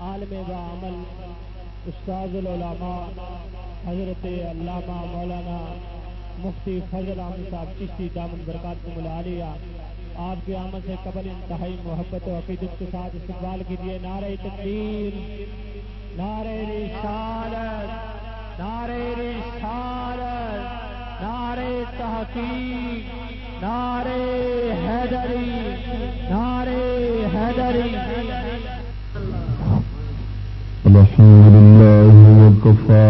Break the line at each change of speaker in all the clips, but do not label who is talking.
عالم با عمل استاد العلماء، حضرت علامہ مولانا مفتی فضل احمد صاحب، چشتی دامن برکات کو ملا لیا آپ کی آمد سے قبل انتہائی محبت و عقیدت کے ساتھ استقبال کیجیے نعرہ تکبیر، نعرہ رسالت نعرہ رسالت، نعرہ تحقیق، نعرہ حیدری نعرہ حیدری۔
الحمد لله وكفى.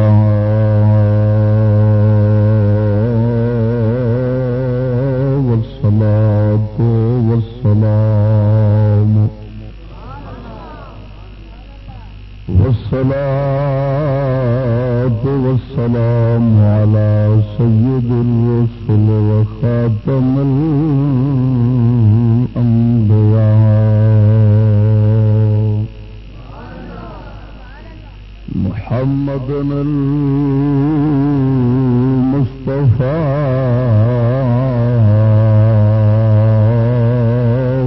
والصلاة والسلام. والصلاة والسلام على سيد الرسل وخاتم الأنبياء. محمد المصطفى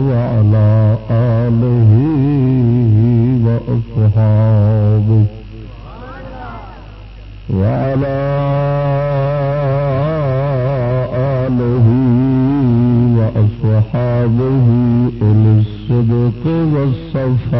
وعلى آله وأصحابه وعلى آله وأصحابه أولي الصدق والصفاء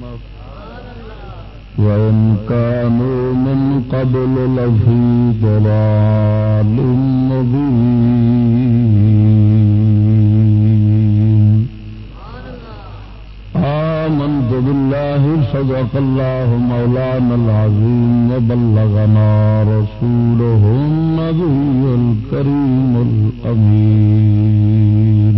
وإن كانوا من قبل لفي ضلال مبين آمنت بالله صدق الله مولانا العظيم وبلغنا رسوله النبي الكريم الأمين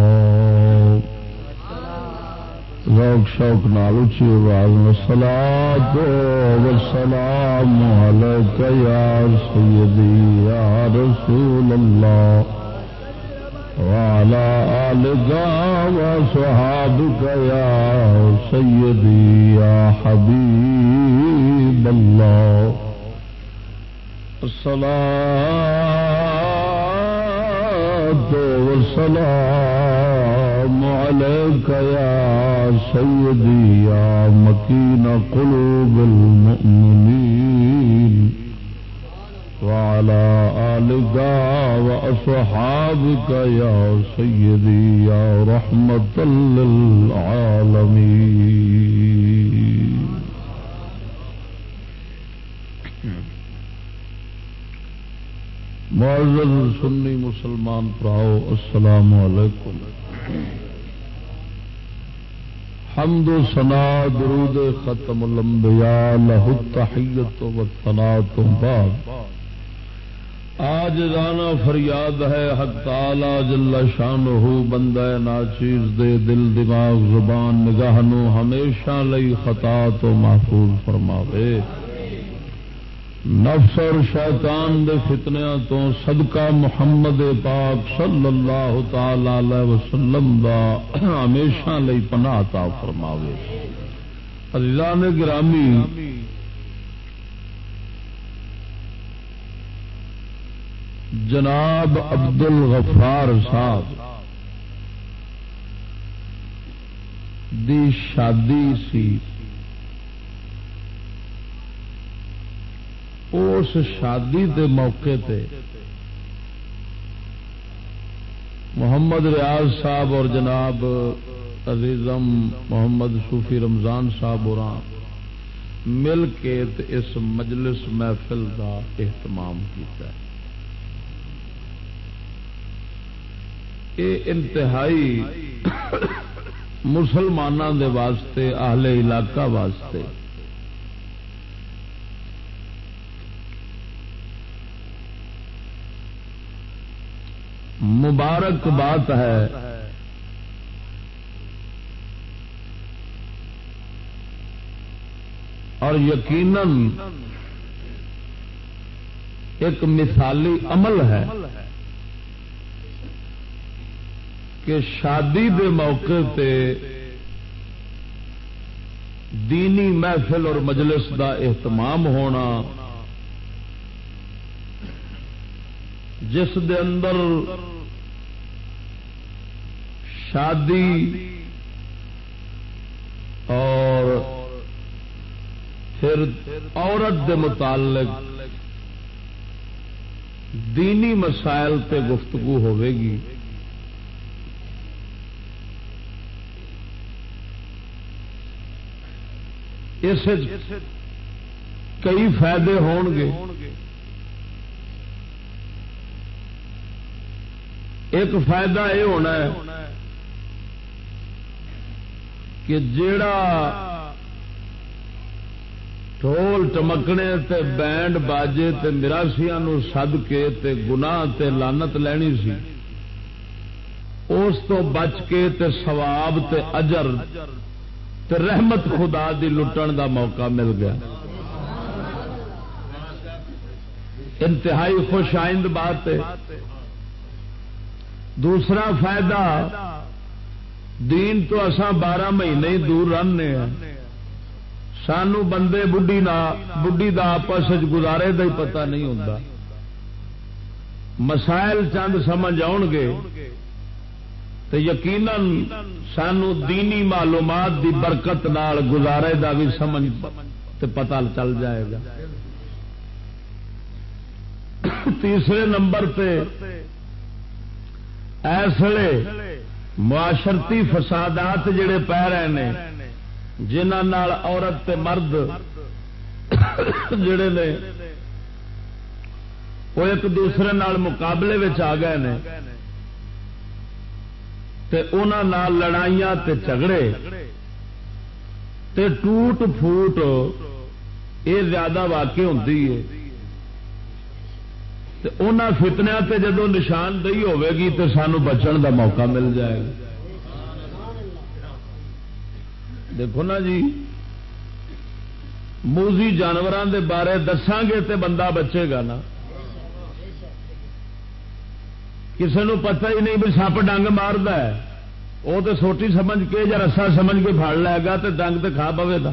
ذوق شوق نال اچھی آواز میں سلام والسلام عليك يا سيدي يا رسول الله وعلى آلك وصحابك يا سيدي يا حبيب الله الصلاة والسلام عليك يا سيدي، يا مكين قلوب المؤمنين. وعلى آلك وأصحابك يا سيدي، يا رحمة للعالمين. معزز سنی مسلمان پراؤ، السلام علیکم. حمد و سنا درود ختم الانبیاء لہ التحیت و ثنا تم بعد۔ آج رانا فریاد ہے حق تعالی جل شان ہو بندہ ناچیز دے دل، دماغ، زبان، نگاہ نو ہمیشہ لئی خطا تو محفوظ فرماوے۔ نفس اور شیطان دے فتنیا تو صدقہ محمد پاک صلی اللہ تعالی علیہ وسلم دا ہمیشہ لئی پناہ عطا فرماوے۔ عزیزان گرامی جناب عبد الغفار صاحب دی شادی سی۔ اس شادی دے موقع تے محمد ریاض صاحب اور جناب عزیزم محمد صوفی رمضان صاحب اور ہاں مل کے اس مجلس محفل کا اہتمام کیتا ہے۔ یہ انتہائی مسلمانوں دے واسطے، اہل علاقہ واسطے مبارک بات ہے۔ اور یقیناً ایک مثالی عمل ہے کہ شادی دے موقع تے دینی محفل اور مجلس دا اہتمام ہونا جس دے اندر شادی اور پھر عورت دے متعلق دینی مسائل تے گفتگو ہوے گی اس کئی فائدے ہون گے ایک فائدہ یہ ہونا ہے کہ جیڑا ٹول ٹمکنے تے بینڈ باجے تے مراسیا سد کے تے گناہ تے لانت لینی سی، اس تو بچ کے تے سواب تے اجر تے رحمت خدا دی لٹن دا موقع مل گیا۔ انتہائی خوش آئند بات ہے۔ دوسرا فائدہ دین تو اسان بارہ مہینے ہی دور رہنے ہیں۔ سانو بندے بڈی بڈی دا آپس گزارے دا ہی پتہ نہیں ہوتا مسائل چند سمجھ آؤ گے۔ تو یقیناً سانو دینی معلومات دی برکت نال گزارے دا بھی سمجھ تے پتہ چل جائے گا۔ تیسرے نمبر پہ ایسے معاشرتی فسادات جڑے پی رہے ہیں جنہ عورت تے مرد جڑے نے، وہ ایک دوسرے نال مقابلے آ گئے نے۔ تے لڑائیاں تے جھگڑے۔ تے ٹوٹ پھوٹ یہ زیادہ واقع ہوتی ہے۔ فتنیا تے جدو نشاندہی ہوے تو سانو بچن دا موقع مل جائے گا دیکھو نا جی موزی جانوروں دے بارے دساں گے تے بندہ بچے گا نا کسی نو پتہ ہی نہیں بھی سپ ڈنگ مارد وہ تو سوٹی سمجھ کے یا رسا سمجھ کے پڑ لے گا تو ڈنگ تو کھا پوے گا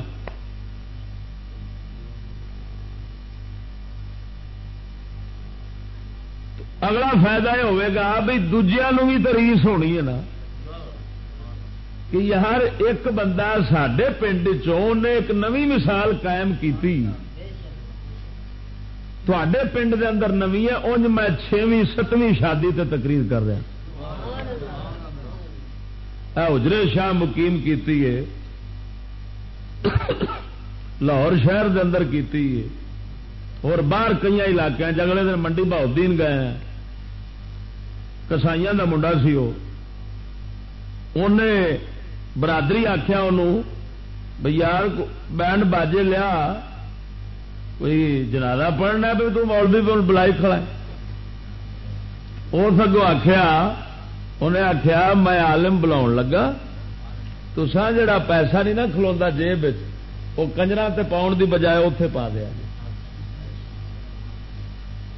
اگلا فائدہ یہ ہوگا بھی دجیا بھی تو ریس ہونی ہے نا کہ یار ایک بندہ سڈے پنڈ نے ایک نوی مثال قائم کی پنڈ دے اندر نوی ہے انج میں چھویں ستویں شادی تے تقریر کر رہا اجرے شاہ مقیم کی لاہور شہر دے اندر کی اور باہر کئی علاقے جگلے دن منڈی بہودین گئے ہیں کسائیاں دا منڈا سی وہ برادری آخیا ان بھائی یار بینڈ باجے لیا کوئی جنازہ پڑھنا بھی تو مولوی بھی بلائی کھڑا اور سگو آخیا انہیں آخیا میں آلم بلا لگا تو سا جڑا پیسہ نہیں نا کھلوا جیب وہ کنجر تے پاؤن دی بجائے اتے پا دیا جی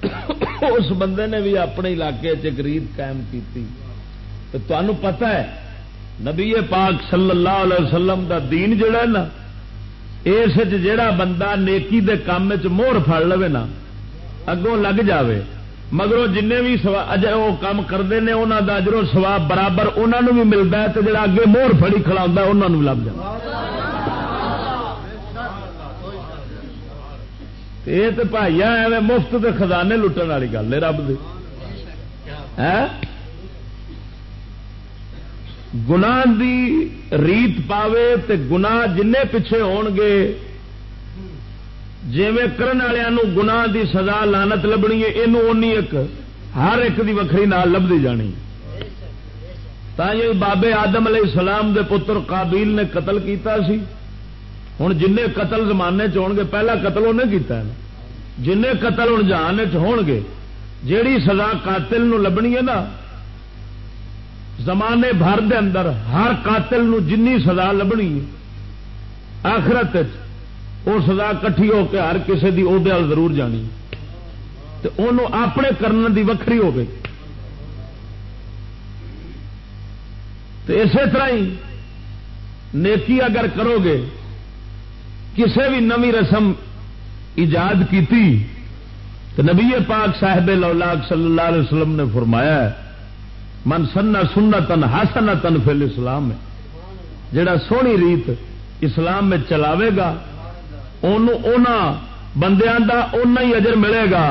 اس بندے نے بھی اپنے علاقے چریت قائم کی پتا ہے، نبی پاک صلی اللہ علیہ وسلم دا دین جڑا نا، اس جڑا بندہ نیکی دے کام موہر فڑ لو نا، اگوں لگ جاوے۔ مگر جن بھی وہ کام کرتے ہیں انہوں کا اجرو سواب برابر انہوں بھی ملتا ہے تو جڑا اگے موہر فڑی کھڑا انہوں لگ جائے یہ تو بھائی ایویں مفت کے خزانے لٹن والی گل ہے رب دی۔ ہاں؟ گنا دی ریت پاوے تے گنا جن پیچھے ہون گے۔ جیویں کرن والوں گنا دی سزا لانت لبنی ہے یہ ایک، ہر ایک دی وکری نال لبھی جانی۔ بابے آدم علیہ السلام دے پتر قابیل نے قتل کیتا سی۔ ہوں جن قتل زمانے چ گے پہلا قتل انہیں کیتا ہے جن قتل ہوں جان چ گے جیڑی سزا قاتل نو لبنی ہے نا، زمانے بھر دے اندر ہر قاتل نو جنی سزا لبنی آخرت وہ سزا کٹھی ہو کے ہر کسی کی عہدے ضرور جانی تو انہوں اپنے کرن دی وکری ہو گئی تو اسی طرح ہی نیکی اگر کرو گے کسی بھی نمی رسم ایجاد کی تو نبی پاک صاحب لولاک صلی اللہ علیہ وسلم نے فرمایا ہے، من سننا سننا تن ہاسنا تن فل اسلام جڑا سونی ریت اسلام میں چلاوے گا بندیاں دا اونا ہی اجر ملے گا،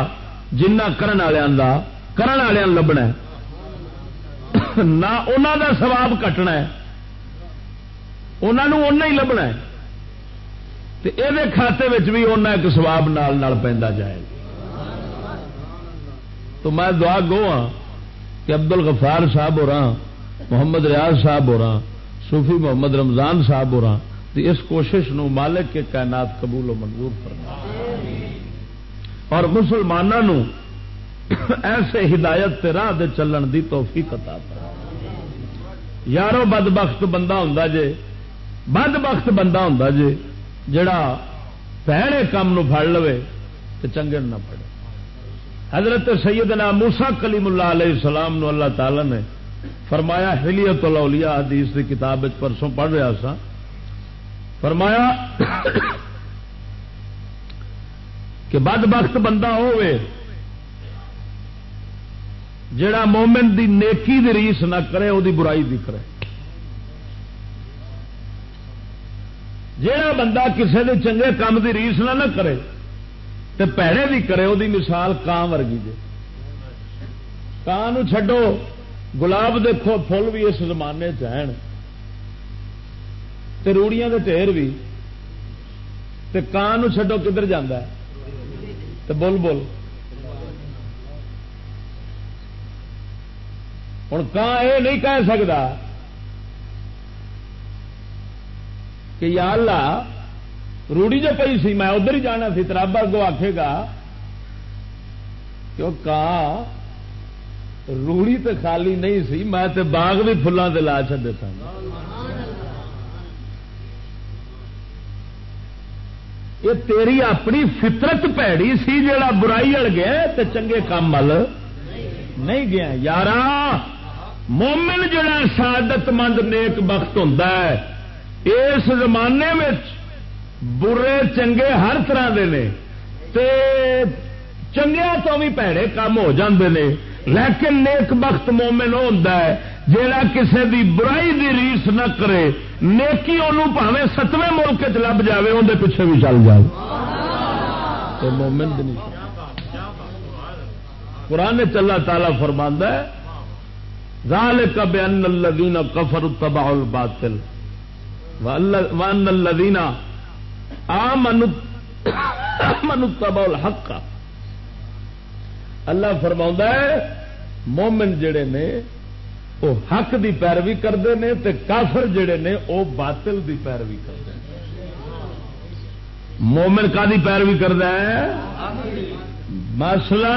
جنہ کرن والوں دا، کرن والوں لبنا نہ انہوں دا سواب کٹنا ہے انہوں اُنہ ہی لبنا ہے۔ تو یہ کھاتے بھی اُنہ ایک سواب نال نال پہنتا جائے۔ تو میں دعا گو ہاں کہ ابدل غفار صاحب ہو رہا محمد ریاض صاحب ہو رہا صوفی محمد رمضان صاحب ہو رہا اس کوشش نو مالک کے کائنات قبول و منظور کرنا اور مسلمانوں ایسے ہدایت تے راہ دے چلن دی توفیق عطا فرما یارو بد بخت بندہ ہوں جے بد بخت بندہ ہوں جے جڑا پہنے کام نو پڑ لو تو چنگے نہ پڑے۔ حضرت سیدنا موسا کلیم اللہ علیہ السلام نو اللہ تعالی نے فرمایا ہلیت الاولیاء حدیث کی کتاب پرسوں پڑھ رہا سا فرمایا کہ بد بخت بندہ ہوئے جڑا مومن دی نیکی دی ریس نہ کرے وہ برائی دی کرے۔ جڑا بندہ کسے دے چنگے کام دی ریس نہ نہ کرے، تے پیڑے دی کرے وہ مثال کان ورگی جے۔ کان چھڈو، گلاب دیکھو فل بھی اس زمانے چین تے روڑیاں دے ٹھیر بھی تے کان چھڈو کدھر جانا تے بول بول۔ ہوں کان یہ نہیں کہہ سکتا کہ یا اللہ روڑی جو پی سی، میں ادھر ہی جانا سی ترابا کو آخے گا کہ کان روڑی تو خالی نہیں سی، میں تے باغ بھی فلان دے لا چڈے سن یہ تیری اپنی فطرت پیڑی سی جا برائی اڑ گیا تو چنگے کام مل نہیں گیا۔ یار مومن جڑا سعادت مند نیک بخت ہوں اس زمانے میں برے چنگے ہر طرح دے نے تے چنگیا تو بھی پیڑے کام ہو جاندے نے لیکن نیک بخت مومن ہوں جا کسی دی برائی دی ریس نہ کرے نیکی انہوں پاوے ستویں ملک چ لب جائے اندر پیچھے بھی چل جائے مومن قرآن چلا تالا فرماندہ ہے ذالک بان الذین کفروا تبعوا الباطل۔ وان الذین آمنوا آمنوا تبعوا الحق۔ اللہ فرماوندا ہے، مومن جڑے نے، وہ حق دی پیروی کرتے ہیں تے کافر جڑے نے، وہ باطل دی پیروی کرتے ہیں مومن کا دی پیروی کرتا ہے؟ مثلا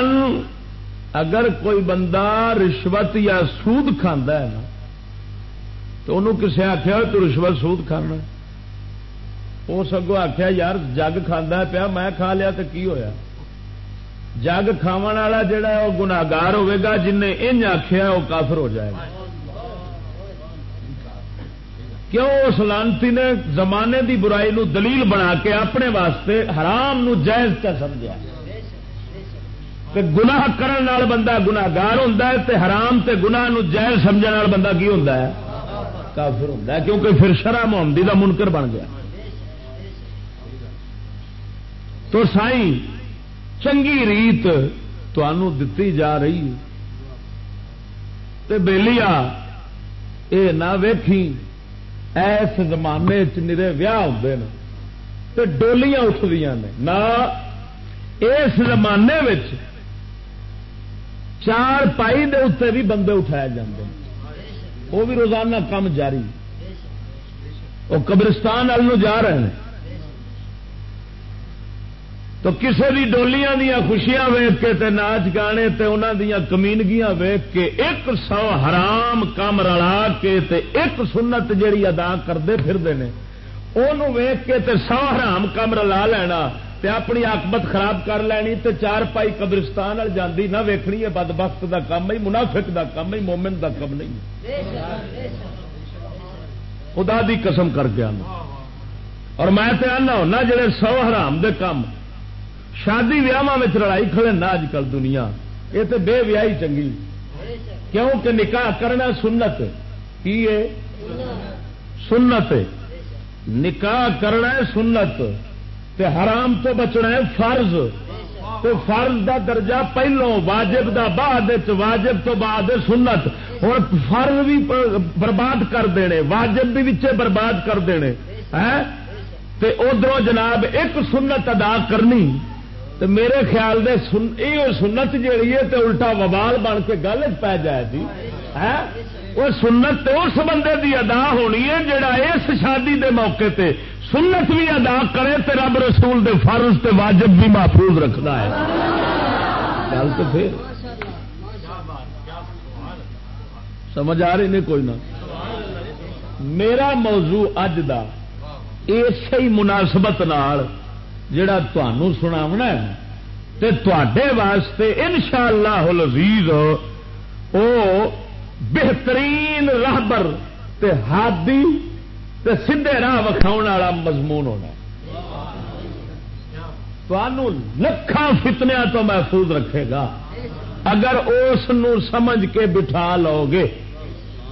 اگر کوئی بندہ رشوت یا سود کھانا ہے نا تو انہوں کسے آخیا تو رشوت سود کھانا اس اگوں آخیا یار جگ کھانا پیا، میں کھا لیا تو کی ہویا؟ جگ کھا جا وہ گناگار ہوا جن ان آخیا وہ کافر ہو جائے گا۔ کیوں اس لانتی نے زمانے دی برائی نو دلیل بنا کے اپنے واسطے حرام نو جائز کا سمجھا؟ گناہ کرن نال بندہ گناگار ہوں تے حرام تے گناہ نو جائز سمجھنے نال بندہ کی ہوں کافر ہوں کیونکہ پھر شرح محمدی کا منکر بن گیا۔ تو سائی چنگی ریت دتی جا رہی بےلیا یہ نہ ویکھی ایس زمانے چرے ویاہ ہوتے ہیں تو ڈولیاں اٹھدیا نے۔ نہ اس زمانے چار پائی دے اتنے بھی بندے اٹھائے جاتے ہیں وہ بھی روزانہ کام جاری۔ وہ قبرستان وال جا رہے ہیں۔ تو کسی بھی ڈولیاں دیا خوشیاں ویک کے تے ناچ گانے تے انہاں دیا کمینگیاں ویک کے ایک سو حرام کام رلا کے تے ایک سنت جیڑی ادا کرتے پھرتے ہیں وہ ویک کے تے سو حرام کام رلا لینا۔ تے اپنی آکبت خراب کر لینی تے چار پائی قبرستان جاندی نہ ویکھنی ہے بد بخت کا کام ہی منافق دا کام ہی مومن دا کام نہیں۔ خدا دی قسم کر کے آنا اور میں تے آنا ہونا جڑے سو حرام دے کام شادی ویاہ لڑائی کھڑے نہ اج کل دنیا۔ یہ تو بے ویاہی چنگی۔ کیوں کہ نکاح کرنا سنت۔ کی سنت۔ نکاح کرنا سنت۔ تے حرام تو بچنا ہے فرض۔ تو فرض دا درجہ پہلو، واجب دا بعد واجب تو بعد سنت۔ اور فرض بھی برباد کر دینے، واجب بھی برباد کر دینے۔ ادھر جناب ایک سنت ادا کرنی۔ تو میرے خیال دے سن یہ سنت جیڑی ہے تو الٹا وبال بن کے گل پی جائے گی وہ سنت اس بندے دی ادا ہونی ہے جڑا اس شادی دے موقع تے سنت بھی ادا کرے تے رب رسول دے فرض تے واجب بھی محفوظ رکھنا ہے۔ گل تو پھر سمجھ آ رہی نہیں کوئی نہ۔ میرا موضوع اج دا اسی مناسبت نال جڑا تنوع تے تے واسطے ان شاء اللہ لذیذ وہ بہترین راہبر تے ہادی تے سیدے راہ وکھاؤ والا مضمون ہونا لکھان فتنیا تو محفوظ رکھے گا۔ اگر اس سمجھ کے بٹھا لو گے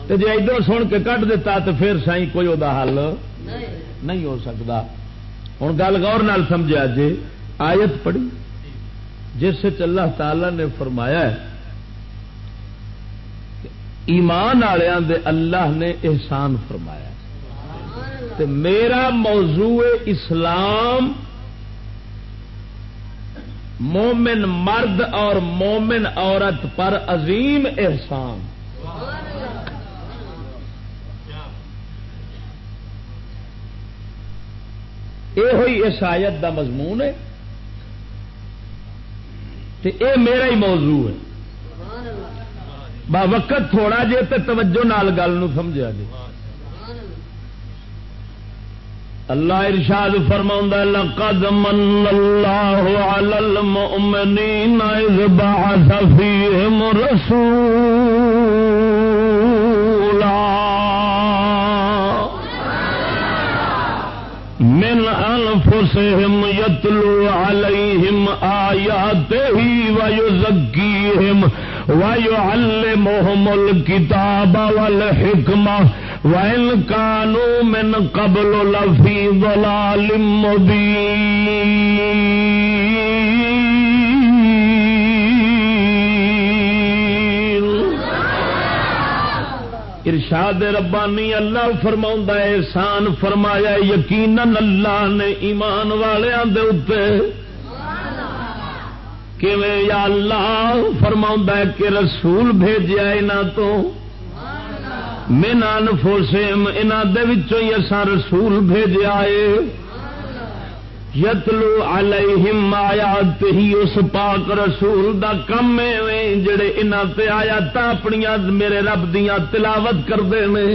تو جی ادھر سن کے کٹ دیتا تو پھر سائی کوئی وہ حل نہیں ہو سکتا۔ ہوں گل گور نال سمجھا جی آیت پڑھی۔ جس اللہ تعالی نے فرمایا ہے ایمان دے اللہ نے احسان فرمایا۔ تے میرا موضوع اسلام مومن مرد اور مومن عورت پر عظیم احسان۔ یہ ہوئی اس آیت دا مضمون ہے۔ اے میرا ہی موضوع ہے۔ با وقت تھوڑا جے تے توجہ نال گل سمجھا جی اللہ ارشاد فرما لقد من اللہ علی المؤمنین اذ بعث فیہم رسول من انفسهم يتلو عليهم آياته ويزكيهم ويعلمهم الكتاب والحكمة وإن كانوا من قبل لفي ضلال مبين۔ ارشاد ربانی اللہ فرما احسان فرمایا یقین اللہ نے ایمان والوں دے یا اللہ فرما کہ رسول بھیجا یہاں تو مینان فوسم انہوں اصا رسول بھیجا ہے یتلو علیہم آیات ہی، اس پاک رسول دا کم ہے جڑے انہاں تے آیات اپنی میرے رب دیاں تلاوت کردے نے۔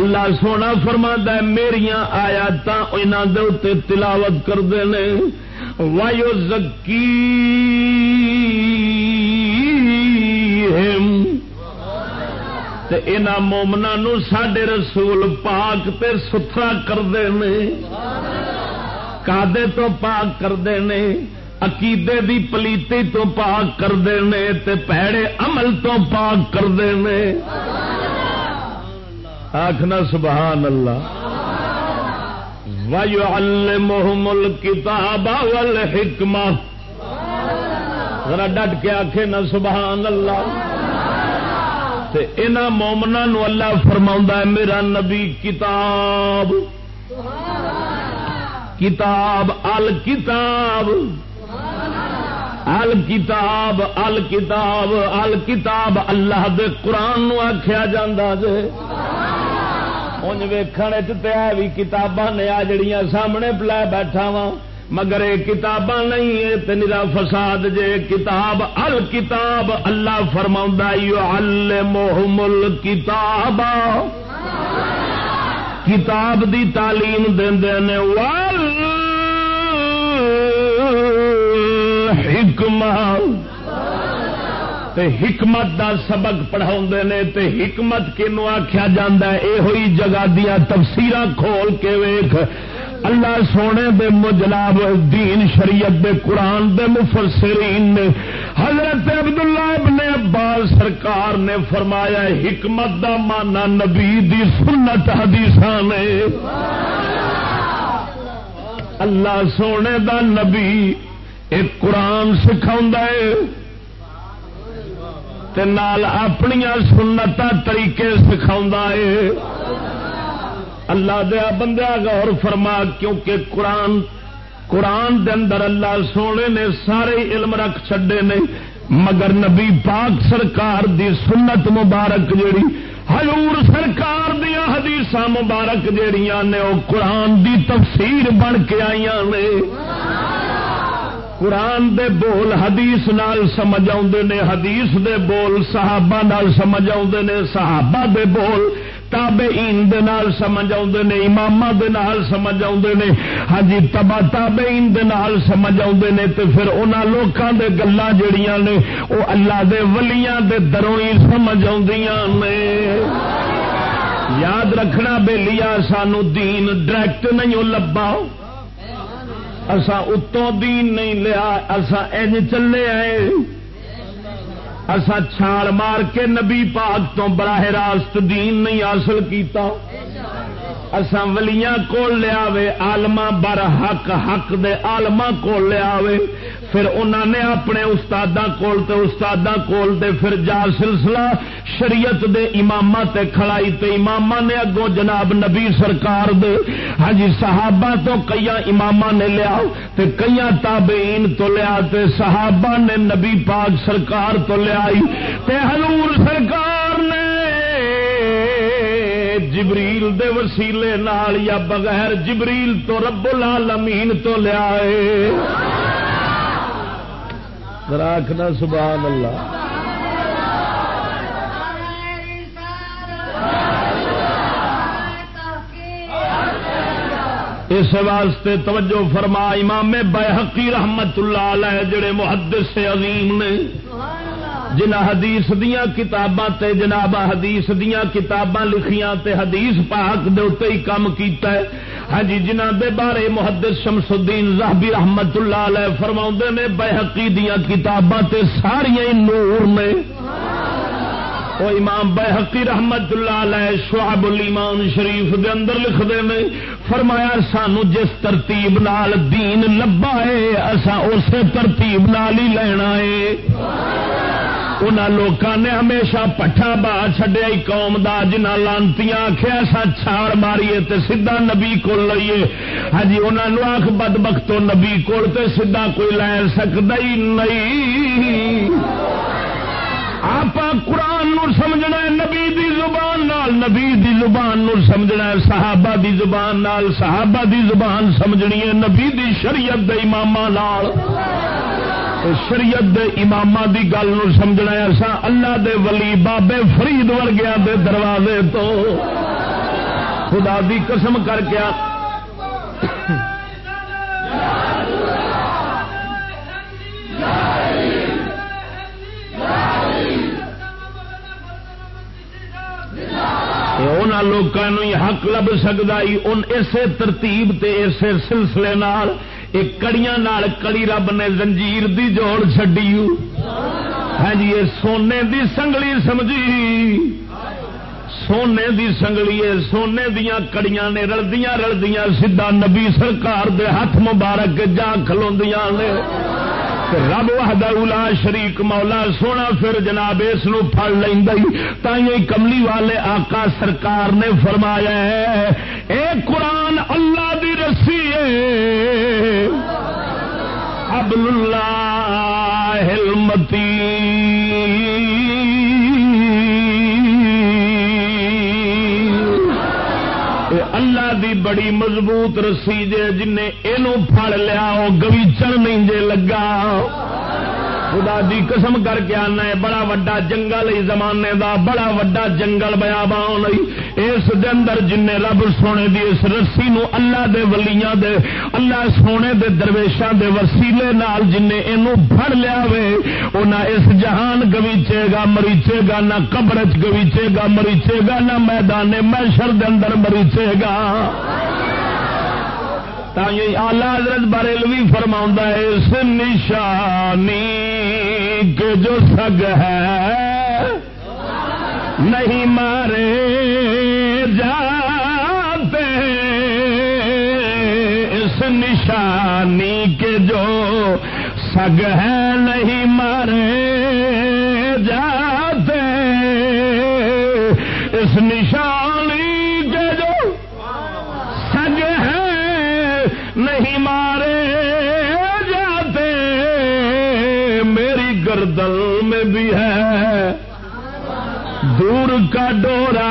اللہ سونا فرماندا ہے، میریاں آیات انہاں دے اوتے تلاوت کردے نے۔ وایو زکی مومنا سڈے رسول پاک تے ستھرا کرتے ہیں کادے تو پاک کرتے ہیں عقیدے دی پلیتی تو پاک کرتے ہیں تے پیڑے عمل تو پاک کرتے ہیں آخنا سبحان اللہ۔ وَيُعَلِّمُهُمُ الْكِتَابَ وَالْحِكْمَةَ۔ ذرا ڈٹ کے آخے نا سبحان اللہ۔ تے انہاں مومناں نو اللہ فرماوندا ہے، میرا نبی کتاب۔ کتاب، الکتاب۔ الکتاب الکتاب الکتاب اللہ دے قرآن نو آخیا جا جے۔ انج ویخن بھی کتاباں نے آ جڑیاں سامنے پلا بیٹھا وا مگر یہ کتاباں نہیں ہے نرا فساد جے کتاب ال کتاب اللہ فرما الم کتاب کتاب دی تعلیم دے حکمت حکمت دا سبق پڑھا نے، تے حکمت کنو آخیا جا یہ ہوئی جگہ دیا تفسیر کھول کے ویخ اللہ سونے دے مجلاب دین شریعت دے قرآن دے مفسرین نے حضرت عبداللہ ابن عباس سرکار نے فرمایا حکمت دا مانا نبی دی سنت حدیث نے۔ اللہ سونے دا نبی ایک قرآن سکھا نال اپنی سنت طریقے سکھا ہے۔ اللہ دیا بندہ غور فرما، کیونکہ قرآن قرآن دے اندر اللہ سونے نے سارے علم رکھ چڈے نے، مگر نبی پاک سرکار دی سنت مبارک جیڑی، حضور سرکار دیا حدیث مبارک جیڑیاں نے وہ قرآن دی تفسیر بن کے آئی نے۔ قرآن دے بول حدیث نال سمجھ آدھے نے، حدیث دے بول صحابہ نال سمجھ آدھے نے، صحابہ دے بول تابے نال سمجھ آدھے نے امام سمجھ آدھے نے۔ ہاں جی تبا تابے نال سمجھ آدھے نے تو پھر انہوں لوگوں کے گلا جڑیاں نے وہ اللہ دے ولیاں دے دروں ہی سمجھ آدیاں نے۔ یاد رکھنا بے لیا سانو دین ڈائریکٹ نہیں لبا اسا اتوں دین نہیں لیا اسا اج چلے آئے۔ اسا چھال مار کے نبی پاک تو براہ راست دین نہیں حاصل کیتا۔ اسا ولیاں کول لیا وے آلما بر حق حق دے آلما کول لیا وے پھر انہوں نے اپنے استادا کول تے استادا کول تے پھر جا سلسلہ شریعت دے امام تے کھڑائی تے امام نے اگوں جناب نبی سرکار دے۔ ہاں جی صحابہ تو کئی امام نے لیا تے کئی تابعین تو لیا تے صحابہ نے نبی پاک سرکار تو لیا تے حضور سرکار نے جبریل دے وسیلے نال یا بغیر جبریل تو رب العالمین تو لیا راکھنا سبحان اللہ۔ اس واسطے توجہ فرما، امام بحقی رحمت اللہ علیہ جڑے محدث عظیم نے۔ جنہ حدیث دیا کتاباں تے جناب حدیث دیا کتاباں لکھیاں تے حدیث پاک دے اتنے ہی کام کیتا ہے۔ ہاں جی جنہ دے بارے محدث شمس الدین زہبی رحمت اللہ علیہ فرما نے بحقی دیا کتاباں تے ساریا نور نے۔ وہ امام بحقی رحمت اللہ علیہ شعب الایمان شریف دے اندر لکھ دے میں فرمایا سانو جس ترتیب نال دین لبا ہے اسا اسی ترتیب نال ہی لینا ہے۔ لوگوں نے ہمیشہ پٹھا با چڈیا قوم دا جنہ لانتی آخیا سا چھاڑ ماریے تے سیدا نبی کو لئیے۔ ہاں جی انہوں آخ بد بخت نبی کو سیدا کوئی لے سکتا ہی نہیں۔ آپ قرآن نو سمجھنا ہے، نبی دی زبان نال، نبی دی زبان نو سمجھنا ہے، صحابہ دی زبان نال، صحابہ دی زبان سمجھنی ہے، نبی دی شریعت دے امام نال۔ شریعت دے امام دی گل نو سمجھنا ایسا اللہ دے ولی بابے فرید ورگیا دے دروازے تو خدا دی قسم کر کے لوگوں حق لب سکتا اسی ترتیب تے اسے سلسلے نال ایک کڑیاں نال کڑی رب نے زنجیر دی جوڑ چڈی ہاں جی یہ سونے دی سنگلی سمجھی۔ سونے دی سنگلی سونے دیا کڑیاں نے رلدیاں رلدیاں سیدا نبی سرکار دے ہاتھ مبارک جا کھلوندیاں نے۔ رب وحدہ اولا شریک مولا سونا پھر جناب اس پڑ لیں کملی والے آقا سرکار نے فرمایا ہے، اے قرآن اللہ دی رسی ہے۔ ابل اللہ متی دی بڑی مضبوط رسی جے جن پھڑ لیا وہ گویچر نہیں جے لگا۔ خدا دی قسم کر کے آنا ہے، بڑا وڈا جنگل ہی زمانے دا بڑا وڈا جنگل بیا بان اس دے اندر جن رب سونے دی اس رسی نو اللہ دے ولیاں دے، اللہ سونے دے درویشاں دے وسیلے نال جن اینو پھڑ لیا وے، او نہ اس جہان گویچے گا، مریچے گا، نہ قبر چ گویچے گا، مریچے گا، نہ میدان محشر دے اندر مریچے گا۔ آلہ حضرت بریلوی فرما ہے، اس نشانی کے جو سگ ہے، نہیں مارے جاتے۔ اس نشانی کے جو سگ ہے، نہیں مارے مارے جاتے میری گردل میں بھی ہے۔ دور کا ڈورا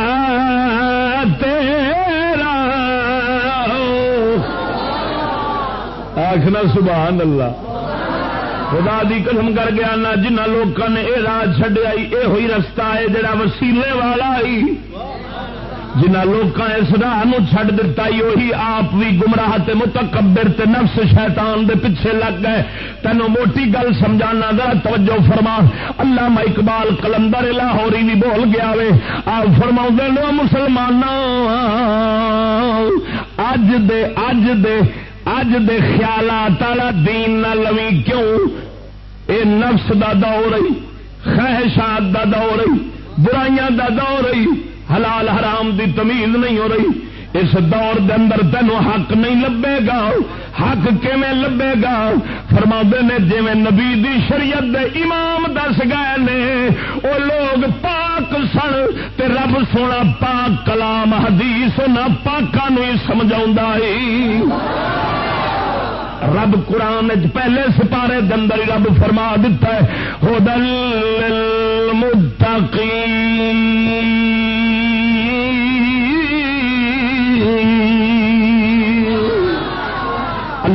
تیرا۔ آخنا سبحان اللہ۔ خدا دی قسم کر گیا نا جنہ لوگوں نے یہ راہ چڈیا یہ ہوئی رستہ ہے، جڑا وسیلے والا ہی جنہ لوگ اس راہ چڈ دتا وہی آپ بھی گمراہ تے متکبر تے نفس شیطان دے پیچھے لگ گئے۔ تینوں موٹی گل سمجھانا، ذرا توجہ فرما۔ اللہ اقبال کلندر لاہوری بھی بول گیا وے۔ آپ فرما لو مسلمان اج دے اج دے اج دے خیالات والا دین نہ لوی کیوں؟ اے نفس دا دور رہی خواہشات دا دور رہی برائیاں دا دور رہی حلال حرام دی تمیز نہیں ہو رہی۔ اس دور دے اندر تینوں حق نہیں لبے گا۔ حق کیویں لبے گا؟ فرما نے جی نبی دی شریعت دے امام دس گئے نے وہ لوگ پاک سن تے رب سونا پاک کلام، حدیث نہ پاکوں ہی سمجھا رب قرآن پہلے سپارے دندر رب فرما دیتا ہے ہو دل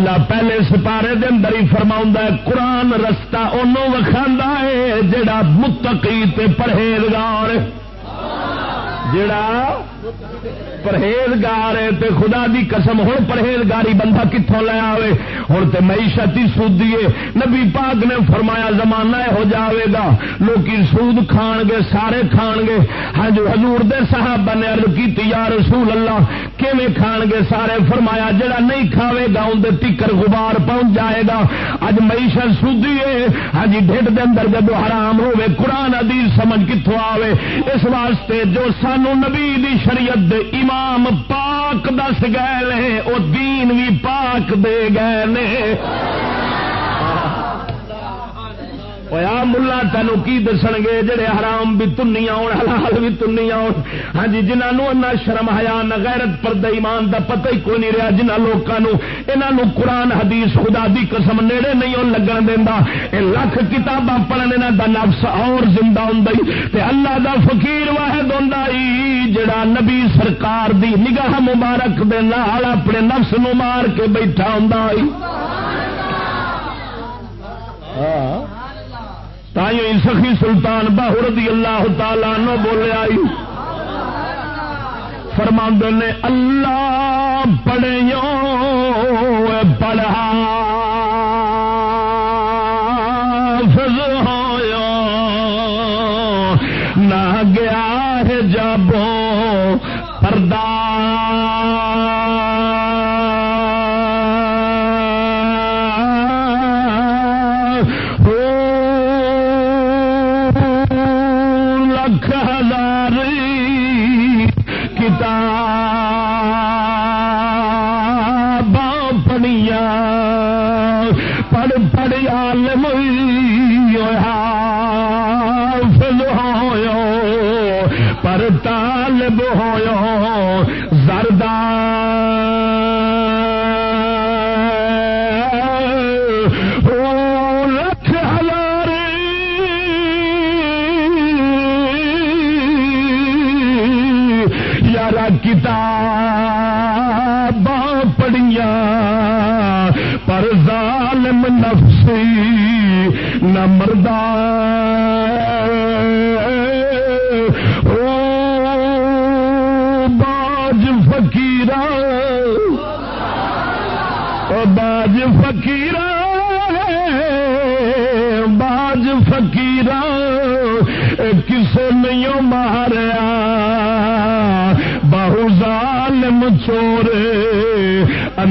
اللہ پہلے سپارے دے اندر ہی فرما قرآن رستہ انہوں وکھاندا ہے جڑا متقی تے پرہیزگار جڑا پرہیزگار ہے تے خدا دی قسم ہوں پرہیزگاری بندہ کتوں لے آئے ہوں تو معیشت ہی سودی ہے۔ نبی پاک نے فرمایا، زمانہ ہو جاوے گا۔ لوگ سود کھان گے، سارے کھان گے۔ ہاں جو حضور دے صاحب نے ارد کی یا رسول اللہ، کیویں کھان گے؟ سارے فرمایا، جڑا نہیں کھاوے گا اندر تکر غبار پہنچ جائے گا۔ اج معیشت سودی ہے۔ ہاں جی ڈھڈ دے اندر جب حرام ہوے قرآن عدیز سمجھ کتوں آوے؟ اس واسطے جو سانو نبی دی شریعت دے ایمان امام پاک دس گئے وہ دین بھی پاک دے گئے نے۔ ملا تینوں کی دسن گے، جڑے حرام بھی تنی آن حلال بھی تنی آن ہاں جی جنہوں نہ شرم ہیا نہ غیرت پرد ایمان دا پتہ ہی کوئی نہیں رہا جنہ لوگوں یہاں قرآن، حدیث، خدا دی قسم نیڑے نہیں لگن دینا یہ لکھ کتاباں پڑھنے دا نفس اور زندہ ہوں اللہ دا فقیر نبی سرکار دی نگاہ مبارک دے نال اپنے نفس نو مار کے بیٹھا ہوں ہاں۔ تھی سخی سلطان باہر دی اللہ تعالی نو بولیا فرما نے، اللہ پڑھو پڑھا۔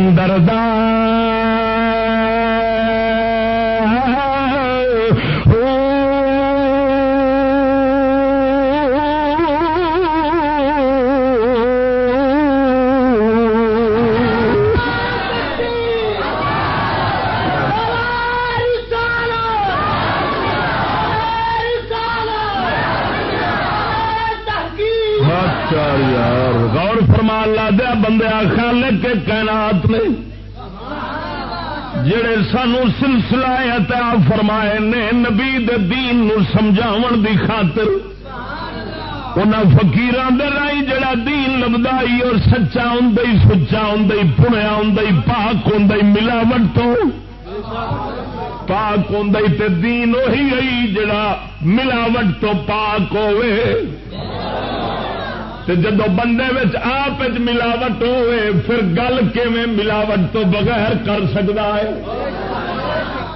اندر سانو سلسلہ عطا فرمائے نے نبی دے دین نو سمجھاون دی خاطر انہاں دے رائی جڑا دین لبدائی اور سچا ہوں سچا ہوں پنیا ہوں پاک ہوں ملاوٹ تو پاک ہوں تے دین وہی گئی جڑا ملاوٹ تو پاک ہوئے۔ تے جدو بندے آپ ملاوٹ ہوئے، پھر گل کیویں ملاوٹ تو بغیر کر سکتا ہے؟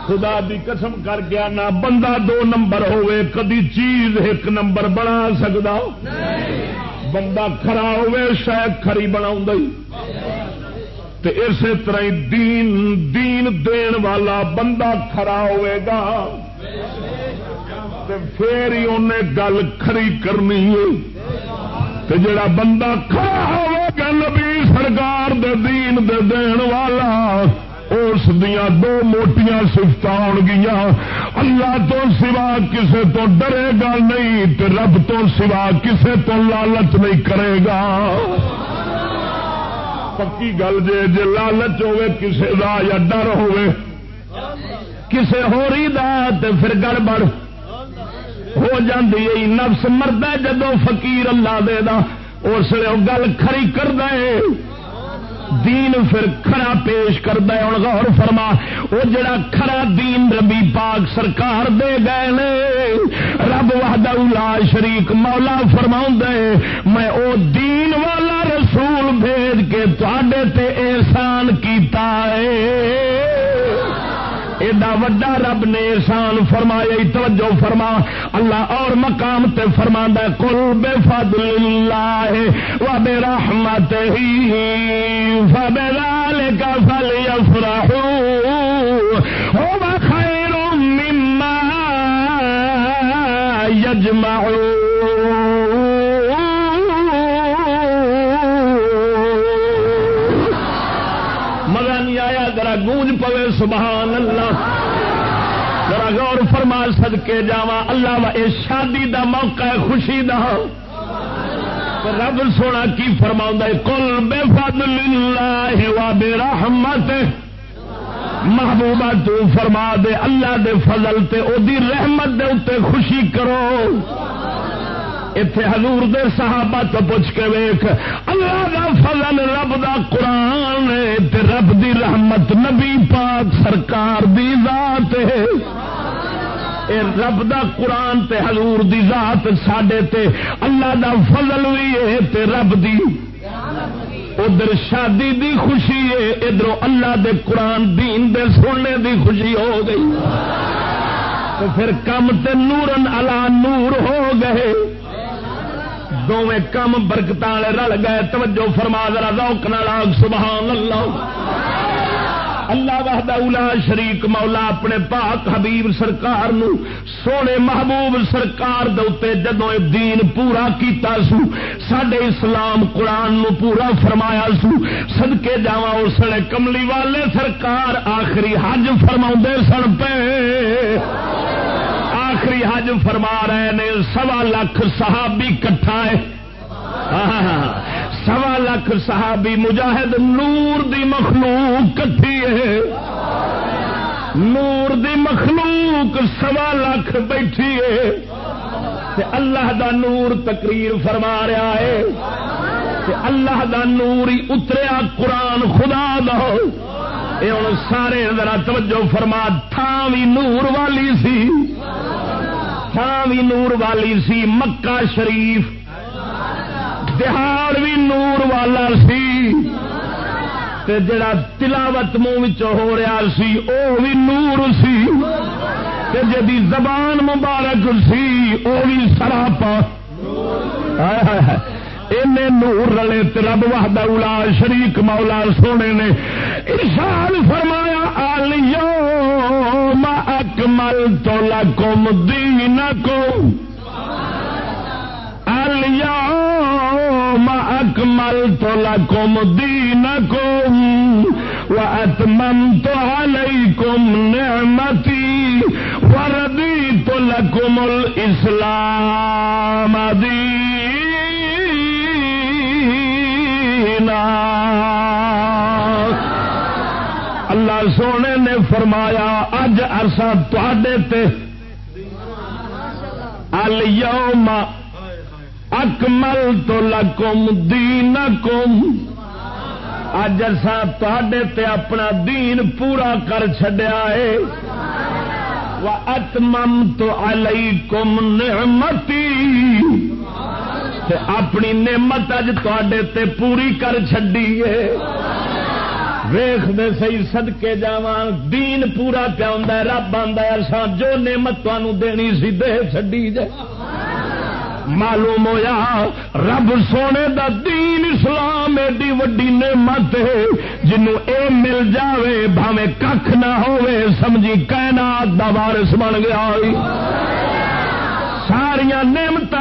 خدا دی قسم کر گیا نہ بندہ دو نمبر ہوئے، کدی چیز ایک نمبر بنا سکتا بندہ کھرا ہوئے، شاید کھری بنا تے اسی طرح دین دین دین والا بندہ کھرا ہوئے گا۔ تے پھر ہی انہیں گل کھری کرنی ہے۔ تے جڑا بندہ کھڑا ہوئے گا، نبی سرکار دے دین دے دین والا اس دیا دو موٹیاں سفت آن گیا اللہ تو سوا کسے تو ڈرے گا نہیں، تے رب تو سوا کسے تو لالچ نہیں کرے گا۔ پکی گل جے جے لالچ ہوے کسے دا یا ڈر ہوے کسے ہوری دا تے پھر گڑبڑ۔ ہو جاندی ہے، نفس مرد جدو فقیر اللہ دے دا۔ اس لیے گل کھری کر دے دین پھر کھڑا پیش کر دے ہوں غور فرما وہ جڑا کھڑا دین ربی پاک سرکار دے گئے نے، رب وحدہ لا شریک مولا فرما دے میں او دین والا رسول بھیج کے تے احسان کیتا ہے۔ ایڈا وڈا رب نے احسان فرمایا توجہ فرما۔ اللہ اور مقام تے فرما کل بے فضل اللہ و بے رحمت ہی فبلال کا فل هو خیر مما یجمعون۔ سبحان اللہ۔ ذرا غور فرما سد کے جا اللہ وا یہ شادی دا موقع ہے، خوشی دا۔ رب سونا کی فرما کل بے فضل اللہ و بے رحمت محبوبہ تو فرما دے، اللہ دے فضل تے او دی رحمت دے اتے خوشی کرو۔ اتے حضور دے صحابہ تو پوچھ کے ویخ اللہ دا فضل رب دا قرآن تے رب دی رحمت نبی پاک سرکار دی ذات ہے۔ اے رب دا قرآن تے حضور دی ذات ساڈے تے اللہ دا فضل بھی ہے تے رب دی۔ ادھر شادی دی خوشی ہے ادھر اللہ دے قرآن دین دے سننے دی خوشی ہو گئی۔ تو پھر کم تے نورن الا نور ہو گئے۔ دونیں کم برکت والے رل گئے توجہ فرما ذرا روک نال سبحان اللہ اللہ وحدہ اولا شریک مولا اپنے پاک حبیب سرکار نو سونے محبوب سرکار دے جدو دین پورا کیتا سو سڈے اسلام قرآن نو پورا فرمایا سو سدکے جا اس کملی والے سرکار آخری حج فرما سن پے آخری حج فرما رہے نے، سوا لاکھ صحابی کٹھا ہے۔ سوا لاکھ صحابی مجاہد نور دی مخلوق کٹھی ہے۔ نور دی مخلوق سوا لاکھ بیٹھی ہے۔ تے اللہ دا نور تقریر فرما رہا ہے۔ تے اللہ دا نور ہی اتریا قرآن خدا دا۔ یہ ہوں سارے ذرا توجہ فرما تھان بھی نور والی سی۔ تھان بھی نور والی سی، مکہ شریف۔ دہاڑ بھی نور والا سی۔ تے جڑا تلاوت منہ ہو رہا سی، او بھی نور سی۔ تے جدی زبان مبارک سی، او بھی سراپا۔ نور رلے رب وحدہ اولا شریک مولا سونے نے ارشاد فرمایا آلیو ما اکمل تو لکم دینکم اليوم أكملت لكم دينكم وأتممت عليكم نعمتي ورديت لكم الإسلام دينا. سونے نے فرمایا اج اصا تے۔ اليوم اکمل تو لکم دین کم اج اصا تے اپنا دین پورا کر چڈیا ہے۔ اتمم تو الی کم نعمتی اپنی نعمت اج تے پوری کر چڈی ہے۔ ویخ دے سی سدکے جا دین پورا پیا رب آ جو نعمت تمہوں دینی سی دے چڈی جائے معلوم ہویا، رب سونے دا دین اسلام ایڈی وڈی نعمت جنوں اے مل جاوے بھاوے کھ نہ ہوئے سمجھی کائنات دا وارث بن گیا ساریا نعمت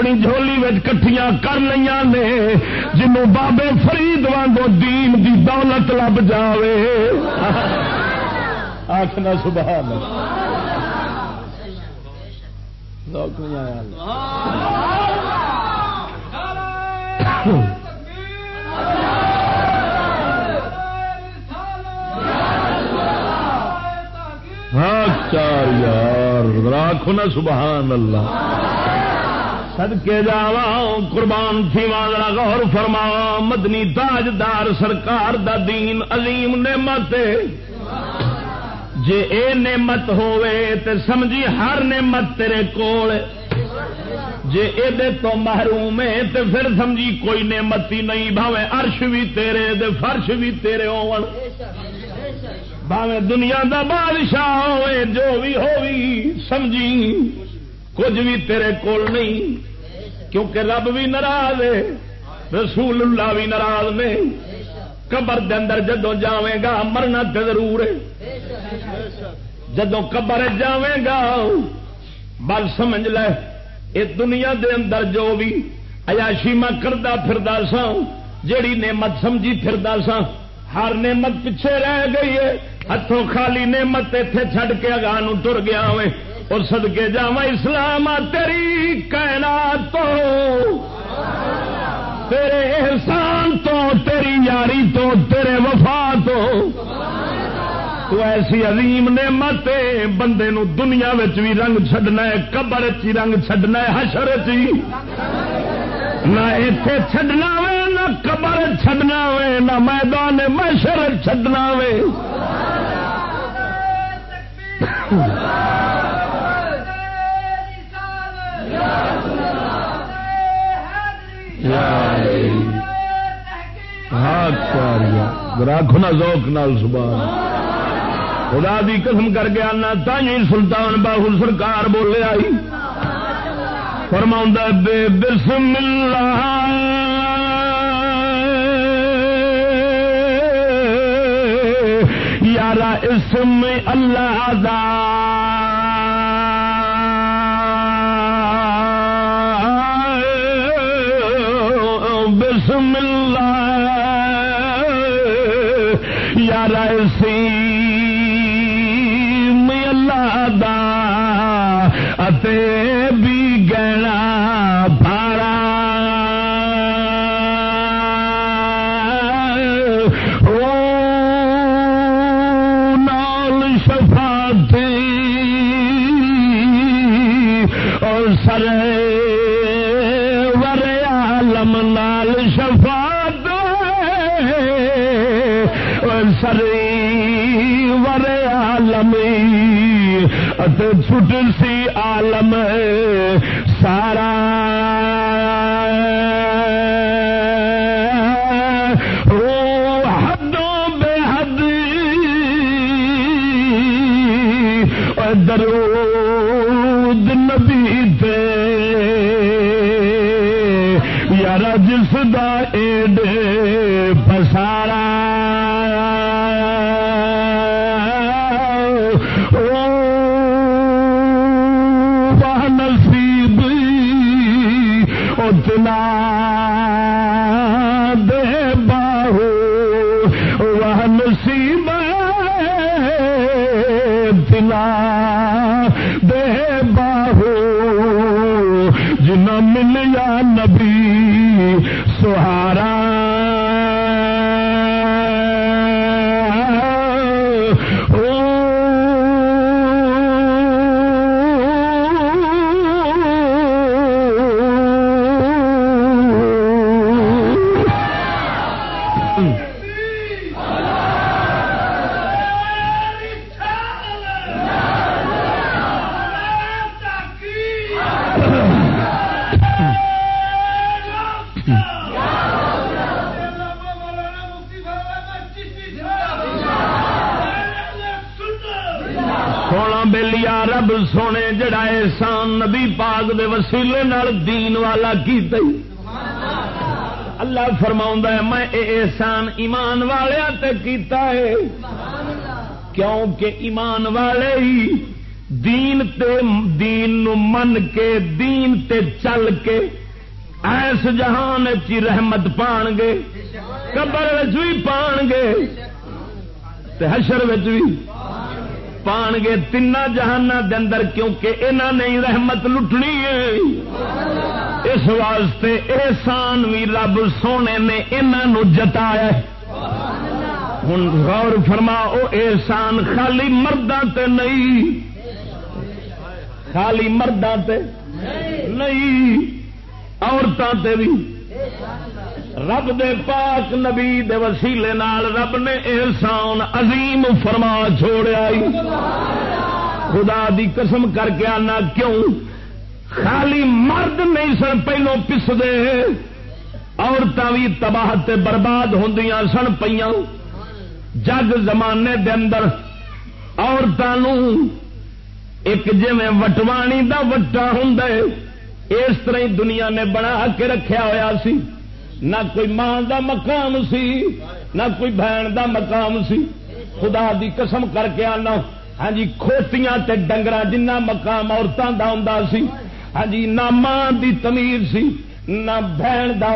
اپنی جھولی کٹھیاں کر لیا نے، جنوں بابے فرید وانگو دین دی دولت لب جاوے۔ آخنا سبحان اللہ۔ ہاں چار یار، راکھو نا سبحان اللہ۔ سد کے جا قربان تھی والا غور فرما۔ مدنی تاجدار سرکار دا دین عظیم نعمت جے اے نعمت ہوئے تے سمجھی ہر نعمت تیرے کول۔ جے اے دے تو محروم ہے تے پھر سمجھی کوئی نعمت ہی نہیں بھاوے عرش بھی تیرے دے فرش بھی تیرے ہون۔ بھاوے دنیا دا بادشاہ ہوئے جو بھی ہوئی سمجھی کچھ بھی تیرے کول نہیں۔ کیونکہ رب بھی ناراض ہے رسول اللہ بھی ناراض نہیں قبر دے اندر جدو جاویں گا، مرنا تے ضرور ہے۔ جدو قبر جاویں گا، بل سمجھ لے، اے دنیا دے اندر جو بھی ایاشی میں کردا پھردا سا جیڑی نعمت سمجھی پھردا سا ہر نعمت پیچھے رہ گئی ہے۔ ہاتھوں خالی نعمت اتے چھڈ کے اگاہ تر گیا ہوئے اور سدکے جا اسلام تیری کائنات تو۔ تیرے احسان تو، تیری یاری تو، تیرے وفا تو۔ تو ایسی عظیم نعمت بندے نو دنیا بھی رنگ چڈنا ہے، قبر چی رنگ چڈنا ہے، حشر چی نہ اتے چڈنا وے، نہ قبر چڈنا وے، نہ میدان محشر چڈنا وے۔ راکھنا ذوق نال، سبحان خدا دی قسم کر کے آنا تھی سلطان باہو سرکار بولے آئی۔ فرما بے بسم اللہ۔ یارا اسم اللہ دا درود نبی تے یار جس دا ایڈ فرما ہے، میں اے احسان ایمان والے تے کیتا ہے۔ کیونکہ ایمان والے ہی دین تے دین نو من کے، دین تے چل کے ایس جہان چی رحمت پان گے قبر بھی پان گے تے حشر بھی پان گے تین جہان دے اندر کیونکہ انہوں نے رحمت لٹنی ہے۔ اس واسطے احسان بھی رب سونے نے انہوں جتایا ہوں غور فرما او احسان خالی مردوں تے نہیں۔ خالی مردوں تے نہیں عورتوں تے بھی۔ رب دے پاک نبی دے وسیلے نال رب نے احسان عظیم فرما چھوڑیا خدا دی قسم کر کے آنا کیوں؟ خالی مرد نہیں سن، پہلو پسدے۔ عورتیں بھی تباہ تے برباد ہوں سن پہ جگ زمانے دے اندر عورتوں ایک جی وٹوانی دا وٹا ہوں اس طرح دنیا نے بنا کے رکھیا ہوا سی۔ نہ کوئی ماں دا مقام سی، نہ کوئی بہن دا مقام سی۔ خدا دی قسم کر کے آنا۔ ہاں جی کھوتیاں تے ڈنگرا جنہ مقام عورتوں دا ہوں سی۔ ہاں جی نہ ماں دی تمیز سی، نہ بہن دا،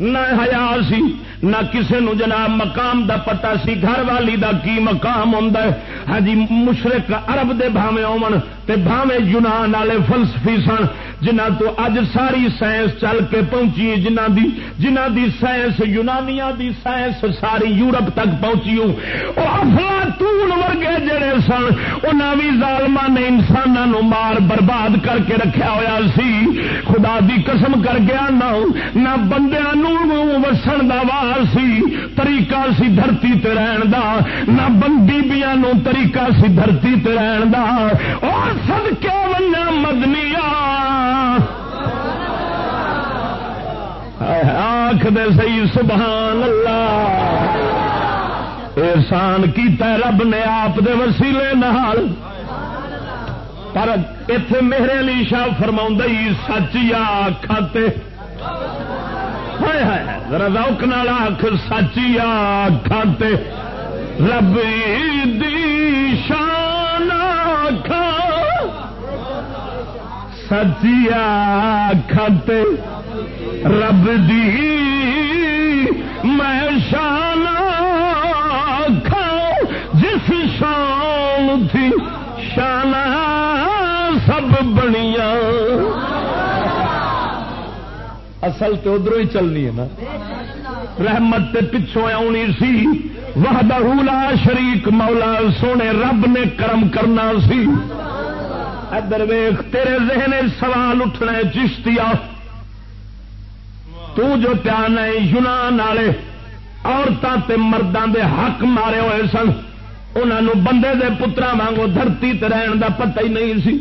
نہ حیا سی، نہ کسے نو جناب مقام دا پتا سی، گھر والی دا کی مقام ہوندا ہے۔ ہاں جی مشرق عرب دے بھاوے اومن تے بھاوے یونان والے فلسفی سن۔ جنہ تو اج ساری سائنس چل کے پہنچی، جنہ دی جنہ دی سائنس یونانیاں دی سائنس ساری یورپ تک پہنچی وہ افلاطون ورگے جڑے سن، انہاں بھی ظالماں نے انساناں مار برباد کر کے رکھیا ہوا سی۔ خدا دی قسم کر گیا نہ نہ بندیاں وسن دا وار سی، طریقہ سی دھرتی تے رہن دا۔ نہ بندی بیا نو طریقہ سی دھرتی تے رہن دا۔ اور سد کے ونیا مدنیا آخ دے سی سبحان اللہ۔ احسان کیتا رب نے آپ دے وسیلے نال۔ پر اتے میرے علی شاہ فرما سچ یا کھاتے روک نال آخ سچ یا کھاتے رب دی شان کھا سچیا کھت رب دی میں شان جس شان تھی شان سب بنیا اصل تو ادھر ہی چلنی ہے نا۔ رحمت تے پچھوں آنی سی۔ وحدہ لا شریک مولا سونے رب نے کرم کرنا سی۔ ادھر ویخ تیرے ذہن سوال اٹھنا چشتیا تو جو پیان ہے، یونان والے عورتوں تے مردوں دے حق مارے ہوئے سن انہوں بندے دے پترا وانگو دھرتی تے رہن دا پتہ ہی نہیں سی۔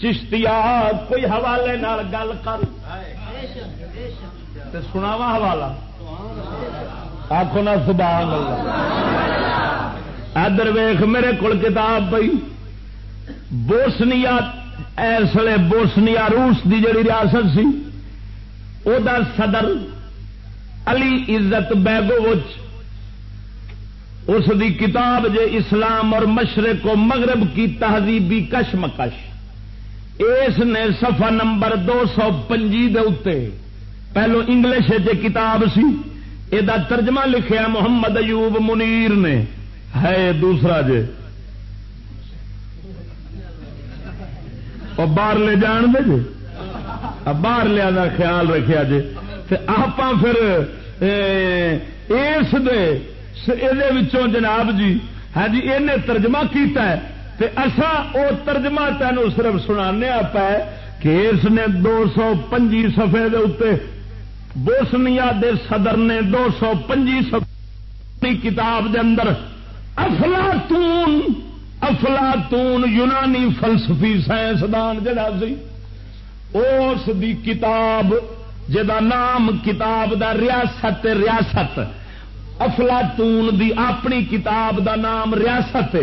چشتیا کوئی حوالے نال گل کر۔ تے سناوا حوالہ۔ آخو نا، سبحان اللہ۔ ادھر ویخ میرے کو کتاب پی بوسنیا، اس لیے بوسنیا روس دی جڑی ریاست سی، او دا صدر علی عزت بیگوچ اس دی کتاب جے اسلام اور مشرق و مغرب کی تہذیبی کشمکش، اس نے صفحہ نمبر دو سو پنجی دے اتے پہلو انگلش کتاب سی یہ ترجمہ لکھیا محمد ایوب منیر نے، ہے دوسرا جے۔ اور باہر لے جان دے جے۔ باہر لیا کا خیال رکھا جے۔ آپ پھر اس جناب جی ہاں جی یہ ترجمہ کیتا ہے۔ تے اسا او ترجمہ تینوں صرف سنا پا کہ اس نے دو سو پنجی سفے دے اتنے بوسنیا دے صدر نے دو سو پنجی سفی کتاب دے اندر، افلاطون افلاطون یونانی فلسفی سائنسدان جڑا سی، اس دی کتاب، جدا نام کتاب دا ریاست ریاست۔ افلاطون دی اپنی کتاب دا نام ریاست۔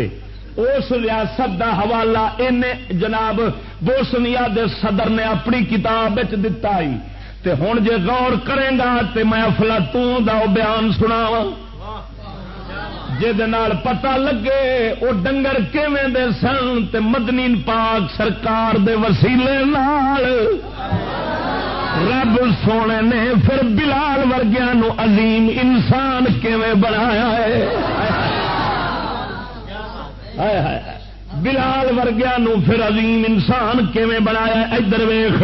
اس ریاست دا حوالہ ان جناب بوسنیا دے صدر نے اپنی کتاب دتا ہی تے ہوں جے غور کرے گا تے میں افلاطون دا بیان سنا پتا لگے وہ ڈنگر کیویں دے سن تے مدنی پاک سرکار دے وسیلے نال۔ رب سونے نے پھر بلال ورگیا عظیم انسان کیویں بنایا ہے۔ بلال ورگیا پھر عظیم انسان کیویں بنایا ادھر ویخ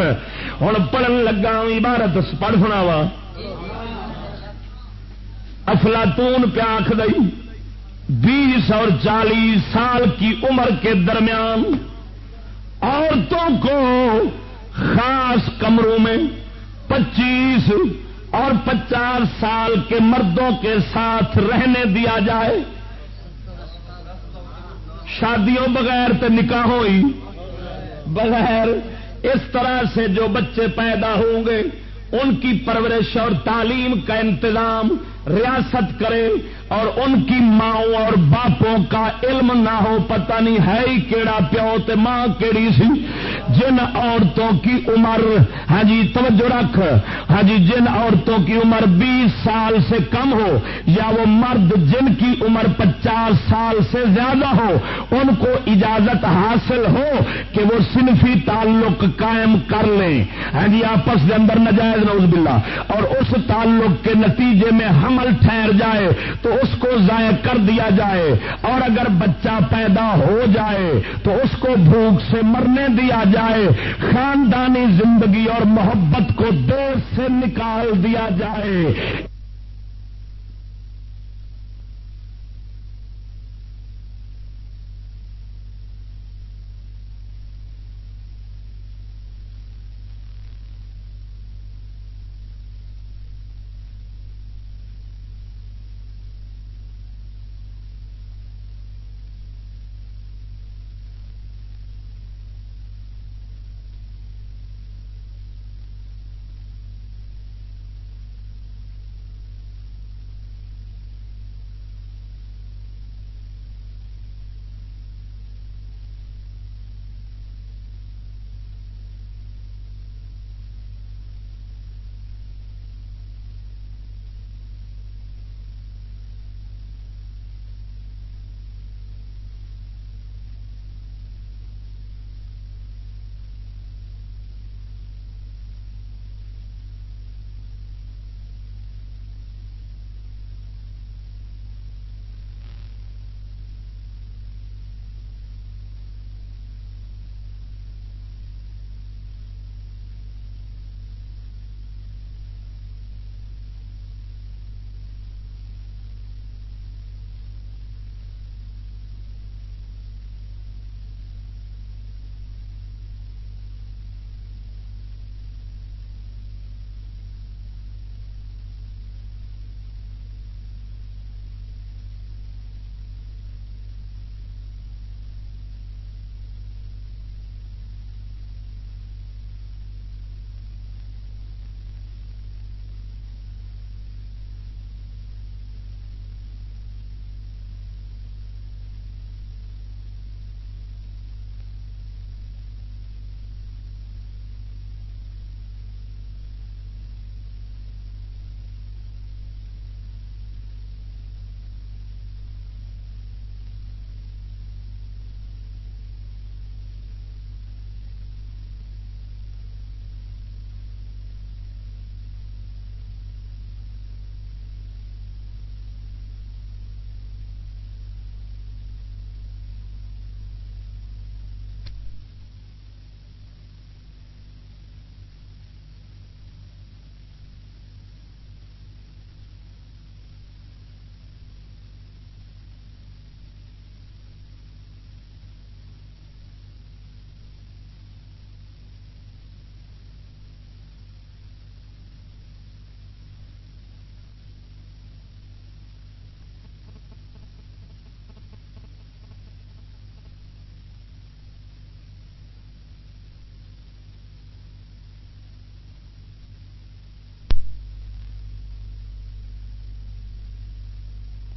ہوں پڑھن لگا عبارت پڑھ سنا وا افلاطون پیاکھ دئی بیس اور چالیس سال کی عمر کے درمیان عورتوں کو خاص کمروں میں پچیس اور پچاس سال کے مردوں کے ساتھ رہنے دیا جائے۔ شادیوں بغیر تو نکاح ہوئی۔ بغیر اس طرح سے جو بچے پیدا ہوں گے، ان کی پرورش اور تعلیم کا انتظام ریاست کرے اور ان کی ماؤں اور باپوں کا علم نہ ہو، پتہ نہیں ہے ہی کیڑا پیو تے ماں کیڑی سی۔ جن عورتوں کی عمر ہاں جی توجہ رکھ۔ ہاں جی جن عورتوں کی عمر بیس سال سے کم ہو یا وہ مرد جن کی عمر پچاس سال سے زیادہ ہو، ان کو اجازت حاصل ہو کہ وہ صنفی تعلق قائم کر لیں۔ ہاں جی آپس کے اندر نجائز نوز باللہ۔ اور اس تعلق کے نتیجے میں حمل ٹھہر جائے تو اس کو ضائع کر دیا جائے۔ اور اگر بچہ پیدا ہو جائے تو اس کو بھوک سے مرنے دیا جائے۔ خاندانی زندگی اور محبت کو دیر سے نکال دیا جائے۔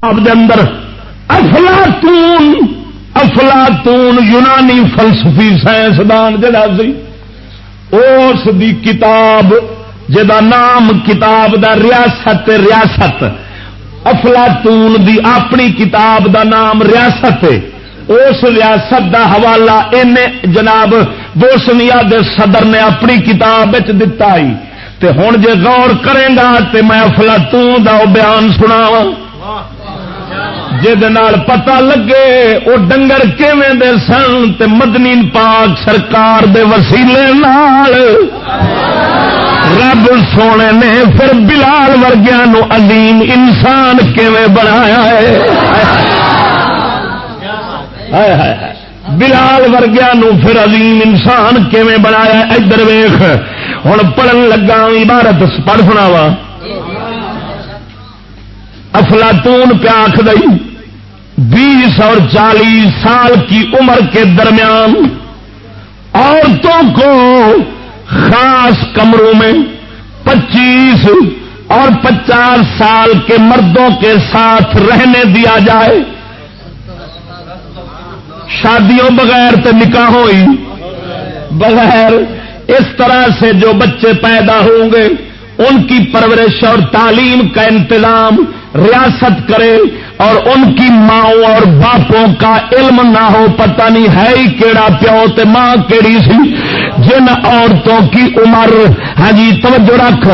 اب اندر، افلاطون افلاطون یونانی فلسفی سائنسدان جڑا سی، اس دی کتاب جدا نام کتاب دا ریاست ریاست، افلاطون دی اپنی کتاب دا نام ریاست، اس ریاست دا حوالہ ان جناب بوسنیا دے صدر نے اپنی کتاب دتا ہی تے ہوں جے غور کرے گا، تے میں افلاطون دا بیان سناواں۔ پتا لگے وہ ڈنگر دے سن تے مدنی پاک سرکار دے وسیلے نال۔ رب سونے نے پھر بلال ورگیا نو عظیم انسان کیویں بنایا ہے؟ بلال ورگیا نو پھر عظیم انسان کیویں بنایا ادھر ویخ ہوں پڑھن لگا عبارت پڑھ سنا وا افلاطون پیاکھ دئی۔ بیس اور چالیس سال کی عمر کے درمیان عورتوں کو خاص کمروں میں پچیس اور پچاس سال کے مردوں کے ساتھ رہنے دیا جائے۔ شادیوں بغیر تو نکاح ہوئی۔ بغیر اس طرح سے جو بچے پیدا ہوں گے، ان کی پرورش اور تعلیم کا انتظام ریاست کرے۔ اور ان کی ماں اور باپوں کا علم نہ ہو، پتہ نہیں ہے ہی کیڑا پیو تے ماں کیڑی سی۔ جن عورتوں کی عمر ہاں جی توجہ رکھ۔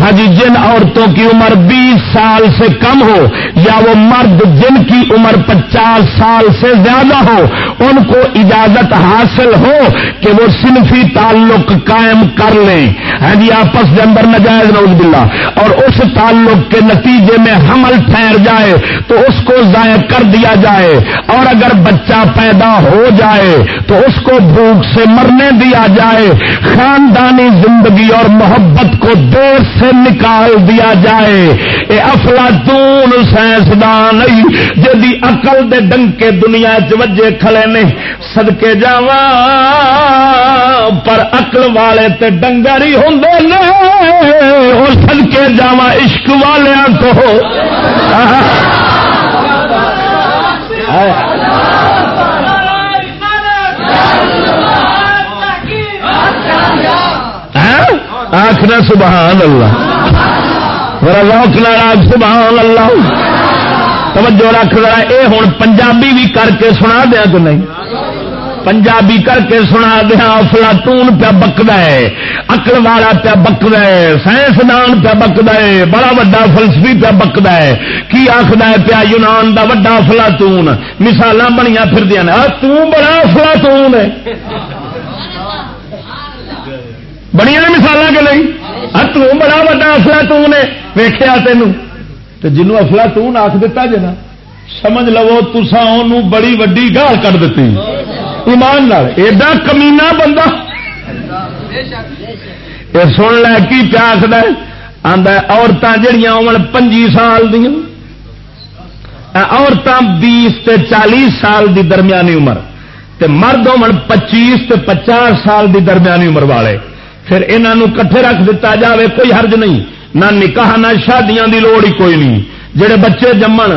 ہاں جی جن عورتوں کی عمر بیس سال سے کم ہو یا وہ مرد جن کی عمر پچاس سال سے زیادہ ہو، ان کو اجازت حاصل ہو کہ وہ صنفی تعلق قائم کر لیں۔ ہاں جی آپس کے اندر نجائز نوز بلا اور اس تعلق کے نتیجے میں حمل ٹھہر جائے تو اس کو ضائع کر دیا جائے اور اگر بچہ پیدا ہو جائے تو اس کو بھوک سے مرنے دیا جائے، خاندانی زندگی اور محبت کو دیر سے نکال دیا جائے۔ اے افلاطون، سائنسدان، جدی اقل دے ڈنکے دنیا چجے کھڑے نے سدکے جا پر اقل والے تے ڈنگر ہی ہوں سدکے جا عشق والوں کو۔ آخر ہاں؟ سبحان اللہ۔ میرا لوک ناراض سبحان اللہ۔ توجہ رکھ ذرا یہ ہوں پنجابی بھی کر کے سنا دیا کہ نہیں؟ پنجابی کر کے سنا دیا فلاٹون پیا بکدا ہے اکڑ والا پیا بکدا ہے سائنسدان پیا بکدا ہے، بڑا وا فلسفی پیا بکدا ہے۔ کی آخر ہے پیا یونان دا وڈا فلاٹون مثال بنیا پھر دیا تڑا فلاٹون ہے۔ بڑی مثال کہ نہیں؟ بڑا وا افلاٹون ہے۔ ویخیا تینوں۔ جنوب افلاٹون آخ دتا جی نا، سمجھ لو تسا بڑی وڈی گال کر دیتی ایمان ایڈا کمینا بندہ۔ یہ سن لے کی پیاس عورتیں جہیا پنجی سال دیا عورتیں بیس تے چالیس سال دی درمیانی عمر۔ تے مرد ہو پچیس تے پچاس سال دی درمیانی عمر والے۔ پھر انہوں کٹھے رکھ دیتا جاوے، کوئی حرج نہیں۔ نہ نکاح، نہ شادیاں دی لوڑ ہی کوئی نہیں۔ جڑے بچے جمن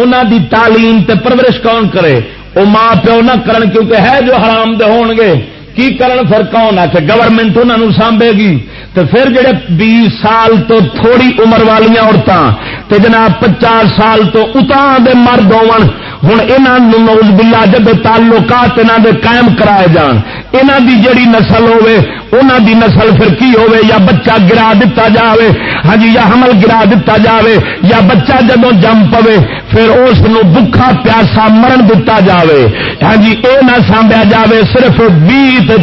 انہوں دی تعلیم تے پرورش کون کرے؟ وہ ماں پیو نہ کرن کیونکہ ہے جو حرام دے ہون گے۔ کی کرن پھر کون آ کے گورنمنٹ انہوں سانبے گی؟ تو پھر جڑے بیس سال تو تھوڑی عمر والی عورتیں جناب پچاس سال تو اتان دے مرد ہون ہوں یہاں نوز بلا جب تعلقات یہاں دے قائم کرائے جان۔ یہاں دی جڑی نسل ہوے انہوں دی نسل پھر کی ہوے یا بچہ گرا دتا جاوے ہاں جی یا حمل گرا دتا جاوے، یا بچہ جدو جم پوے، پھر اس بکھا پیاسا مرن دتا جاوے۔ ہاں جی اے نہ سانبیا جاوے صرف بھی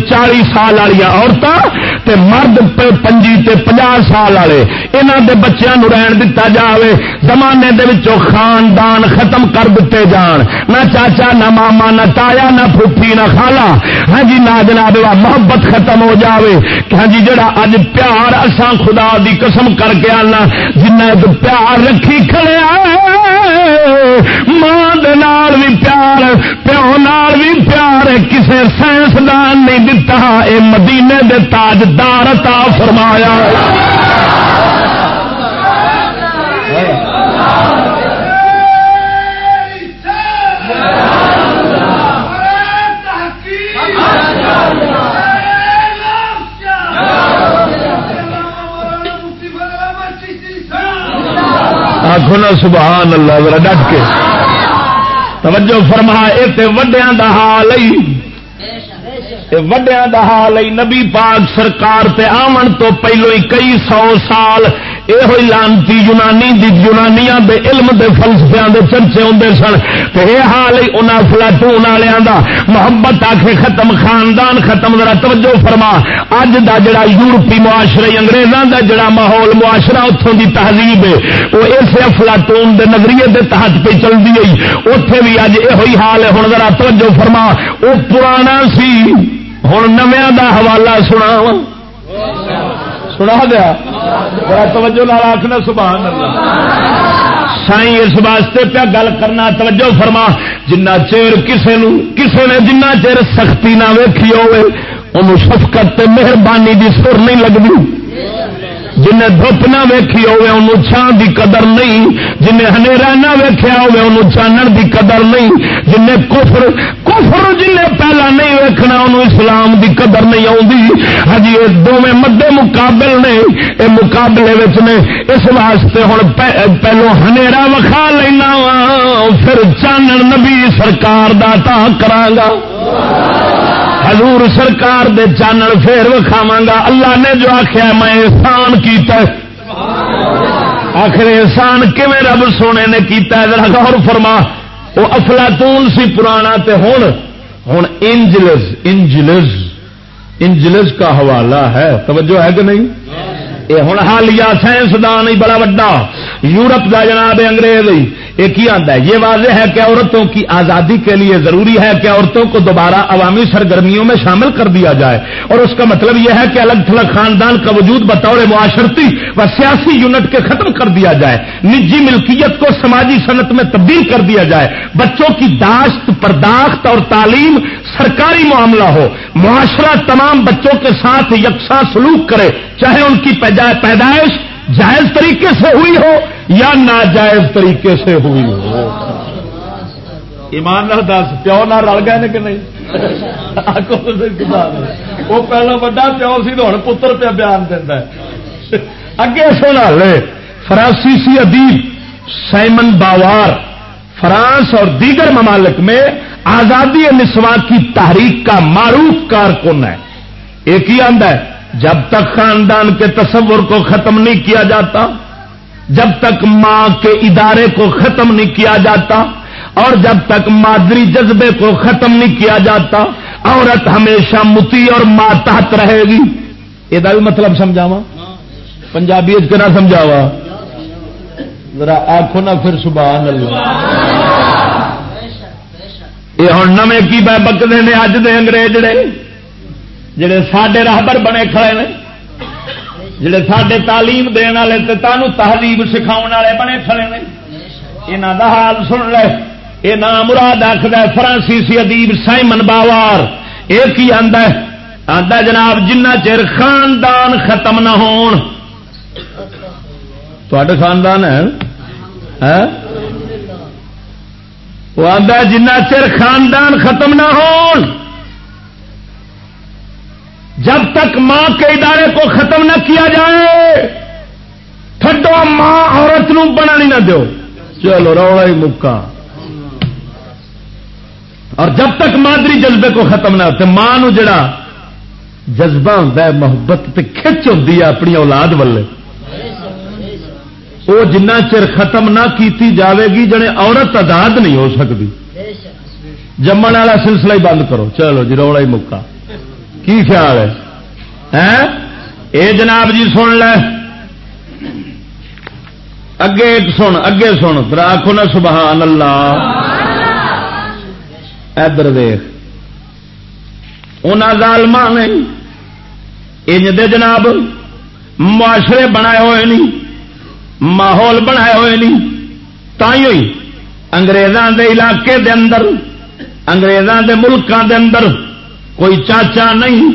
چالی سال والی عورتیں مرد پنجی تے پناہ سال والے۔ یہاں دے بچیاں رہن دتا جاوے زمانے دے وچوں خاندان ختم کر دیتے جان۔ نہ چاچا، نہ ماما، نہ تایا، نہ پھوپھی، نہ خالہ۔ ہاں جی نہ جناب محبت ختم ہو جاوے۔ ہاں جی جڑا اج پیار اساں خدا دی قسم کر کے آنا، جنہ پیار رکھی کھڑے ماں نال بھی پیار، پیو نال بھی پیار، کسے سائنسدان نہیں دتا، اے مدینے دے تاجدار عطا فرمایا۔ آخو نا، سبحان اللہ، ذرا ڈٹ کے۔ توجہ فرما اتنے وڈیا کا حال وڈیا کا حال نبی پاک سرکار تے آمن تو پہلو ہی کئی سو سال یہ لانتی یونانی دی یونانیاں دے علم دے فلسفیاں دے چرچے ہوندے سن تے اے حال ہی انہاں فلاٹون والےاں دا محبت آکھے ختم، خاندان ختم، ذرا توجہ فرما۔ اج دا جڑا یورپی معاشرے انگریزاں دا جڑا ماحول معاشرہ اتھوں دی تہذیب ہے، وہ اس افلاطون دے نظریے دے تحت پہ چلدی ہے اوتھے بھی اج یہ حال ہے۔ ہن ذرا توجہ فرما، او پرانا سی، ہن نویاں دا حوالہ سناواں۔ سنا دیا؟ بڑا توجہ لال آخنا سبحان اللہ سائی اس واسطے پیا گل کرنا، توجہ فرما۔ جنہ چیر کسے نو، کسے نے جنہ چیر سختی نہ ویکھی ہوئے، انہوں شفقت مہربانی دی سر نہیں لگتی جنہیں دھوپ نہ ویکھی ہوے انہوں چھان دی قدر نہیں۔ جنہیں ہنیرا نہ ویکھیا ہوے انہوں چانن دی قدر نہیں۔ جنہیں کفر کفر جنہیں پہلا نہیں ویکھنا، انہوں اسلام دی قدر نہیں آتی ہجی یہ دونوں مدے مقابل نے یہ مقابلے نے، اس واسطے ہوں پہلو ہنیرا وکھا لینا وا، پھر چانن نبی سرکار دا تا کرانگا حضور سرکار دے چانل پھر وکھاوا گا اللہ نے جو آخیا میں احسان کیتا آخر احسان کیون رب سونے نے کیتا ہے؟ ذرا غور فرما۔ وہ افلاطون سی پرانا تے ہوں ہوں انجلز انجلز انجلز کا حوالہ ہے۔ توجہ ہے کہ نہیں؟ یہ ہوں حالیہ سائنسدان ہی بڑا وڈا۔ یورپ کا جناب انگریز۔ یہ کی آتا ہے؟ یہ واضح ہے کہ عورتوں کی آزادی کے لیے ضروری ہے کہ عورتوں کو دوبارہ عوامی سرگرمیوں میں شامل کر دیا جائے۔ اور اس کا مطلب یہ ہے کہ الگ تھلگ خاندان کا وجود بطور معاشرتی و سیاسی یونٹ کے ختم کر دیا جائے۔ نجی ملکیت کو سماجی صنعت میں تبدیل کر دیا جائے۔ بچوں کی داشت، پرداخت اور تعلیم سرکاری معاملہ ہو۔ معاشرہ تمام بچوں کے ساتھ یکساں سلوک کرے، چاہے ان کی پیدائش جائز طریقے سے ہوئی ہو یا ناجائز طریقے سے ہوئی ہو؟ ایمان نہ دس پیو نہ رل گئے کہ نہیں؟ وہ پہلے بڑا پیو سی تو ہوں پتر پہ بیان دینا اگے سونا لے فرانسیسی ادیب سائمن باوار فرانس اور دیگر ممالک میں آزادی نسواں کی تحریک کا معروف کارکن ہے۔ ایک ہی آدھا ہے جب تک خاندان کے تصور کو ختم نہیں کیا جاتا جب تک ماں کے ادارے کو ختم نہیں کیا جاتا اور جب تک مادری جذبے کو ختم نہیں کیا جاتا عورت ہمیشہ متی اور ماتحت رہے گی۔ یہ بھی مطلب سمجھاوا پنجابی نہ سمجھاوا ذرا آخو نا پھر سبحان اللہ۔ یہ ہوں نمے کی بہ بکتے ہیں اج دے انگریز جڑے جڑے سڈے راہبر بنے کھڑے نے، جڑے سڈے تعلیم دن والے تمہوں تہذیب سکھاؤ والے بنے کھڑے نے۔ یہاں کا حال سن لے یہ نام مراد آخر فرانسیسی ادیب سائمن باوار۔ یہ کی آدھا آدھا جناب، جنہ چر خاندان ختم نہ ہون۔ تے خاندان ہے وہ آدھا جنہ چر خاندان ختم نہ ہون۔ جب تک ماں کے ادارے کو ختم نہ کیا جائے، تھڈو ماں عورت نو بنا نہیں نہ دو چلو روڑا ہی مکا اور جب تک مادری جذبے کو ختم نہ ہوتے ماں نو جڑا جذبہ ہوتا ہے، محبت تے کھچ ہوتی ہے اپنی اولاد والے وہ جنہ چر ختم نہ کیتی جاوے گی، جڑے عورت آزاد نہیں ہو سکتی۔ جمن والا سلسلہ ہی بند کرو۔ چلو جی روڑا ہی مکا کی خیال ہے؟ اے جناب جی سن لے۔ اگے سن اگے سن۔ آخو نا، سبحان اللہ۔ ادھر دیکھ ان ظالم نے انج دے جناب معاشرے بنائے ہوئے نہیں ماحول بنائے ہوئے نہیں تھی ہوئی انگریزوں دے علاقے دے اندر انگریزوں دے ملکوں دے اندر کوئی چاچا نہیں،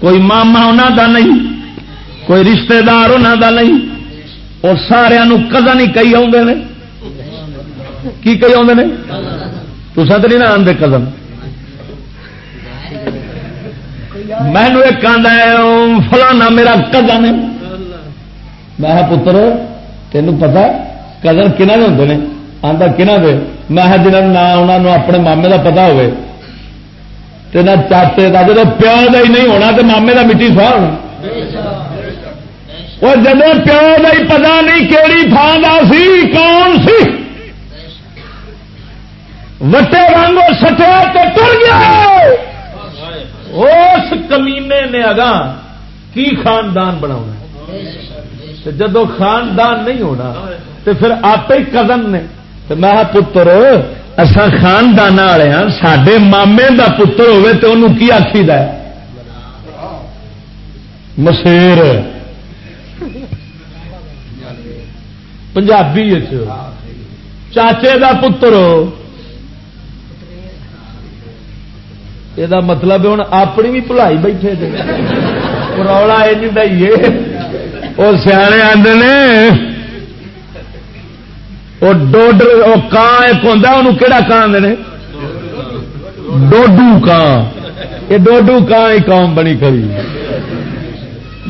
کوئی ماما انہوں دا نہیں، کوئی رشتہ دار انہوں دا نہیں، اور سارا کزن ہی کئی آدھے نے۔ کی کئی آدھے نے؟ تو سد نہیں نہ آدھے کزن مینو ایک آدھا فلانا میرا کزن ہے میں پتر، تینوں پتا کزن کنہ ہوں نے؟ آتا کنہ دے؟ میں جنہوں نہ انہوں اپنے مامے کا پتا ہوے نہ چاچے کا جب پیو کا ہی نہیں ہونا تو مامے کا مٹی سوا ہونا اور جب پیو کا ہی پتا نہیں کہڑی تھان کا سی کون سی وٹے رنگ سٹیا تو ٹر گیا اس کمینے نے اگاں کی خاندان بنا جدو خاندان نہیں ہونا تو پھر آپ ہی قدم نے تو میں پتر اصا خاندان والے ہاں سڈے مامے کا پتر ہوے تو انہوں کی آخی د مسیر۔ پنجابی چاچے کا پتر۔ یہ مطلب ہوں اپنی بھی بھلائی بیٹھے رولا یہ سیانے آدھے وہ ڈوڈر وہ کان ایک ہوتا انہوں کہڑا کان دے ڈوڈو کان۔ یہ ڈوڈو کان ہی قوم بنی کری۔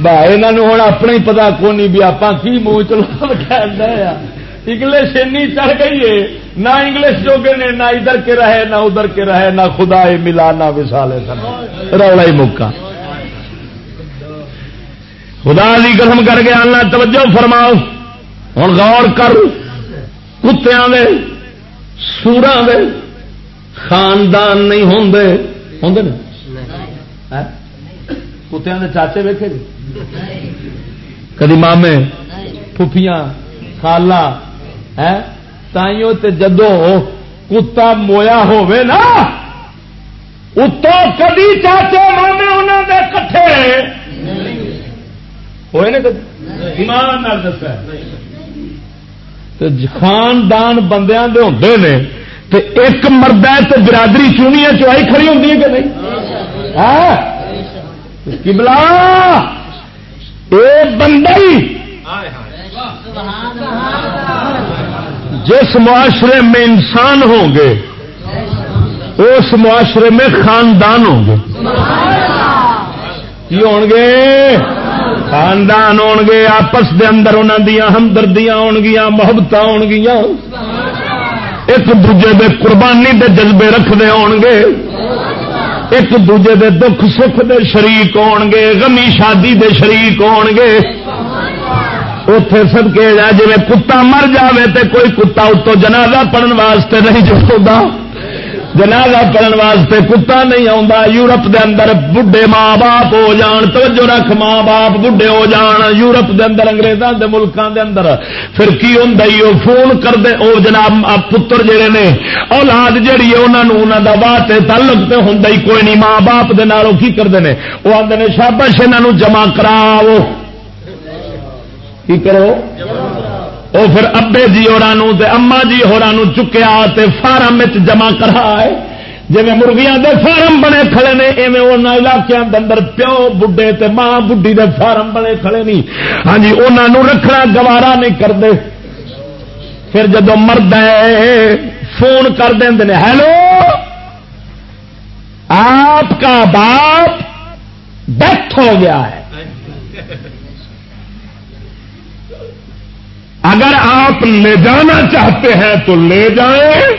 بھائی یہاں ہوں اپنا ہی پتا کون بھی آپ کی منہ چلو انگلش اینی چڑھ گئی ہے، نہ انگلش جو گے نے، نہ ادھر کے رہے، نہ ادھر کے رہے، نہ خدا ملا، نہ وسالے رولا ہی مکا خدا لی قسم کر کے آنا توجہ فرماؤ۔ ہوں غور کر۔ کتیا دے سورا دے خاندان نہیں ہوں ہوں کتیا دے چاچے ویکے جی؟ کدی مامے پھوپیاں خالہ تائیوں تے جدو کتا مویا ہوئے نا اتو کدی چاچے مامے انہوں دے کٹھے ہوئے نا ایمان دسا خاندان بندیاں دے ہوندے نے تے ایک مرد ہے تو برادری چونی چوائی کھڑی ہوں کہ نہیں؟ ہاں؟ کبلا اے بندے جس معاشرے میں انسان ہوں گے، اس معاشرے میں خاندان ہوں گے۔ کی ہو گے؟ خاندان ہو گے آپس دے اندر انہوں دیا ہمدردیاں ہو گیا محبت ہو گیا ایک دوجے دے قربانی دے جذبے رکھتے ہو گے ایک دوجے دے دکھ سکھ دے شریک ہو گے غمی شادی دے شریک ہو گے اتے سب کے جا جی کتا مر جائے تو کوئی کتا اتو جنازہ پڑھن واسطے نہیں چڑھتا جنازہ پڑھن واسطے کتا نہیں آتا یورپ دے اندر بڈھے ماں باپ ہو جان، توجہ رکھ ماں باپ بڈھے ہو جان، یورپ دے اندر انگریزوں دے ملکوں دے اندر۔ پھر کی ہوں وہ فون کر دے او جناب پتر جڑے نے، اولاد جہی ہے انہوں دا واہ تعلق تے ہوں کوئی نہیں۔ ماں باپ دے نالوں کی کرتے ہیں وہ آتے شابش انہوں جمع کراؤ۔ کی کرو؟ وہ پھر ابے جی اور اما جی ہور چکیا فارم جمع کرا ہے۔ جی مرغیاں دے فارم بنے کھڑے نے، ایویں ان علاقوں کے اندر پیو بڈے تے ماں بڈی دے فارم بنے کھڑے نہیں ہاں جی انہوں رکھنا گوارا نہیں کرتے پھر جدو مرد فون کر دیں ہیلو، آپ کا باپ ڈیتھ ہو گیا ہے۔ اگر آپ لے جانا چاہتے ہیں تو لے جائیں،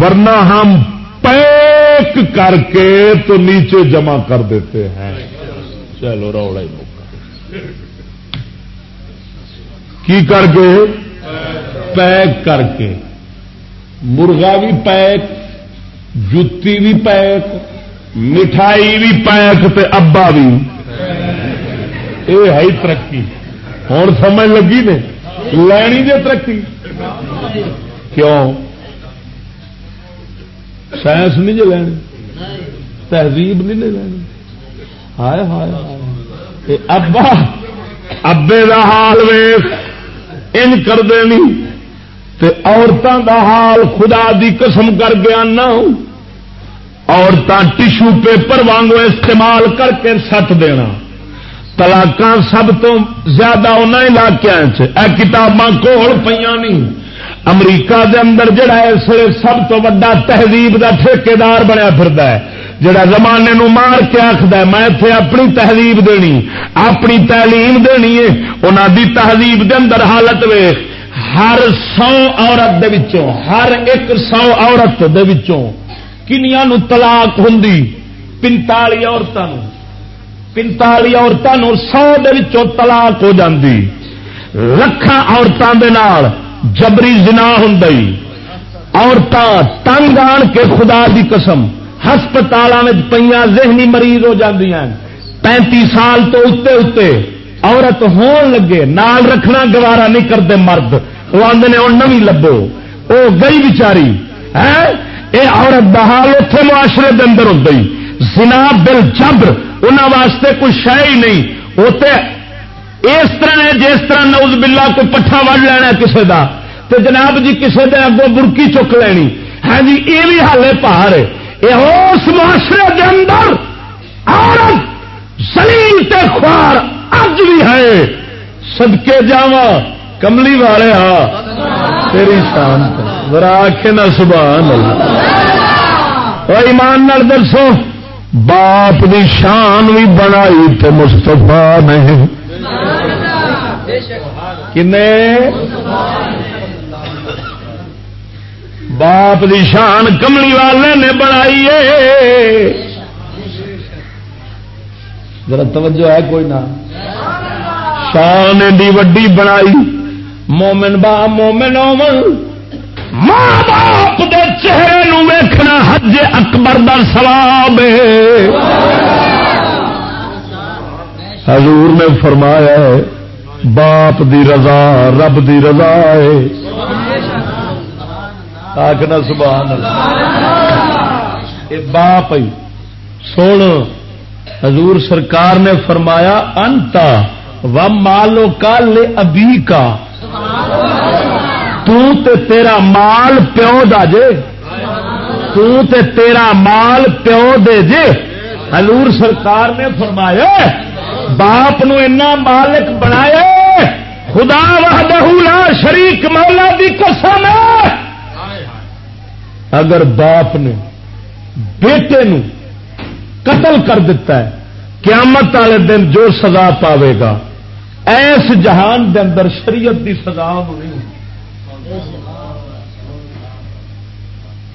ورنہ ہم پیک کر کے تو نیچے جمع کر دیتے ہیں۔ چلو، روڑا ہی موقع۔ کی کر کے؟ پیک کر کے۔ مرغا بھی پیک، جتی بھی پیک، مٹھائی بھی پیک تے ابا بھی۔ یہ ہے ترقی۔ ہوں سمجھ لگی نے؟ لینی جی ترقی۔ کیوں؟ سائنس نہیں جی لینی، تہذیب نہیں جی لینی۔ ہائے ہائے ابا، ابے کا حال ویخ ان کر دینی۔ عورتوں کا حال خدا دی قسم کر گیا نہ عورتیں ٹشو پیپر وانگو استعمال کر کے سٹ دینا۔ تلاک سب تو زیادہ ان علاقوں کتاباں کول پہ نہیں۔ امریکہ دے اندر جڑا اس لیے سب تو وا تہذیب کا ٹھیکار بنیا پھر جڑا زمانے نو مار کے آخد میں اتے اپنی تہذیب دینی، اپنی تعلیم دینی ہے۔ انہوں دی تہذیب دے اندر حالت ویخ ہر سو عورت دے وچوں، ہر ایک سو عورت دے وچوں کنیا نو طلاق ہوں پنتالی عورتوں پنتالی عورتوں سو دے وچوں طلاق ہو جاندی۔ لکھان عورتوں دے نال جبری زنا ہوں عورتیں تنگ آن کے خدا دی قسم ہسپتال پہ ذہنی مریض ہو جاتی ہیں پینتی سال تو اتنے اتنے عورت ہون لگے، نال رکھنا گوارا نہیں کرتے مرد۔ وہ آدھے ہوں نو لبو وہ گئی بچاری۔ ہاں؟ ہے یہ عورت بحال اتے معاشرے کے اندر ہوں گئی سنا بل جبر انہوں واسطے کوئی شہ ہی نہیں۔ وہ اس طرح نے جس طرح نوز بلا کوئی پٹھا وڑ لینا کسی کا تو جناب جی کسی دے اگوں برکی چک لینی۔ ہاں جی یہ بھی ہالے پہاڑ یہ اس معاشرے کے اندر عورت سلیل تے خوار اج بھی ہے۔ سدکے جا کملی والے ہاں تیری شان ذرا کے نہ سبحان ایمان نال دسو۔ باپ دی شان بھی بنائی تے مستفا نہیں کنے؟ باپ دی شان کملی والے نے بنائی ذرا توجہ ہے کوئی نہ۔ شان دی وڈی بنائی۔ مومن با مومن اومن ماں باپ دے چہرے نو ویکھنا حج اکبر دا سواب حضور نے فرمایا ہے، باپ دی رضا، رب دی رضا ہے۔ آخنا سبحان اللہ۔ یہ باپ ہی سن حضور سرکار نے فرمایا، انتا و مالو کا لے ابھی کا تو تے تیرا مال پیو دا جے۔ تو تے تیرا مال پیو دے جے۔ حضور سرکار نے فرمایا، باپ نو اینا مالک بنایا۔ خدا وحدہ لا شریک مولا دی قسم ہے۔ اگر باپ نے بیٹے نو قتل کر دیتا ہے، قیامت والے دن جو سزا پاوے گا، ایس جہان دے اندر شریعت دی سزا نہیں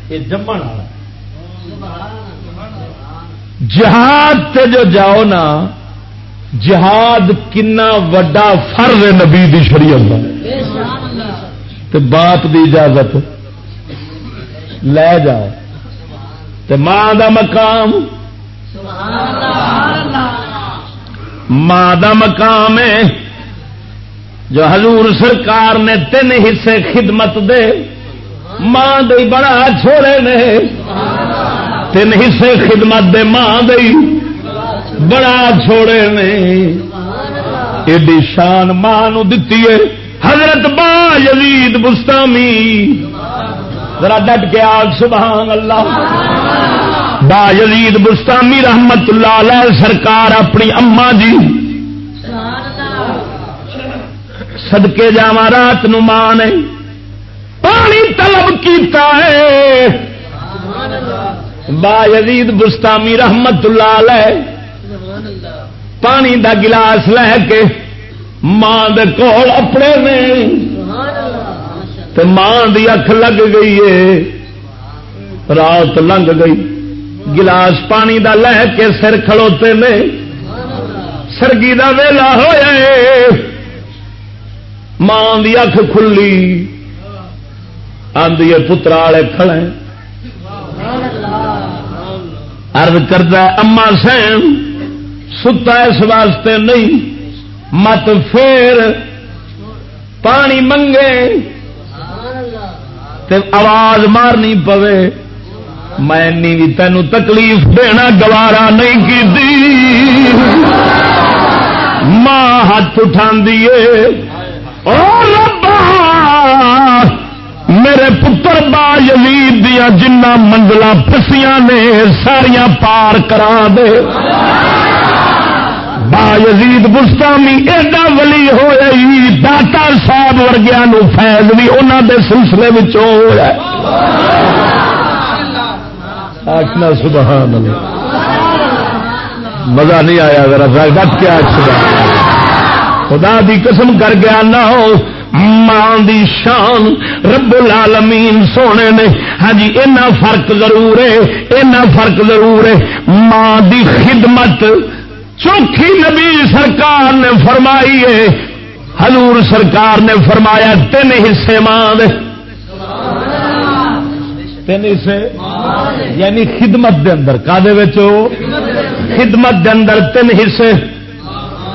یہ جمن جہاد تے جو جاؤ نا جہاد کنا وڈا فرض ہے نبی دی شریعت تے باپ دی اجازت۔ لے جاؤ۔ تے ماں دا مقام۔ ماں کا مقام ہے۔ جو حضور سرکار نے تین حصے خدمت دے، ماں دئی بڑا چھوڑے نے۔ تین حصے خدمت دے ماں دئی بڑا چھوڑے نے۔ ایڈی شان ماں دتی ہے حضرت با یزید بستامی۔ ذرا ڈٹ کے آگ، سبحان اللہ۔ با یزید بستامی رحمت اللہ علیہ سرکار اپنی اما جی سدکے جا رات نو ماں نے پانی طلب کیتا ہے۔ با یزید بستامی رحمت اللہ علیہ۔ پانی دا گلاس لے کے ماں دے کول اپنے نے۔ ماں دی اکھ لگ گئی ہے۔ رات لنگ گئی۔ گلاس پانی دا لہ کے سر کھڑوتے نے۔ سرگی دا ویلا ہوا ماں دی اکھ کھلی۔ آدھی پترا والے کھڑے۔ ارد کردہ اما سین، ستا اس واسطے نہیں۔ مت پھر پانی منگے۔ تے آواز مارنی پوے۔ میں بھی تینوں تکلیف دینا گوارا نہیں کی ماں ہاتھ اٹھا دیے میرے پتر با یزید دیا جنہ منزل پسیاں نے ساریا پار کرا دے۔ با یزید بستامی ایڈا ولی ہوئی داتا صاحب ورگیا نو فیض بھی انہوں دے سلسلے ہوا آخنا سبحان اللہ۔ مزہ نہیں آیا ذرا ڈٹ کے آج صبح خدا دی قسم کر گیا نہ ہو۔ ماں دی شان رب العالمین سونے نے۔ ہاں جی اینا فرق ضرور ہے، اینا فرق ضرور ہے۔ ماں دی خدمت چوکھی نبی سرکار نے فرمائی ہے۔ حضور سرکار نے فرمایا، تین حصے ماں دے۔ تین حصے؟ یعنی خدمت دے اندر۔ کا خدمت دے اندر تین حصے۔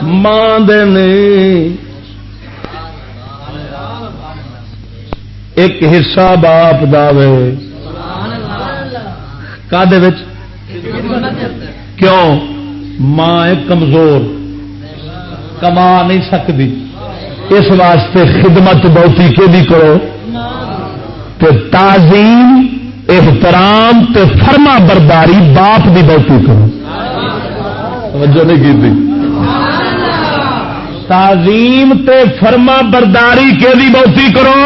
ماں دے نے۔ ایک حصہ باپ دے کا کیوں؟ ماں کمزور۔ کما نہیں سکتی۔ اس واسطے خدمت بہتی کہ بھی کرو۔ تو تعظیم، احترام تے فرما برداری باپ دی بہتی کرو۔ توجہ نہیں کی تعظیم تے فرما برداری کے دی بہتی کرو؟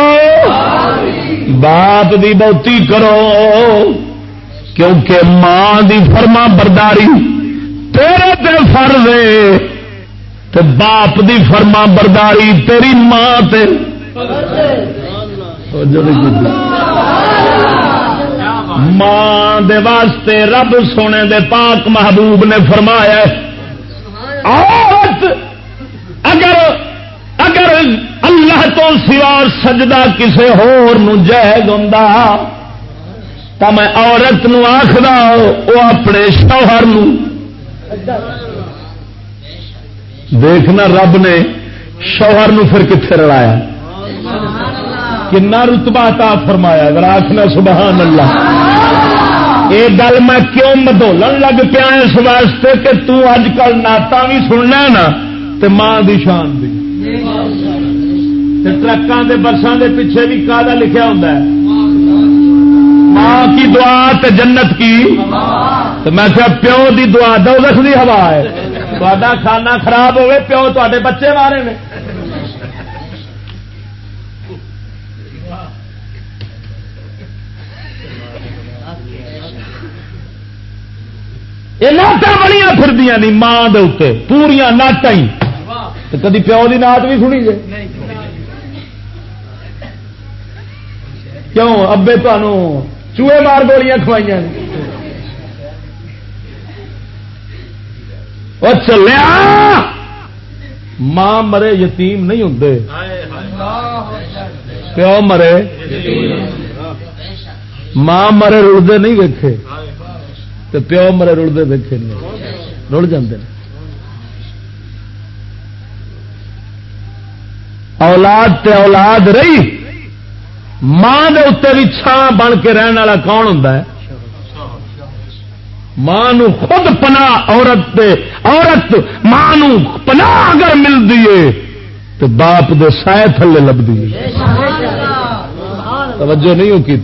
باپ دی بہتی کرو۔ کیونکہ ماں دی فرما برداری تیرے تے فرض تے باپ دی فرما برداری تیری ماں تے۔ ماں دے واسطے رب سونے دے پاک محبوب نے فرمایا عورت اگر اگر اللہ تو سوا سجدہ کسی ہوج ہوں تو میں عورت نو آخر وہ اپنے شوہر دیکھنا رب نے شوہر نو پھر کتنے رلایا؟ کنا رتبا تا فرمایا؟ اگر آخنا سبحان اللہ۔ یہ گل میں کیوں مدولن لگ پیا اس واسطے کہ تج کل نعت بھی سننا نا؟ تے ماں دی شان دی۔ ٹرکاں دے بساں دے پیچھے بھی کالا لکھیا ہوندا ہے۔ ماں کی دعا تے جنت کی۔ تو میں کہا پیو دی دعا دوزخ دی ہوا ہے۔ تا کھانا خراب ہوئے، پیو تے بچے مارے نے۔ یہ ناٹا بڑی پھر نہیں ماں دے پوریا ناٹا ہی۔ کدی پیو کی نات بھی سنی جی کیوں؟ ابے تمہوں چوہے مار گولیاں کھوائی اور چلیا! ماں مرے یتیم نہیں ہوں پیو مرے۔ ماں مرے رڑتے نہیں ویکھے۔ تو پیو مرے رڑتے ویکھے رڑ جاندے اولاد تے اولاد رہی۔ ماں دے اتنے بھی چھان بن کے رہن والا کون ہوں ماں خود پنا عورت دے عورت ماں پنا اگر مل دیے تو باپ دے سائے تھلے لب توجہ نہیں ہو کی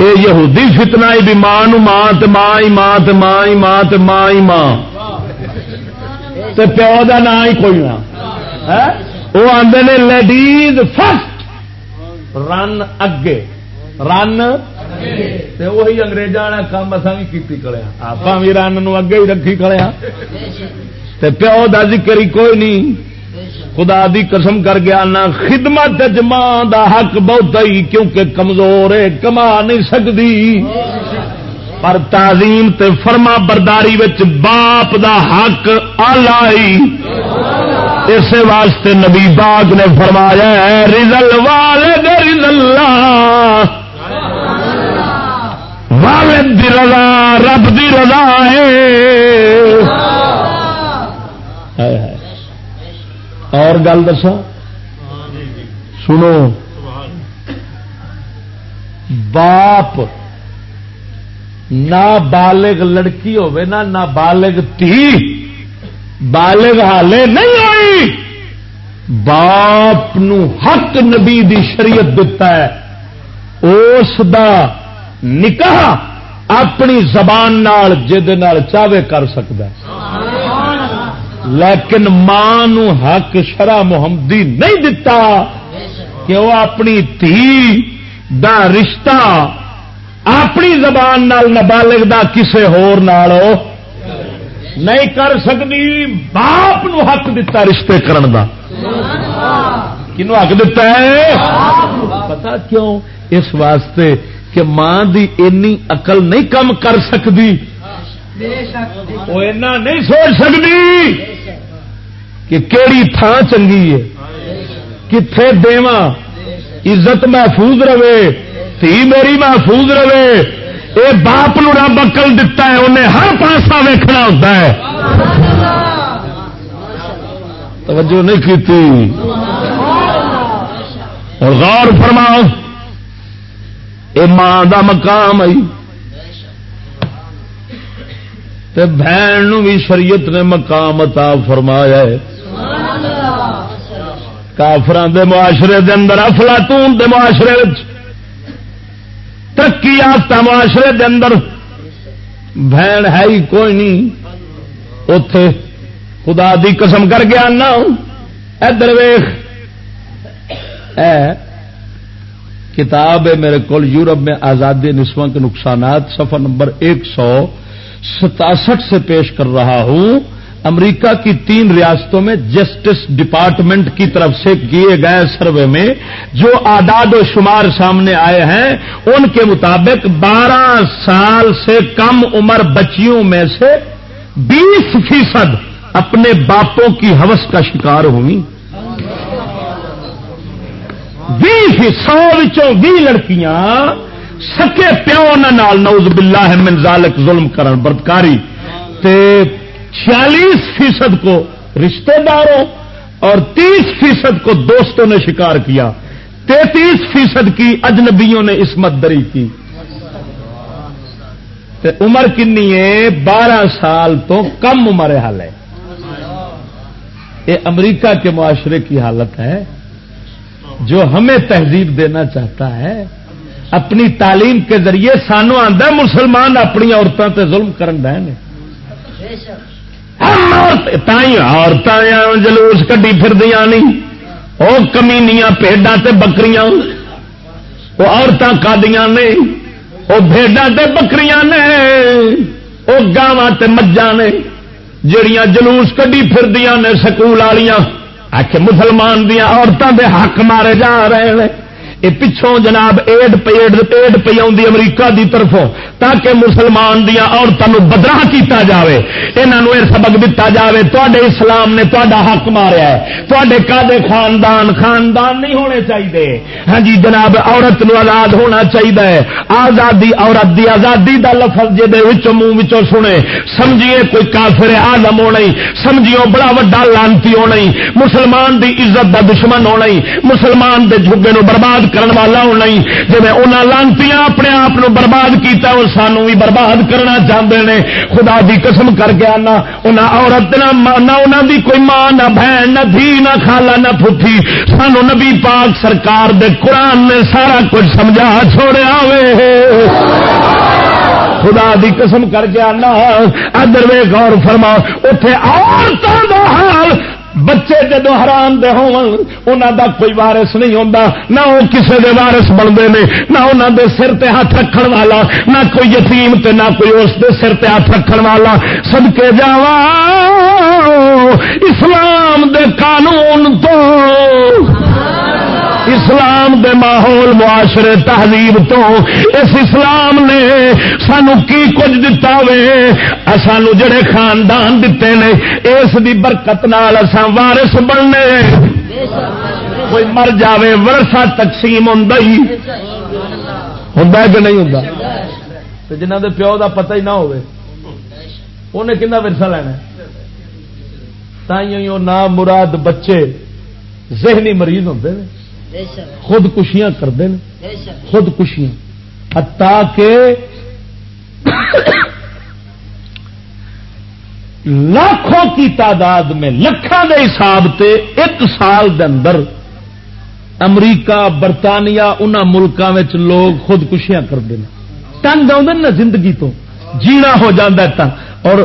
اے یہودی فتنا بھی ماں ماں تے ماں ہی ماں تے ماں ہی ماں تے ماں ہی ماں۔ تے پیو دا نام ہی کوئی نہ۔ وہ آدھے نے لیڈیز فسٹ رن اگے. رن وہی اگریزا والا کام اصا بھی کی کڑیا آپ بھی رن اگے ہی رکھی کڑیا پیو دا ذکر ہی کوئی نہیں۔ خدا دی قسم کر گیا نہ خدمت جماں دا حق بہت ہی کیونکہ کمزور ہے کما نہیں سکتی پر تعظیم تے فرما برداری وچ باپ دا حق آلائی اس واسطے نبی باغ نے فرمایا رزل والد اللہ۔ والد دی رضا، رب دی رضا ہے۔ اور گل دسا سنو۔ باپ نہ بالغ لڑکی ہوے نا نہ تھی۔ بالغ حالے نہیں ہوئی۔ باپ نو حق نبی دی شریعت دتا ہے۔ اس دا نکاح اپنی زبان نال نال چاہے کر سکتا ہے۔ لیکن ماں نو حق شرع محمدی نہیں دتا۔ کہ وہ اپنی تھی دا رشتہ اپنی زبان نال نبالغ دا کسے ہور نالو نہیں کر سکتی، باپ نو حق دتا رشتے کرن دا۔ کنو حق دتا ہے؟ پتا کیوں؟ اس واسطے کہ ماں دی اینی اقل نہیں کم کر سکتی۔ وہ اینا نہیں سوچ سکتی کہ کیڑی تھان چنگی ہے کتنے دوا عزت محفوظ رہے، تھی میری محفوظ رہے۔ اے باپ نو رب اکل دتا ہے، انہیں ہر پاسا ویکنا ہوتا ہے۔ توجہ نہیں کی اور غور فرماؤ، اے ماں دا مقام آئی بہن بھی شریعت نے مقام عطا فرمایا ہے۔ کافران دے معاشرے دے اندر، افلاطون دے معاشرے ترقی یافتہ معاشرے دے اندر بہن ہے ہی کوئی نہیں۔ اتے خدا دی قسم کر گیا نا ادھر ویخ کتاب ہے میرے کو یورپ میں آزادی نسواں کے نقصانات، صفحہ نمبر ایک سو ستاسٹھ سے پیش کر رہا ہوں۔ امریکہ کی تین ریاستوں میں جسٹس ڈپارٹمنٹ کی طرف سے کیے گئے سروے میں جو آداد و شمار سامنے آئے ہیں، ان کے مطابق بارہ سال سے کم عمر بچیوں میں سے بیس فیصد اپنے باپوں کی حوث کا شکار ہوئی۔ سو بھی لڑکیاں سکے پیو نال نوز باللہ من ذالک ظلم کرن برتکاری تے چھیالیس فیصد کو رشتہ داروں اور تیس فیصد کو دوستوں نے شکار کیا۔ تینتیس فیصد کی اجنبیوں نے اسمت دری کی۔ تے عمر کنی ہے؟ بارہ سال تو کم عمر حال ہے یہ امریکہ کے معاشرے کی حالت ہے۔ جو ہمیں تہذیب دینا چاہتا ہے، اپنی تعلیم کے ذریعے سانو آدھا مسلمان اپنی عورتوں تے ظلم کرن دے ہاں، عورتیں جلوس کڈی پھر دیا نہیں۔ وہ کمینیاں پیڈا تے بکریاں۔ وہ عورتیں کادیاں نے۔ وہ بھیڈا تے بکریاں نے۔ وہ گاواں تے مجھا نے۔ جڑیاں جلوس کڈی پھر دیا نے سکول والیاں آخ مسلمان دیا عورتوں دے حق مارے جا رہے ہیں یہ پچھوں جناب ایڈ پیڈ ایڈ پی امریکہ دی طرفوں، تاکہ مسلمان دیا عورتوں بدراہ کیتا جاوے۔ انہوں یہ سبق دتا جاوے تے اسلام نے تا حق ماریا ہے۔ تے کدے خاندان خاندان نہیں ہونے چاہیے ہاں جی جناب، عورت نو آزاد ہونا چاہیے آزادی عورت دی آزادی دا لفظ جی منہ سنے، سمجھیے کوئی کافر آزم ہونا سمجھیو بڑا وڈا لانتی ہونا مسلمان دی عزت دا دشمن ہونا مسلمان دے جھگے نو برباد کرن والا ہونا ہی جی انہوں لانتی اپنے آپ برباد کیتا وہ سانو بھی برباد کرنا چاہتے ہیں خدا دی قسم کر کے آنا انہیں عورت نہ انہوں دی کوئی ماں، نہ بہن، نہ دھی، نہ خالا نہ پھوٹھی سانو نبی پاک سرکار دے قرآن نے سارا کچھ سمجھا چھوڑیا وے۔ خدا دی قسم کر کے آنا۔ ادر وے غور فرما اتے عورتوں کا حال بچے جدو حرام دے ہون دا کوئی وارس نہیں ہوتا نہ وہ کسی دے وارس بنتے ہیں نہ انہوں دے سر تے ہاتھ رکھن والا، نہ کوئی یتیم تے نہ کوئی اس دے سر تے ہاتھ رکھن والا۔ سد کے جا اسلام دے قانون تو اسلام دے ماحول معاشرے تہذیب تو، اس اسلام نے سانو کی کچھ دتا وے؟ سانو جڑے خاندان دیتے نے، اس دی برکت نال اساں وارث بننے۔ کوئی مر جاوے، ورثہ تقسیم ہوں ہوں کہ نہیں ہوں جنہ دے پیو دا پتہ ہی نہ ہوئے انہیں کنا ورسا لینا تھی نام مراد بچے ذہنی مریض ہوتے ہیں خودکشیاں کرتے ہیں خودکشیاں۔ کہ لاکھوں کی تعداد میں لکھان کے حساب سے ایک سال دے اندر امریکہ برطانیہ ان ملکوں لوگ خودکشیاں کرتے ہیں تنگ آدھے نا زندگی تو۔ جینا ہو جاتا تنگ اور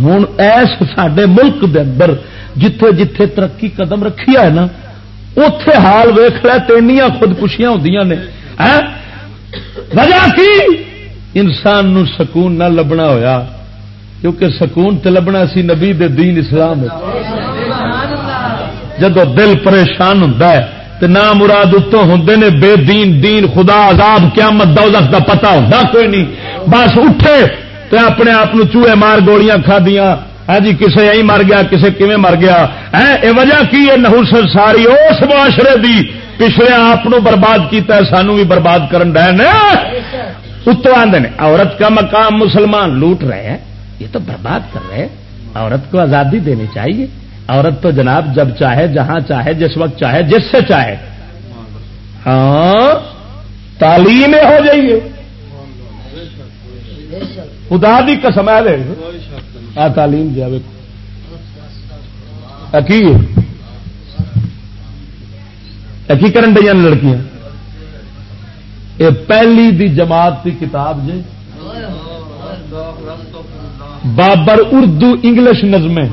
ہوں ایس سڈے ملک دے اندر جتھے جتھے ترقی قدم رکھی ہے نا اتے حال ویخ لینیا خودکشیاں ہوں نے وجہ کی؟ انسان نو سکون نہ لبنا ہویا، کیونکہ سکون تے لبنا سی نبی دے دین اسلام جدو دل پریشان ہوں تو نہ مراد اتوں ہوں نے بے دین دین خدا، عذاب، قیامت دوزخ دا پتا ہوں کوئی نہیں۔ بس اٹھے تو اپنے آپ چوہے مار گولیاں کھا دیا۔ ہاں جی کسے یہی مر گیا، کسے کیویں مر گیا؟ ہاں، اے وجہ کی ہے نہوسر ساری اس معاشرے دی پچھلے آپ برباد کیتا ہے، سانو بھی برباد کرن ڈے اتو آدھے عورت کا مقام مسلمان لوٹ رہے ہیں، یہ تو برباد کر رہے ہیں۔ عورت کو آزادی دینی چاہیے۔ عورت تو جناب جب چاہے، جہاں چاہے، جس وقت چاہے، جس سے چاہے۔ ہاں تعلیم ہو جائیے۔ خدا بھی قسم ہے آ تعلیم دیا کی کرن دیا لڑکیاں؟ یہ پہلی دی جماعت کی کتاب جی بابر اردو انگلش نظمیں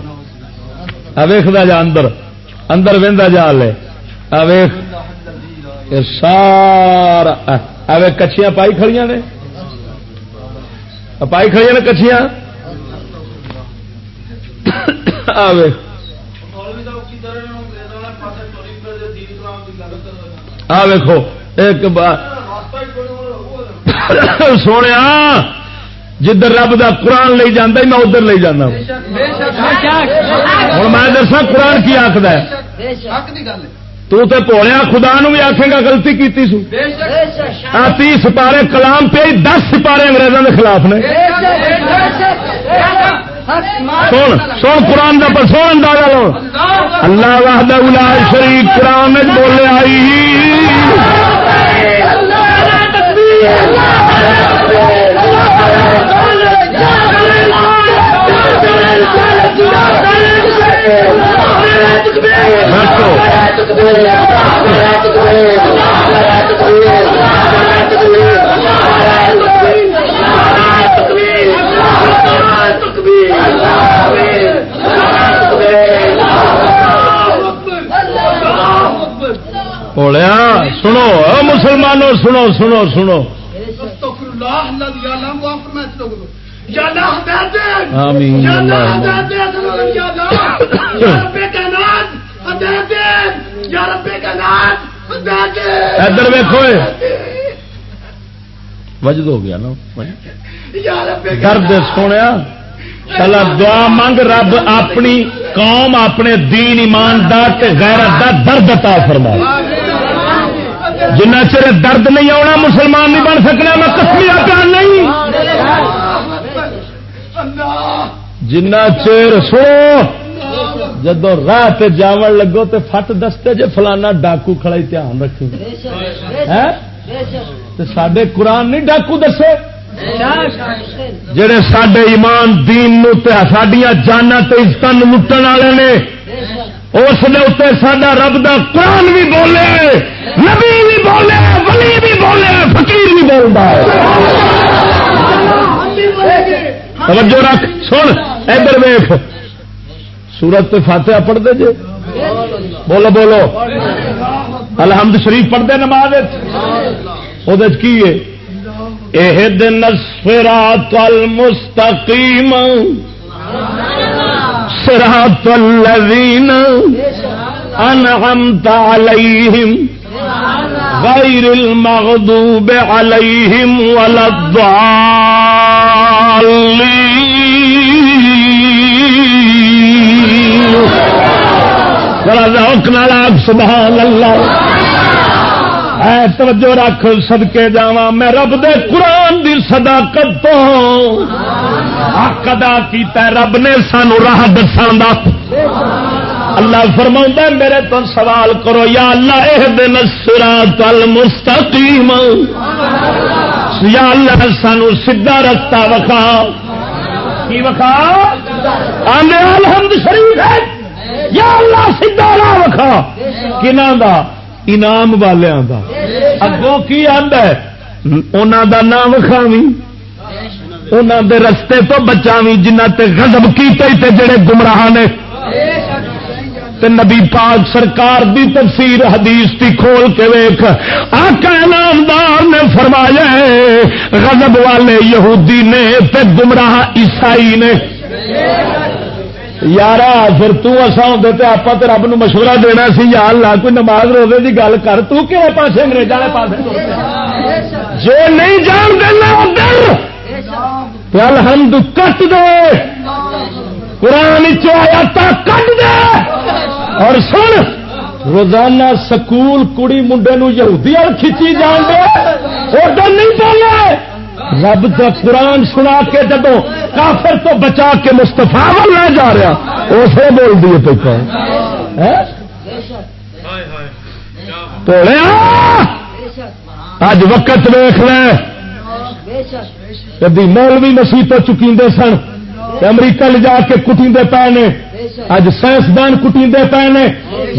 اویخ جا اندر۔ اندر وہدا جا لے۔ اویخ سارا۔ اوے کچھیاں پائی کھڑی نے۔ پائی کھڑی نے کچھیاں؟ آ ویکو ایک بار سونے جدھر رب دا قرآن لے جانا میں ادھر لے جانا ہوں۔ میں دسا قرآن کی آخد تو تے پوڑیا خدا نو بھی آخے گا گلتی کی سو۔ تی سپارے کلام پہ دس سپارے انگریزوں کے خلاف نے۔ سن سن قرآن کا پر سو اندازہ لو۔ اللہ واہد شریف قرآن بولے آئی۔ سنو مسلمانوں سنو سنو سنو۔ ادھر ویکو وجد ہو گیا نا۔ درد سونے چلا دعا منگ رب اپنی قوم اپنے دین ایماندار غیرت دا درد عطا فرما جنہ چر درد نہیں آنا مسلمان نہیں بن سکنا، میں کسمیا پیان نہیں۔ جنہ چیر سو جدو راہ جاون لگو تو فٹ دستے جے فلانا ڈاکو کھڑا دھیان رکھے۔ سڈے قرآن نہیں ڈاکو دسے۔ جڑے سڈے ایمان دین سڈیا جانا عزت لٹن والے نے۔ اس نے اتنے سڈا رب دا قرآن بھی بولے، نبی بھی بولے، ولی بھی بولے، فقیر بھی بولتا ہے۔ توجہ رکھ، سن، ادھر ویخ سورت فاتحہ پڑھتے جے بولو بولو۔ الحمد شریف پڑھتے نماز وہ کی ہے؟ دن سرات المستقیم۔ صراط الذين أنعمت عليهم غير المغضوب عليهم ولا الضالين. ولا سبحان الله. اے توجہ رکھ سدکے جا میں رب دے قرآن دی صداقت تو حق ادا کیتا رب نے سانو راہ دسان دا۔ اللہ فرما میرے تو سوال کرو، یا اللہ اہ دن سرا تل مستقیم یا اللہ سانو سیدا رستہ وکھا۔ کی وکھا؟ آنے الحمد شریف ہے۔ یا اللہ سیدا راہ وکھا۔ کنہ دا؟ انعام والوں کا اگوں کی آدھا انہوں دا نام وکھاوی انہوں دے رستے تو بچاوی جنہ تے غضب کیتے تے جڑے گمراہ نے۔ تے نبی پاک سرکار دی تفسیر حدیث کی کھول کے ویخ آقا نامدار نے فرمایا غضب والے یہودی نے تے گمراہ عیسائی نے۔ یار پھر تسا ہوں تو آپ تو رب نو مشورہ دینا سی، یا اللہ، کوئی نماز روزے کی گل کر، تو کہ پاس انگریز والے پاس جو نہیں جان دینا ادھر الحمد کٹ دے۔ قرآن چیا کٹ دے۔ اور سن، روزانہ سکول کڑی منڈے نو یہودی کھچی جان دے۔ ادھر نہیں بولے۔ رب کا قرآن سنا کے جب کافر تو بچا کے مستفا لے جا رہا، اسے بول دیے تو اج وقت ویخ لے۔ کدی مولوی مسیح تو چکی سن امریکہ لے جا کے کٹی پے نے۔ اج سائنسدان کٹی پے نے۔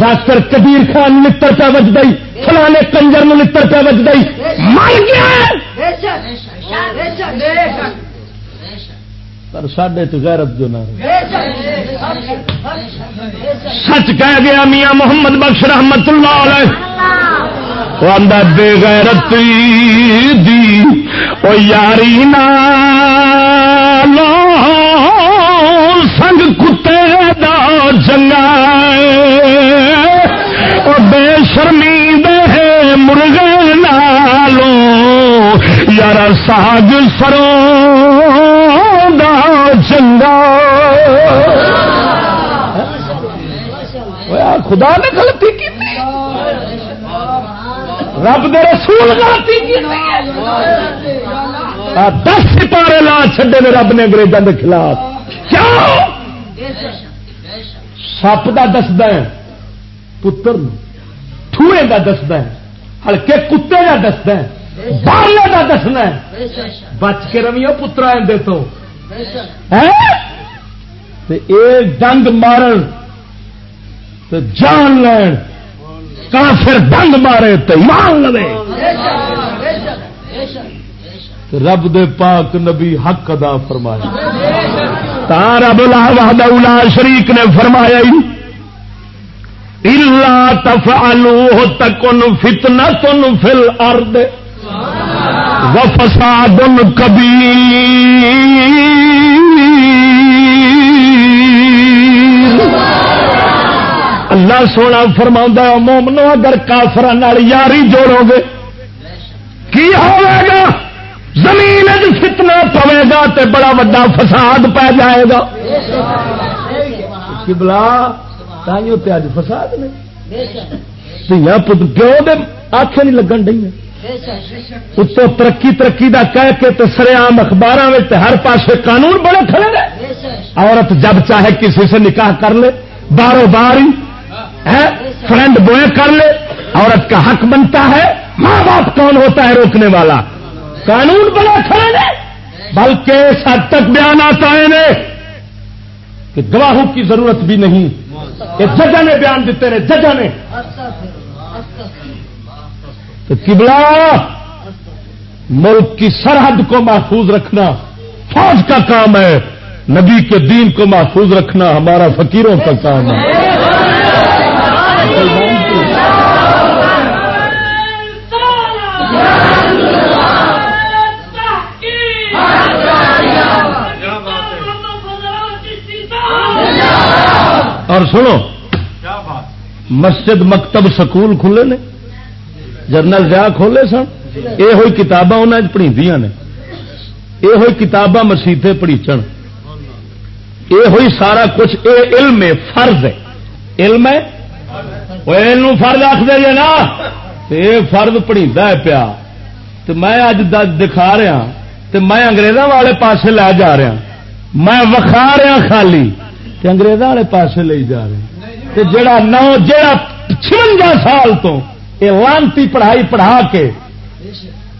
ڈاکٹر کبیر خان لڑ پہ بج فلانے کنجر لڑ پہ بج مر گیا! پر سڈے غیرت جو نہ سچ کہہ گیا میاں محمد بخش رحمت اللہ علیہ۔ بے غیرت دی۔ او یاری نالو سنگ کتے دا چنگا بے شرمی دے مرغے نالو یار ساگ سرو چنگا۔ خدا نے غلطی کی رب دے رسول غلطی کی دس ستارے لا چھڈے نے رب نے انگریزوں کے خلاف۔ سپ کا دستا ہے، پتر ٹوئے کا دستا ہے، ہلکے کتے کا دستا ہے۔ بالے کا دسنا بچ کے رویو پترا اندر تو۔ ڈنگ مارن جان لین۔ کافر ڈنگ مارے تو مان لے رب دے پاک نبی حق ادا فرمایا۔ تا رب لا شریک نے فرمایا الا تفعلوه تکن فتنه فی الارض وفساد کبھی اللہ سونا فرما مومنو اگر کافر یاری جوڑو گے کی ہوگا زمین فتنا پوے گا تے بڑا وا فساد پی جائے گا۔ بلا اج فساد نے۔ پیو آخ نہیں لگن ڈی اتو ترقی ترقی دا کہہ کے تو سر عام اخبار ہر پاسے قانون بڑے کھڑے رہے۔ عورت جب چاہے کسی سے نکاح کر لے، بارو بار ہی فرینڈ بوئے کر لے۔ عورت کا حق بنتا ہے، ماں باپ کون ہوتا ہے روکنے والا؟ قانون بڑے کھڑے رہے۔ بلکہ اس حد تک بیان آتا ہے کہ گواہوں کی ضرورت بھی نہیں یہ ججا نے بیان دیتے رہے ججا نے۔ تو کبلا ملک کی سرحد کو محفوظ رکھنا فوج کا کام ہے۔ نبی کے دین کو محفوظ رکھنا ہمارا فقیروں کا کام ہے۔ اور سنو مسجد مکتب سکول کھلے نے؟ جرنل ضیا کھولے سن؟ یہ ہوئی کتاباں انہیں پڑھی نے۔ یہ ہوئی کتاباں مسیطے پڑھیچن۔ یہ ہوئی سارا کچھ اے علم ہے فرض ہے۔ علم ہے؟ وہ فرض آخر جی نا یہ فرض پیا۔ تو میں اج دکھا رہا تو میں انگریزوں والے پاسے لے جا رہا۔ میں وکھا رہا خالی انگریزوں والے پاسے لے جا رہے جڑا نو، جڑا چونجا سال تو یہ لانتی پڑھائی پڑھا کے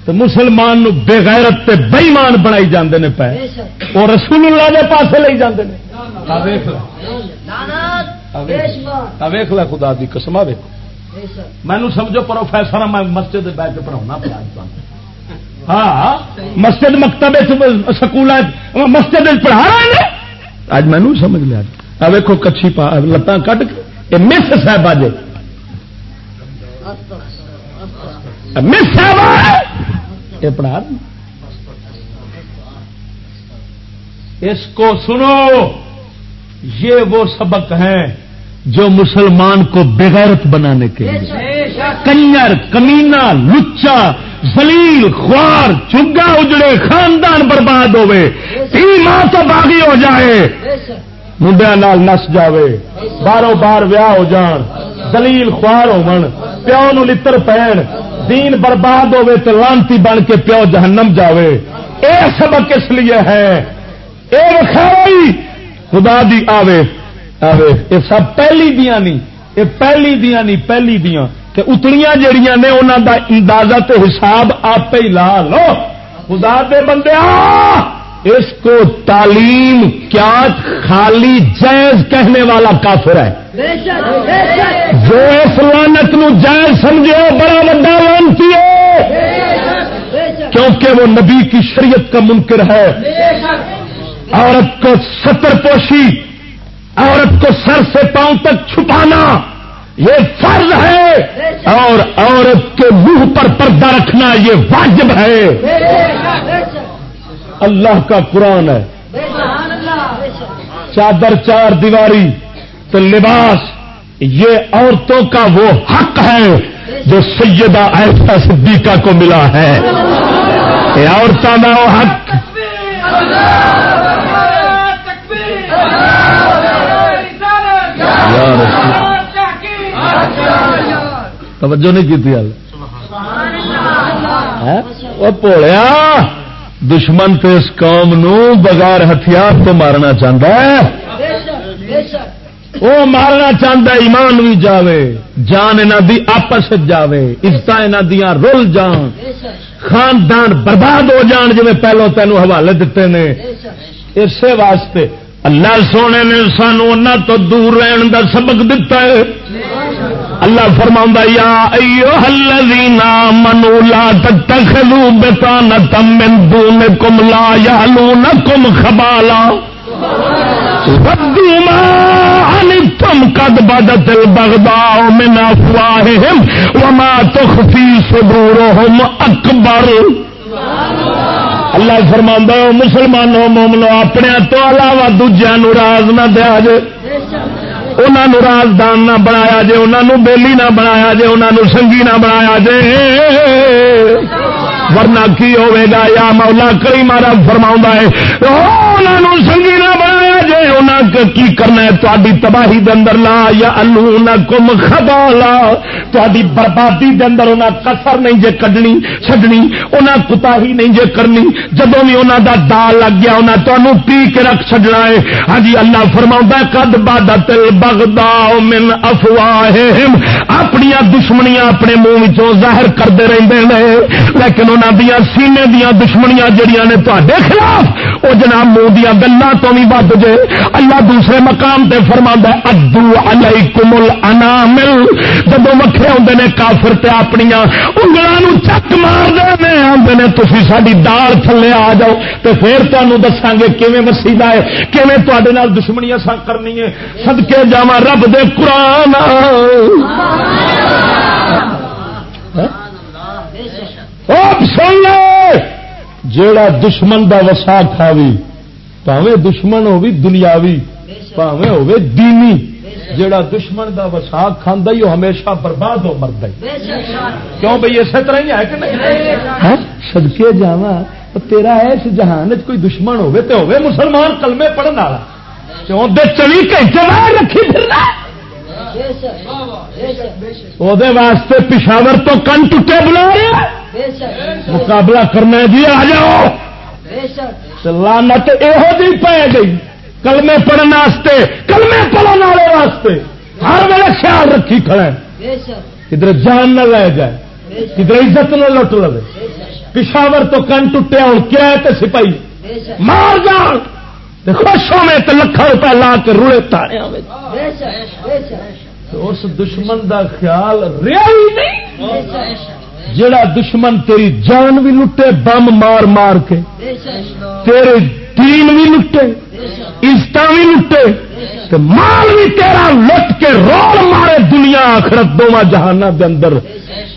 تو مسلمان نو بےغیرت تے بئیمان بنائی جاندے نے پے۔ وہ رسول اللہ دے پاسے لے جاندے نے۔ ویخ ل خدا دی قسم ویکو مینو سمجھو پروفیسر میں مسجد بہ کے پڑھاؤنا پیا ہاں مسجد مکتب سکول مسجد پڑھا رہے ہیں اج مینو سمجھ لیا۔ ویکو کچھی لتاں کٹ کے۔ مس صاحب اج یہ پڑھا۔ اس کو سنو۔ یہ وہ سبق ہیں جو مسلمان کو بغیرت بنانے کے لیے۔ کنجر کمینا لچا زلیل خوار چگا اجڑے، خاندان برباد ہوئے۔ ماں تو باغی ہو جائے۔ منڈیا نال نس جاوے۔ باروں بار ویاہ ہو جان۔ دلیل خوار ہو پیو نو لتر پین دین برباد ہوے تو لانتی بن کے پیو جہنم جاوے۔ اے سبق اس لیے ہے۔ اے خیرائی خدا دی آوے۔ آوے، یہ سب پہلی دیا نہیں یہ پہلی دیا نہیں پہلی دیا اتنیاں جڑیاں نے انہوں دا اندازہ تے حساب آپ ہی لا۔ لو، خدا دے بندے اس کو تعلیم کیا خالی جائز کہنے والا کافر ہے۔ جو اس لانت نو جائز سمجھے بڑا وڈا لانتی ہے۔ کیونکہ وہ نبی کی شریعت کا منکر ہے۔ عورت کو ستر پوشی، عورت کو سر سے پاؤں تک چھپانا، یہ فرض ہے۔ اور عورت کے منہ پر پردہ رکھنا یہ واجب ہے۔ اللہ کا قرآن ہے۔ چادر چار دیواری تو لباس یہ عورتوں کا وہ حق ہے جو سیدہ ایسا صدیقہ کو ملا ہے۔ یہ عورتوں کا وہ حق۔ توجہ نہیں کی وہ پوڑیا دشمن تو اس قوم نو بغیر ہتھیار تو مارنا چاہتا ہے۔ وہ مارنا چاہتا ایمان بھی جاوے، جان دی آپس جاوے عزت دیا رول جان، خاندان برباد ہو جان جی پہلو تینوں حوالے دیتے نے۔ اسی واسطے اللہ سونے نے سانو تو دور رہن کا سبق دتا ہے۔ اللہ فرما یا ایو الذین منولا تتخذوا بطانة من دونکم، لا یعلونکم خبالا۔ ودوا قد بدت البغضاء من افواههم وما تخفي صدورهم اکبر اللہ فرما مسلمانوں مومنو اپنے تو علاوہ دوجیا راز نہ دیا جائے انہوں رازدان نہ بنایا جے انہوں بیلی نہ بنایا جے انہوں سنگھی نہ بنایا جے۔ ورنہ کی ہوے گا؟ یا مولا کئی مارا فرما ہے انہوں سنگھی نہ بنایا جے انہیں کی کرنا ہے تاری تباہی دے اندر لا یا الو خبالا تاری بربادی دے اندر انہیں کسر نہیں جے کڈنی چڈنی انہیں کوتاہی نہیں جے کرنی جدو بھی انہوں دا دال لگ گیا انہیں تمہیں پی کے رکھ چڈنا ہے ہاں جی اللہ فرما کد باد تل بگدا من افواہ اپنی دشمنیاں اپنے منہ ظاہر کرتے رہتے ہیں لیکن انہوں دیا سینے دیا دشمنیاں جڑیاں نے تے خلاف وہ جناب منہ دیا گلوں تو بھی ود جے اللہ دوسرے مقام تے فرما ادو علیکم الانامل. جب وکھرے ہوندے نے کافر تے اپنی انگلوں چک مار دے آدھے نے تھی ساری دال تھلے آ جاؤ تو پھر تمہیں دساں گے کیویں وسیلا ہے، کیویں تے دشمنیاں سا کرنی ہے سدکے جا رب دے قرآن ہاں؟ ہاں، سن لے! جیڑا دشمن دا وسا کھاوی پاوے دشمن ہوگی دنیاوی پاوے ہوگی دینی۔ جیڑا دشمن دا وسا کھانا ہی ہمیشہ برباد ہو مرد کیوں بھائی اسی طرح ہی ہے کہ نہیں؟ سدکے جا تیرا اس جہان چ کوئی دشمن ہوے تو ہوے مسلمان کلمے پڑھنے والا۔ کیوں؟ دے چوی گھنٹے باہر رکھی پھرنا۔ واسطے پشاور تو کن ٹوٹے بلا مقابلہ کرنا جی آ جاؤ۔ لانت یہو جی پی گئی۔ کلمے پڑھنے کلمے پڑھنے والے واسطے۔ ہر ویل خیال رکھی کھڑا کدھر جان نہ لے جائے۔ کدھر عزت نہ لٹ لو پشاور تو کن ٹوٹیا ہوں کیا ہے سپاہی؟ مار جان۔ خوش ہونے تو لکھا روپئے لا کے روڑے تارے اس دشمن دا خیال رہا ہی نہیں جڑا دشمن تیری جان بھی لٹے، بم مار مار کے۔ تیرے تین بھی لٹے عزت بھی لٹے مال بھی تیرا لٹ کے رول مارے دنیا آخرت دونوں جہان دے اندر۔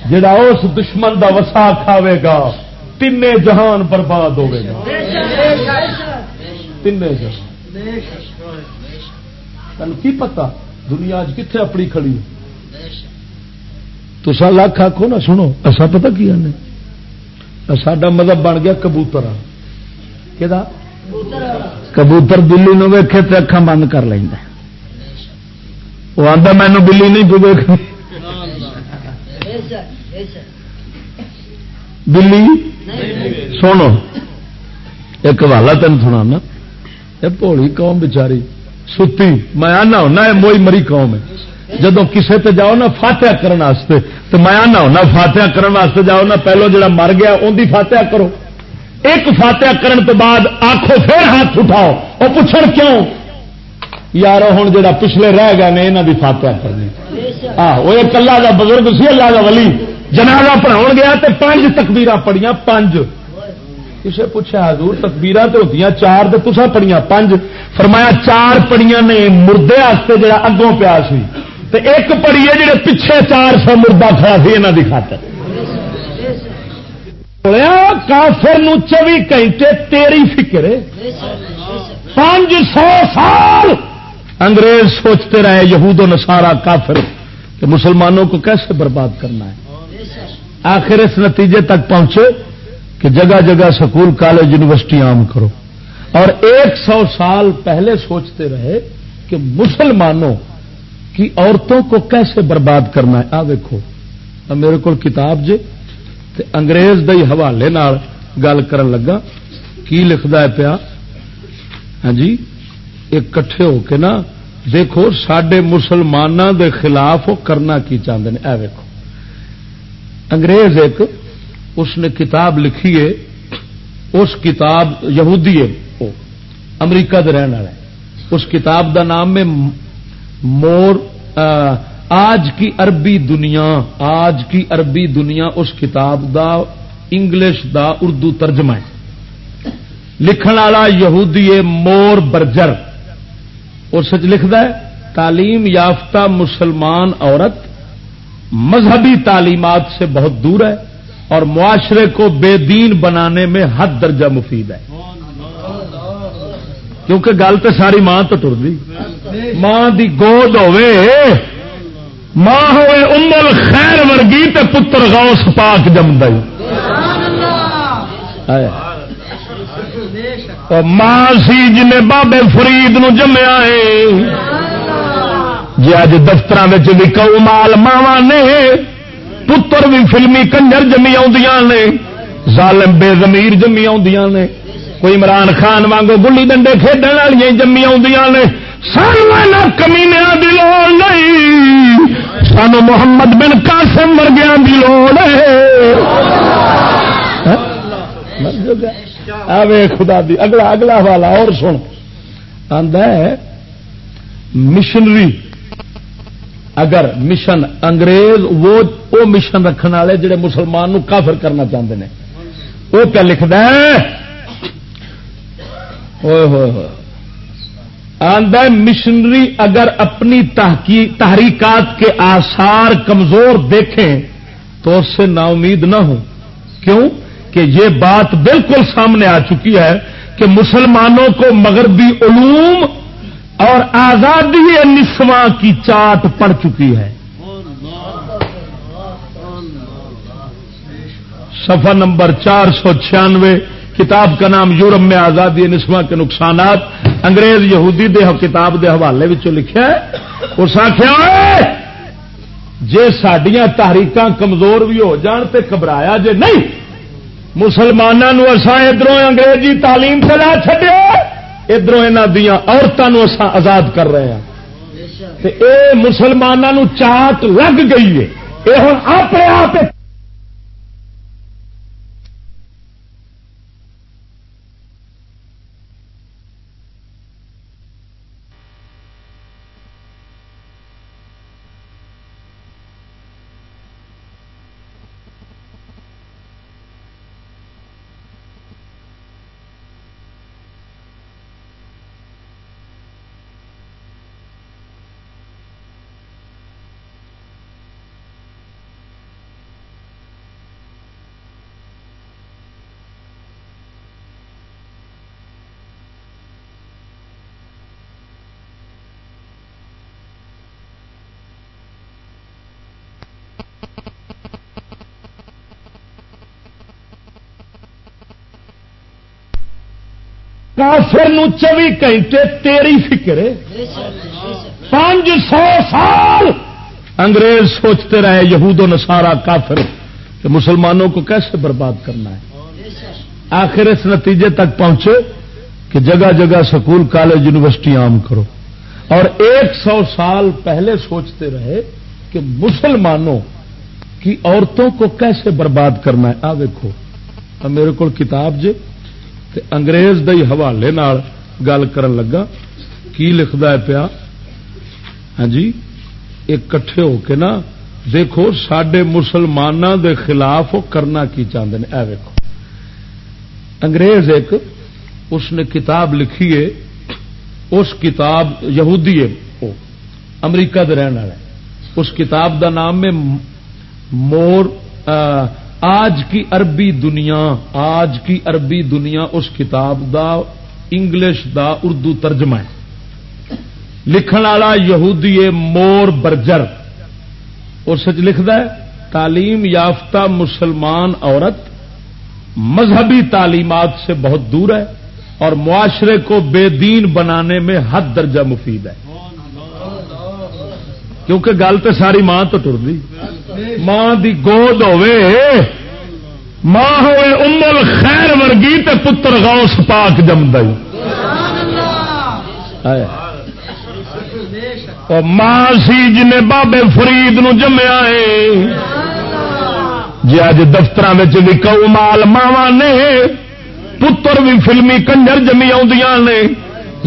جڑا اس دشمن دا وسا کھاوے گا تین جہان برباد ہوے گا۔ تین جہان۔ تین کی پتا دنیا اج کتنے اپنی کھڑی ہے؟ تو لکھ آخو نا، سنو ایسا پتا کی آنے ساڈا مذہب بن گیا کبوتر کہ کبوتر بلی نو ویکے تو اکھان بند کر لینا وہ آتا مینو بلی نہیں پوے بلی سنو، ایک والا تین سنا یہ پولی قوم بچاری ستی۔ میں آنا ہونا موئی مری قوم ہے۔ جب کسے تے جاؤ نا فاتحہ کرنے تو میں آنا ہونا فاتحہ کرنے جاؤ نا پہلو جڑا مر گیا ان فاتحہ کرو۔ ایک فاتحہ کرن تو بعد آخو پھر ہاتھ اٹھاؤ وہ پوچھ کیوں؟ یار ہوں جا پچھلے رہ گئے نے یہاں کی فاتحہ کرنی وہ ایک اللہ کا بزرگ سی، اللہ کا ولی۔ جنازہ پڑھاؤ گیا تو پانچ تکبیر پڑھیا پانچ۔ کسے پوچھا حضور تکبیر تو ہوتی چار تو تسا پڑھیا پانچ۔ فرمایا، چار پڑھیا نے مردے جڑا اگوں پیا سی۔ ایک پڑھیے جڑے پیچھے چار سو مردہ کھڑا سی یہاں کی خاطر۔ کافر چوبی گھنٹے تیری فکر پانچ سو سال انگریز سوچتے رہے یہود و نسارا کافر کہ مسلمانوں کو کیسے برباد کرنا ہے؟ آخر اس نتیجے تک پہنچے کہ جگہ جگہ سکول، کالج یونیورسٹی عام کرو۔ اور ایک سو سال پہلے سوچتے رہے کہ مسلمانوں کی عورتوں کو کیسے برباد کرنا ہے؟ آ دیکھو میرے کو کتاب جے، تے انگریز دے حوالے گل کر لگا۔ کی لکھتا ہے پیا؟ ہاں جی ایک کٹھے ہو کے نا دیکھو سڈے مسلمانوں دے خلاف وہ کرنا کی چاہتے ہیں اے دیکھو انگریز ایک، اس نے کتاب لکھی ہے، اس کتاب یہودی ہے، وہ امریکہ دے رہن والا اس کتاب دا نام ہے مور آج کی عربی دنیا، آج کی عربی دنیا اس کتاب دا، انگلش دا اردو ترجمہ ہے۔ لکھن والا یہودی مور برجر۔ اور سچ لکھتا ہے، تعلیم یافتہ مسلمان عورت مذہبی تعلیمات سے بہت دور ہے اور معاشرے کو بے دین بنانے میں حد درجہ مفید ہے۔ کیونکہ گل تو ساری ماں تو ٹر دی ماں دی گود ہوے ماں ہوئے امل خیر ورگی تے پتر غوث پاک جمد ماں سی جن بابے فرید نو جمیا ہے۔ جی اج دفتر مال ماوا نے پتر بھی فلمی کنجر جمی نے ظالم بے زمیر جمی نے۔ کوئی عمران خان وانگو گلی ڈنڈے کھیڈن والی جمی نے، سانو کمینیا کی لوڑ نہیں۔ سانو محمد بن قاسم ورگیا کی لوڑ ہے ہاں؟ خدا دی، اگلا اگلا والا اور سن۔ آدھا مشنری اگر مشن انگریز، وہ وہ مشن رکھنے والے جڑے مسلمان نو کافر کرنا چاہتے ہیں وہ کیا لکھد مشنری اگر اپنی تحریکات کے آثار کمزور دیکھیں تو اس سے نا امید نہ ہو کیوں؟ کہ یہ بات بالکل سامنے آ چکی ہے کہ مسلمانوں کو مغربی علوم اور آزادی نسواں کی چاٹ پڑ چکی ہے۔ سفر نمبر چار سو چھیانوے۔ کتاب کا نام یورپ میں آزادی نسواں کے نقصانات، انگریز یہودی دے کتاب دے حوالے لکھا ہے، اس آخیا جے سڈیا تحریک کمزور بھی ہو جان تے گھبرایا جے نہیں مسلمانوں ادھر انگریزی تعلیم سے نہ چڈیا ادھر یہاں دیا عورتوں آزاد کر رہے ہیں اے مسلمانوں چاٹ لگ گئی ہے یہ ہوں اپنے آپ کافر چوبی گھنٹے تیری فکر پانچ سو سال انگریز سوچتے رہے یہود و نسارا کافر کہ مسلمانوں کو کیسے برباد کرنا ہے؟ آخر اس نتیجے تک پہنچے کہ جگہ جگہ سکول، کالج، یونیورسٹی عام کرو۔ اور ایک سو سال پہلے سوچتے رہے کہ مسلمانوں کی عورتوں کو کیسے برباد کرنا ہے؟ آ دیکھو میرے کو کتاب جے تے انگریز دے حوالے گل کرن لگا۔ کی لکھتا ہے پیا؟ ہاں جی ایک کٹھے ہو کے نا، دیکھو سڈے مسلمانوں دے خلاف وہ کرنا کی چاہتے ہیں اے دیکھو انگریز ایک، اس نے کتاب لکھی ہے، اس کتاب یہودی ہے، وہ امریکہ دے رہن والا اس کتاب دا نام ہے مور آج کی عربی دنیا، آج کی عربی دنیا اس کتاب دا، انگلش دا اردو ترجمہ ہے۔ لکھن والا یہودی مور برجر۔ اس لکھتا ہے، تعلیم یافتہ مسلمان عورت مذہبی تعلیمات سے بہت دور ہے اور معاشرے کو بے دین بنانے میں حد درجہ مفید ہے۔ کیونکہ گل تو ساری ماں تو ٹرتی۔ ماں دی گود ہوے ماں ہوئے امل خیر ورگی تے پتر غوث پاک جمد ماں سی جن بابے فرید نو جمیا ہے جی اج دفتر بھی کو مال ماوا نے پتر بھی فلمی کنجر جمی نے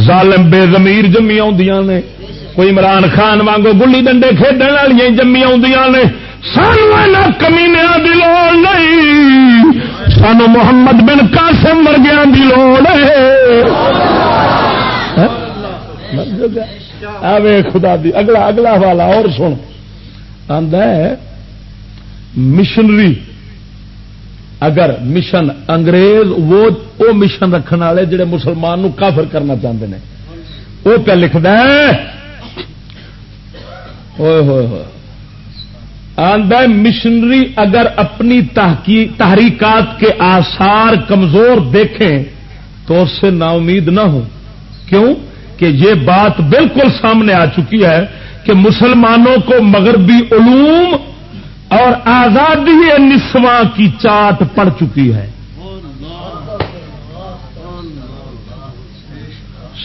ظالم بے زمیر جمی نے۔ کوئی عمران خان وانگو گلی ڈنڈے کھیڈن والی جمی نے، سانو کمینیا کی لوڑ نہیں۔ سانو محمد بن قاسم ورگیا کی لوڑ ہے۔ ہاں؟ خدا دی، اگلا اگلا والا اور سن۔ ہے مشنری اگر مشن انگریز، وہ وہ مشن رکھنے والے جڑے مسلمان نو کافر کرنا چاہتے ہیں وہ پہ لکھد مشنری اگر اپنی تحریکات کے آثار کمزور دیکھیں تو اس سے نا امید نہ ہو کیوں؟ کہ یہ بات بالکل سامنے آ چکی ہے کہ مسلمانوں کو مغربی علوم اور آزادی نسواں کی چاٹ پڑ چکی ہے۔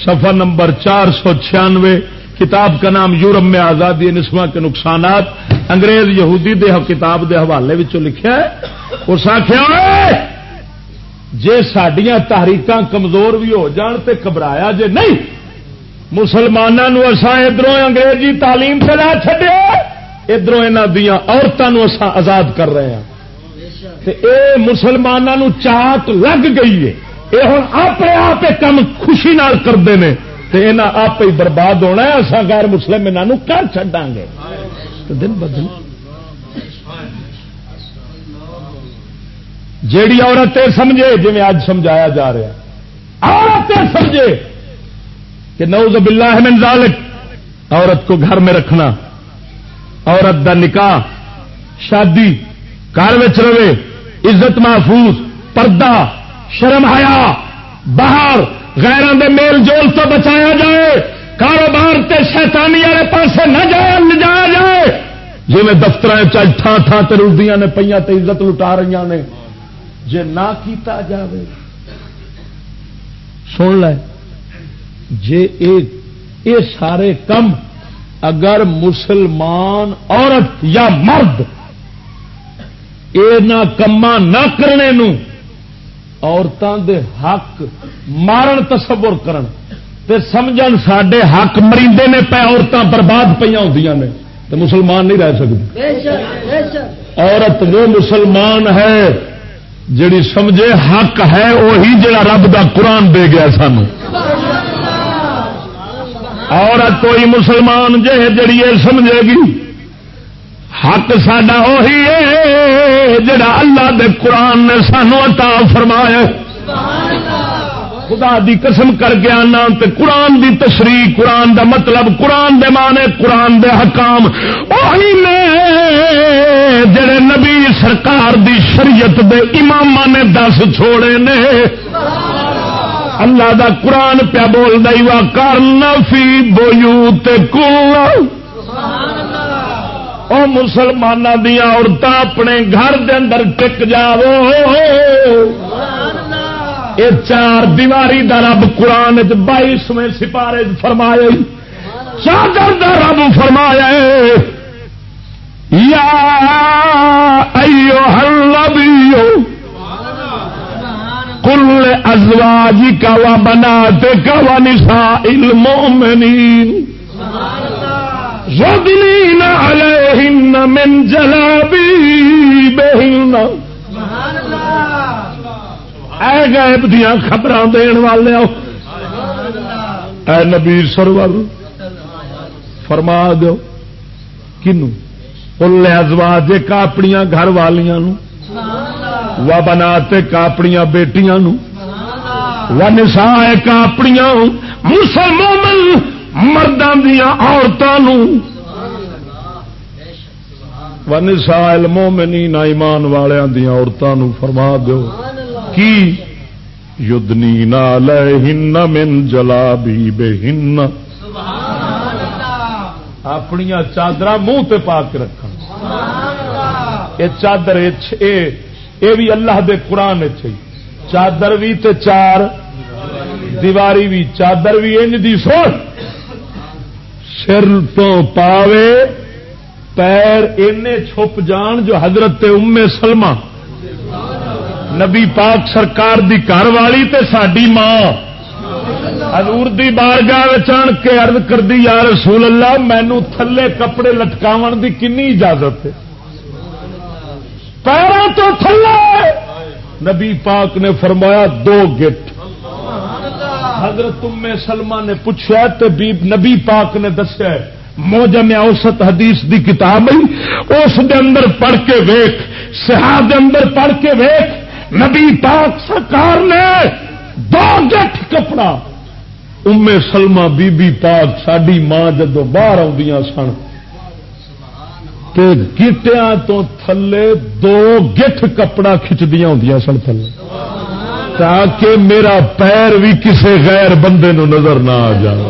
سفر نمبر چار سو چھیانوے۔ کتاب کا نام یورپ میں آزادی نسواں کے نقصانات، انگریز یہودی دے کتاب دے حوالے لکھا ہے۔ اس آخیا جی سڈیا تحریک کمزور بھی ہو جان تے گھبرایا جے نہیں مسلمانوں ادھر انگریزی تعلیم سے نہ چڈیا ادھر یہاں دیا عورتوں آزاد کر رہے ہیں اے مسلمانوں چاٹ لگ گئی ہے یہ ہوں آپ آپ کام خوشی نال کرتے ہیں آپ ہی برباد ہونا ہے اصا غیر مسلم انہوں کر چڈا گے۔ دن بدن۔ جیڑی عورت سمجھے جی اج سمجھایا جا رہا عورت سمجھے کہ نوز باللہ من ذالک، عورت کو گھر میں رکھنا، عورت دا نکاح، شادی، گھر رہے، عزت محفوظ، پردہ، شرم حیا باہر غیران دے میل جول تو بچایا جائے، کاروبار تے شیطانی والے پاسے نہ جائے جایا جائے۔ جی میں دفتر چل تھان تھان تے رلدیاں نے پہ تے عزت لٹا رہی نے۔ جے نہ کیتا جاوے۔ سن لے، جے اے سارے کم اگر مسلمان عورت یا مرد یہ کما نہ کرنے نو عورتوں دے حق مارن تصور کرن۔ تے سمجھن سڈے حق مریندے نے پہ عورتیں برباد پہ ہوں نے۔ تو مسلمان نہیں رہ سکتی عورت وہ مسلمان ہے جڑی سمجھے حق ہے وہی جڑا رب دا قرآن دے گیا سانو۔ عورت کوئی مسلمان جے جڑی یہ سمجھے گی۔ حق سڈا وہی ہے جڑا اللہ دے قرآن نے سانو عطا فرمایا خدا دی قسم کر کے آنا تے قرآن دی تشریح، قرآن دا مطلب قرآن دے مانے قرآن دے حکام۔ وہی نے جڑے نبی سرکار دی شریعت دے امام نے دس چھوڑے نے۔ اللہ دا قرآن پیا بول دئی وا کرنا فی بویو کل او مسلمانوں دیا عورتیں اپنے گھر دے اندر ٹک جاو یہ چار دیواری دا رب قرآن بائیسویں سپارے فرمائے چادر دا رب فرمایا۔ یا ایو النبیو کل ازواجی کا و بناتے کا و نساء المؤمنین۔ یدنین علیہن من جلابی بہن اے غیب دیا خبر دین والے اے نبی سرور فرما دو کنو؟ کل ازواج کا اپنی گھر والیاں و بنا کاپڑیاں بیٹیاں و نسا کاپڑیاں مسلمان مردوں دیا عورتوں و نسا المومنین ایمان والوں دیا عورتوں فرما دو کی؟ یدنی نالہن من جلابی بہن اپنی چادر منہ تے پا کے رکھ یہ چادر یہ بھی اللہ دے قرآن چادر بھی تے چار دیواری بھی چادر بھی انج دی سوچ سر تو پاوے، پیر اینے چھپ جان جو حضرت ام سلمہ۔ نبی پاک سرکار دی گھر والی تے ساڈی ماں۔ حضور دی بارگاہ آن کے عرض کر دی یا رسول اللہ مینو تھلے کپڑے لٹکاو دی کنی اجازت ہے؟ پیروں تو تھلے۔ نبی پاک نے فرمایا، دو گٹ حضرت ام سلمہ نے پوچھا تو نبی پاک نے دسیا موجم اوسط حدیث دی کتاب اس دے اندر پڑھ کے ویخ سہا دے اندر پڑھ کے ویخ نبی پاک سرکار نے دو گٹھ کپڑا۔ ام سلما بی بی پاک ساری ماں جدو باہر آدی سن گیٹیا تو تھلے دو گٹھ کپڑا کھچدیا ہوں سن تھلے۔ تاکہ میرا پیر بھی کسی غیر بندے نو نظر نہ آ جائے۔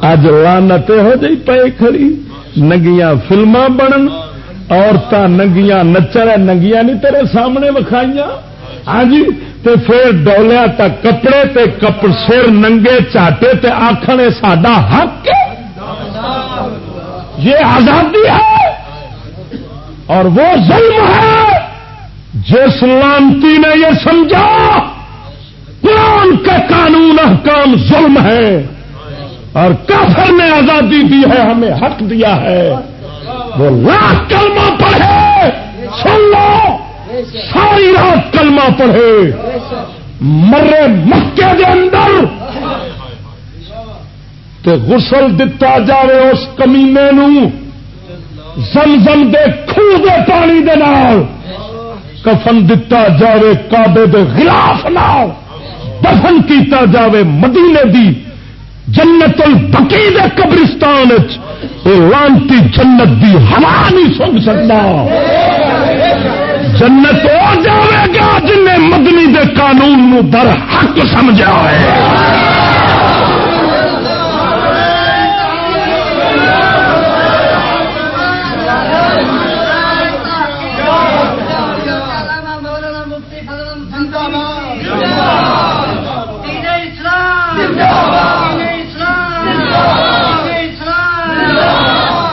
اج لانت ہو جی پے کھڑی۔ نگیاں فلما بنن عورتیں ننگیاں نچر ننگیاں نہیں تیرے سامنے وکھائیاں۔ ہاں جی تے پھر ڈولیا تک کپڑے، تے کپڑ سر ننگے، چاٹے تے آخنے ساڈا حق یہ آزادی ہے۔ اور وہ ظلم ہے۔ جس لانتی نے یہ سمجھا، قرآن کا قانون احکام ظلم ہے اور کافر نے آزادی دی ہے، ہمیں حق دیا ہے۔ وہ لاکھ کلمہ پڑھے، سن لو، ساری رات کلمہ پڑھے۔ مرے مکے دے اندر تے غسل دتا جاوے اس کمینے نو، زمزم دے خو دے پانی دے نال۔ کفن دتا جاوے کابے دے خلاف نال دفن کیتا جاوے مدینے دی۔ جنت البقی دے قبرستان لانتی جنت دی ہوا نہیں سن سکتا۔ جنت ہو جائے گا جن مدنی دے قانون نو در حق سمجھا ہے۔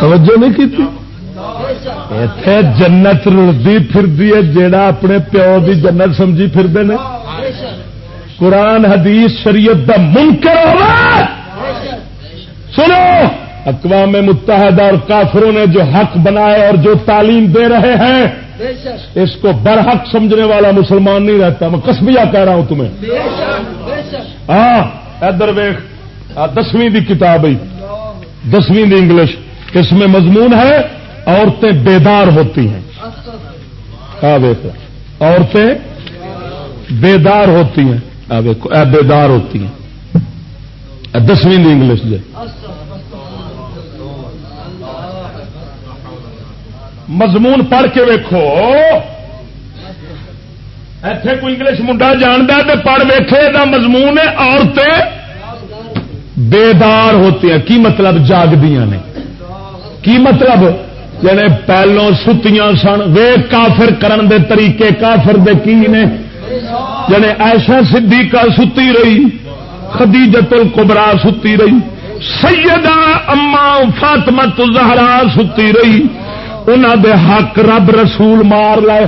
توجہ نہیں کی اتے جنت رلتی پھرتی ہے، جیڑا اپنے پیو دی جنت سمجھی پھرتے ہیں قرآن، حدیث، شریعت دا منکر ہو سنو، اقوام متحدہ اور کافروں نے جو حق بنائے اور جو تعلیم دے رہے ہیں، اس کو برحق سمجھنے والا مسلمان نہیں رہتا۔ میں کسبیا کہہ رہا ہوں تمہیں۔ ہاں ادھر ویخ دسویں دی کتاب دسویں دی انگلش۔ اس میں مضمون ہے، عورتیں بیدار ہوتی ہیں۔ عورتیں بیدار ہوتی ہیں۔ بیدار ہوتی ہیں۔ دسویں انگلش جی مضمون پڑھ کے ویکو ایتھے کوئی انگلش منڈا جانتا تو پڑھ ویٹے کا مضمون ہے، عورتیں بیدار ہوتی ہیں۔ کی مطلب؟ جاگدیا نے۔ کی مطلب؟ جنے پہلو ستیاں سن، وے کافر کرن دے طریقے، کافر دے کی نے؟ جنے ایسا صدیقہ ستی رہی خدیجت القبرا ستی رہی، سیدہ اما فاطمہ زہرا ستی رہی انہوں دے حق رب رسول مار لائے۔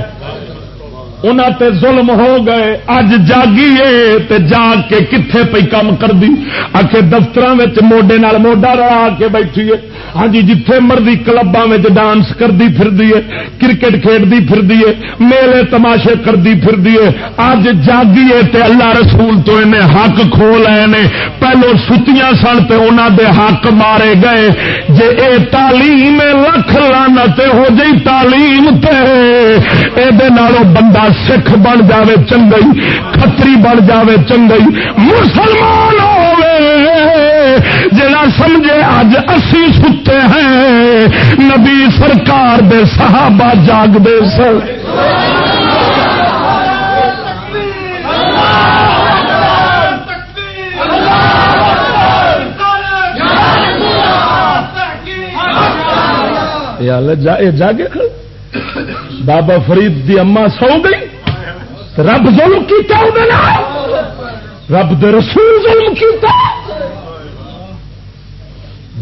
انہوں تے ظلم ہو گئے، اج جاگیے تے جاگ کے کتنے پی کام کر دی آ دفتر موڈے نال موڈا رلا کے بیٹھی ہے ہاں جی جتھے مرضی کلبا ڈانس کرتی پھر کرکٹ کھیڈتی پھر میلے تماشے کرتی پھر اج جاگیے تے اللہ رسول تو انہیں حق کھو لے نے۔ پہلو ستیاں سن تے انہوں دے حق مارے گئے۔ جے اے تعلیم لکھ لانا تے ہو جی تعلیم تے، اے دے نالوں بندہ سکھ بن جاوے چنگئی کتری بن جاوے چنگئی۔ مسلمان جا سمجھے اج اسی ستے ہیں۔ نبی سرکار دے صحابہ جاگ دے سر جاگے۔ بابا فرید دی اما سو گئی. رب ظلم کیتا رب دے رسول ظلم کیتا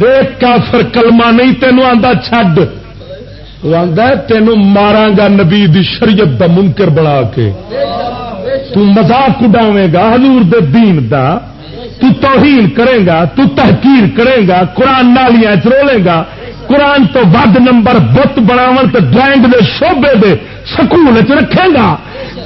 دیکھ کافر کلمہ نہیں تینوں آندا چھڈ. آندا تینوں گا نبی دی شریعت دا منکر بنا کے. تو مذاق اڈاویں گا، حضور دے دین دا. تو توہین کرے گا، تو تحقیر کرے گا، قرآن نالیاں چرولے گا. قرآن تو ود نمبر بت بناو ڈرائنگ دے شعبے دے سکول رکھے گا۔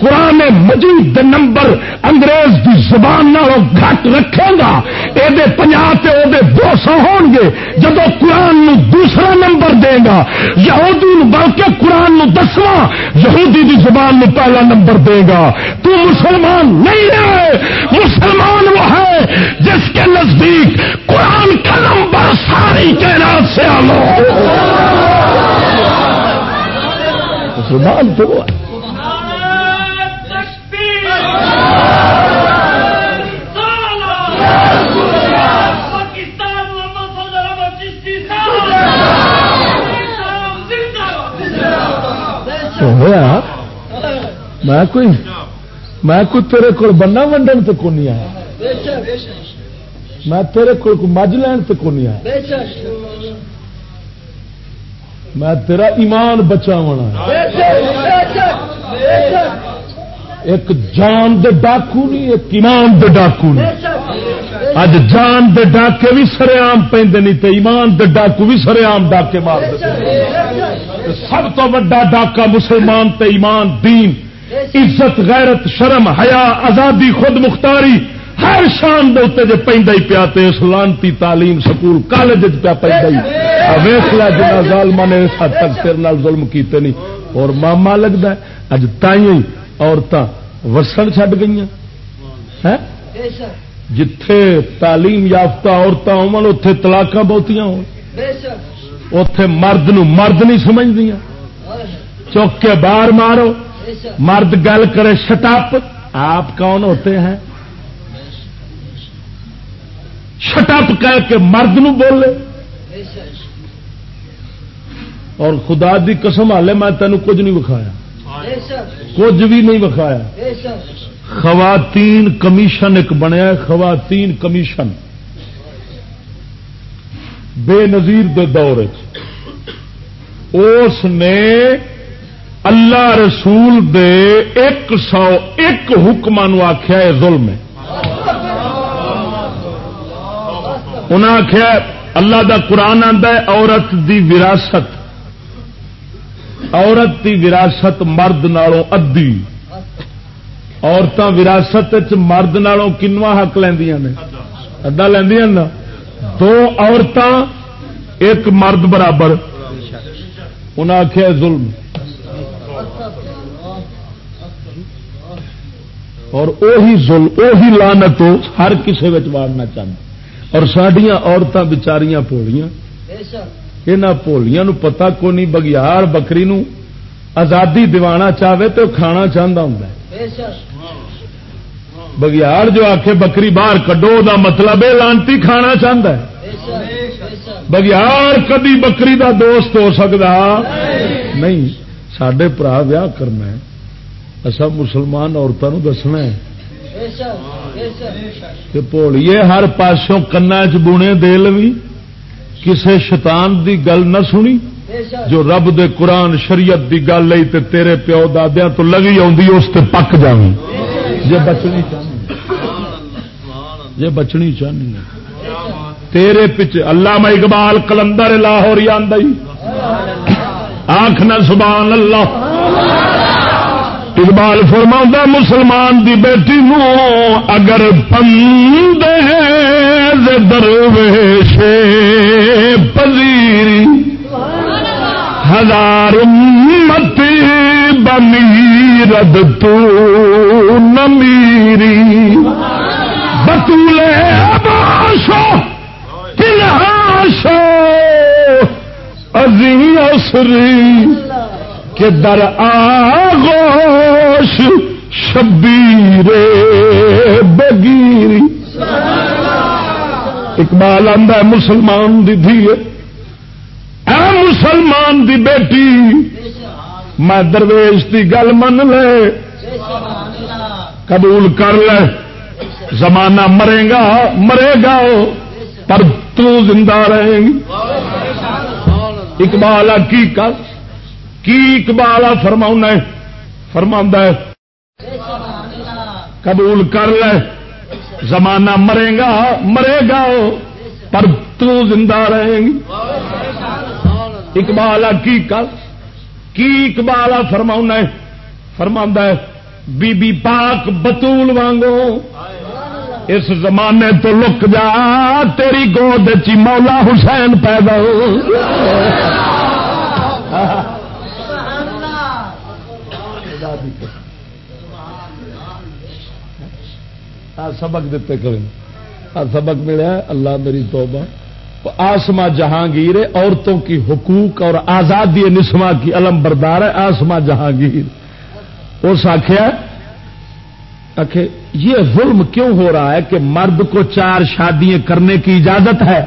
قرآن مجید نمبر انگریز کی زبان گھٹ رکھے گا۔ یہ پنجاب سے دو سو ہو گے۔ جب قرآن نو دوسرا نمبر دے گا، یہودی بلکہ قرآن نو دسواں، یہودی دی زبان نو پہلا نمبر دے گا۔ تو مسلمان نہیں ہے، مسلمان وہ ہے جس کے نزدیک قرآن کا نمبر ساری کائنات سے آلو۔ مسلمان تو ہے۔ ہوا میں کوئی میں کوئی تیرے کو بننا ونڈن تو کون آیا؟ میں تیرے کو مجھ لین تو کون آیا؟ میں تیرا ایمان بچاونا ایک جان دے ڈاکو نہیں، ایک ایمان دے ڈاکو نہیں۔ اج جان دے ڈاکے بھی سر آم پہ نہیں ایمان دے ڈاکو بھی سر آم ڈاکے مار سب تو وا ڈاکا مسلمان تے ایمان دین۔ عزت، غیرت، شرم، حیا، آزادی، خود مختاری، ہر شان دے جی پہ پیا سلانتی تعلیم سکول، کالج پیا پہ ویس جنا ظالما نے اس حد تک تیرے ظلم کیتے نہیں۔ اور ماما لگتا ہے اج تھی عورتیں وسن چڈ گئی جتھے تعلیم یافتہ عورتیں ہوتے تلاقا بہتیاں ہو اتے مرد نو مرد نہیں سمجھ دیا چوک کے باہر مارو. مرد گل کرے شٹپ آپ کون ہوتے ہیں؟ شٹپ کہہ کے مرد نو بولے. اور خدا دی قسم ہالے میں تینوں کچھ نہیں وکھایا. کچھ بھی نہیں وکھایا۔ خواتین کمیشن ایک بنیا خواتین کمیشن۔ بے نظیر دے دور اس نے اللہ رسول دے ایک سو ایک حکم آخیا ہے ظلم۔ انہیں آخیا اللہ دا قرآن آتا ہے عورت دی وراثت۔ عورت دی وراثت مرد نالوں ادی عورتیں وراثت مرد نالوں کنواں حق لیا نے۔ ادا لیا نا دو عورتاں، ایک مرد برابر۔ انہیں آخیا ظلم۔ اور اوہی ظلم، اوہی لانت ہر کسی وارنا چاہتا اور سڈیا عورتیں بچاریاں پولیاں یہاں پولیاں پتا کو نہیں بگیار بکری نو آزادی دیوانا چاہے تو کھانا چاہتا ہوں بگیاڑ جو آخے بکری باہر کڈو دا مطلب ہے لانتی کھانا چاہتا ہے بگیار کدی بکری دا دوست ہو سکتا نہیں سڈے برا ویاہ کرنا ہے اصا مسلمان عورتوں دسنا ہے کہ پولیے ہر پاسوں کنا چ بونے دل بھی کسے شیطان دی گل نہ سنی، جو رب دے قرآن شریعت دی گل لئی تے تیرے پیو دادیا تو لگی آدھی اس تے پک جی جی بچنی چاہنی۔ جی بچنی چاہنی تیرے پیچھے اللہ اقبال کلندر لاہور آخ نہ سبحان اللہ۔ اقبال فرما مسلمان دی بیٹی نو اگر پندے درویش پذیری ہزار متی بمیرد تو نمیری بطولے باشو تلہاشو عظیم اسری۔ کے در آغوش شبیر بگیری۔ اقبال آدھا مسلمان دی دھی اے مسلمان دی بیٹی، میں درویش دی گل من لے۔ قبول کر لے۔ زمانہ مرے گا مرے گا پر تو زندہ رہے گی۔ اقبال کی کر کی اقبال فرما فرما قبول کر لے، زمانہ مرے گا مرے گا پر تو زندہ رہے گی۔ اقبال کی کر، کی اقبال فرما فرما بی بی پاک بتول وانگو، اس زمانے تو لک جا، تیری گود چی مولا حسین پیدا ہو۔ سبق دیتے کریں سبق ملیا اللہ میری توبہ۔ آسما جہانگیر عورتوں کی حقوق اور آزادی نسما کی علم بردار ہے آسما جہانگیر۔ اس آخیا یہ ظلم کیوں ہو رہا ہے کہ مرد کو چار شادیاں کرنے کی اجازت ہے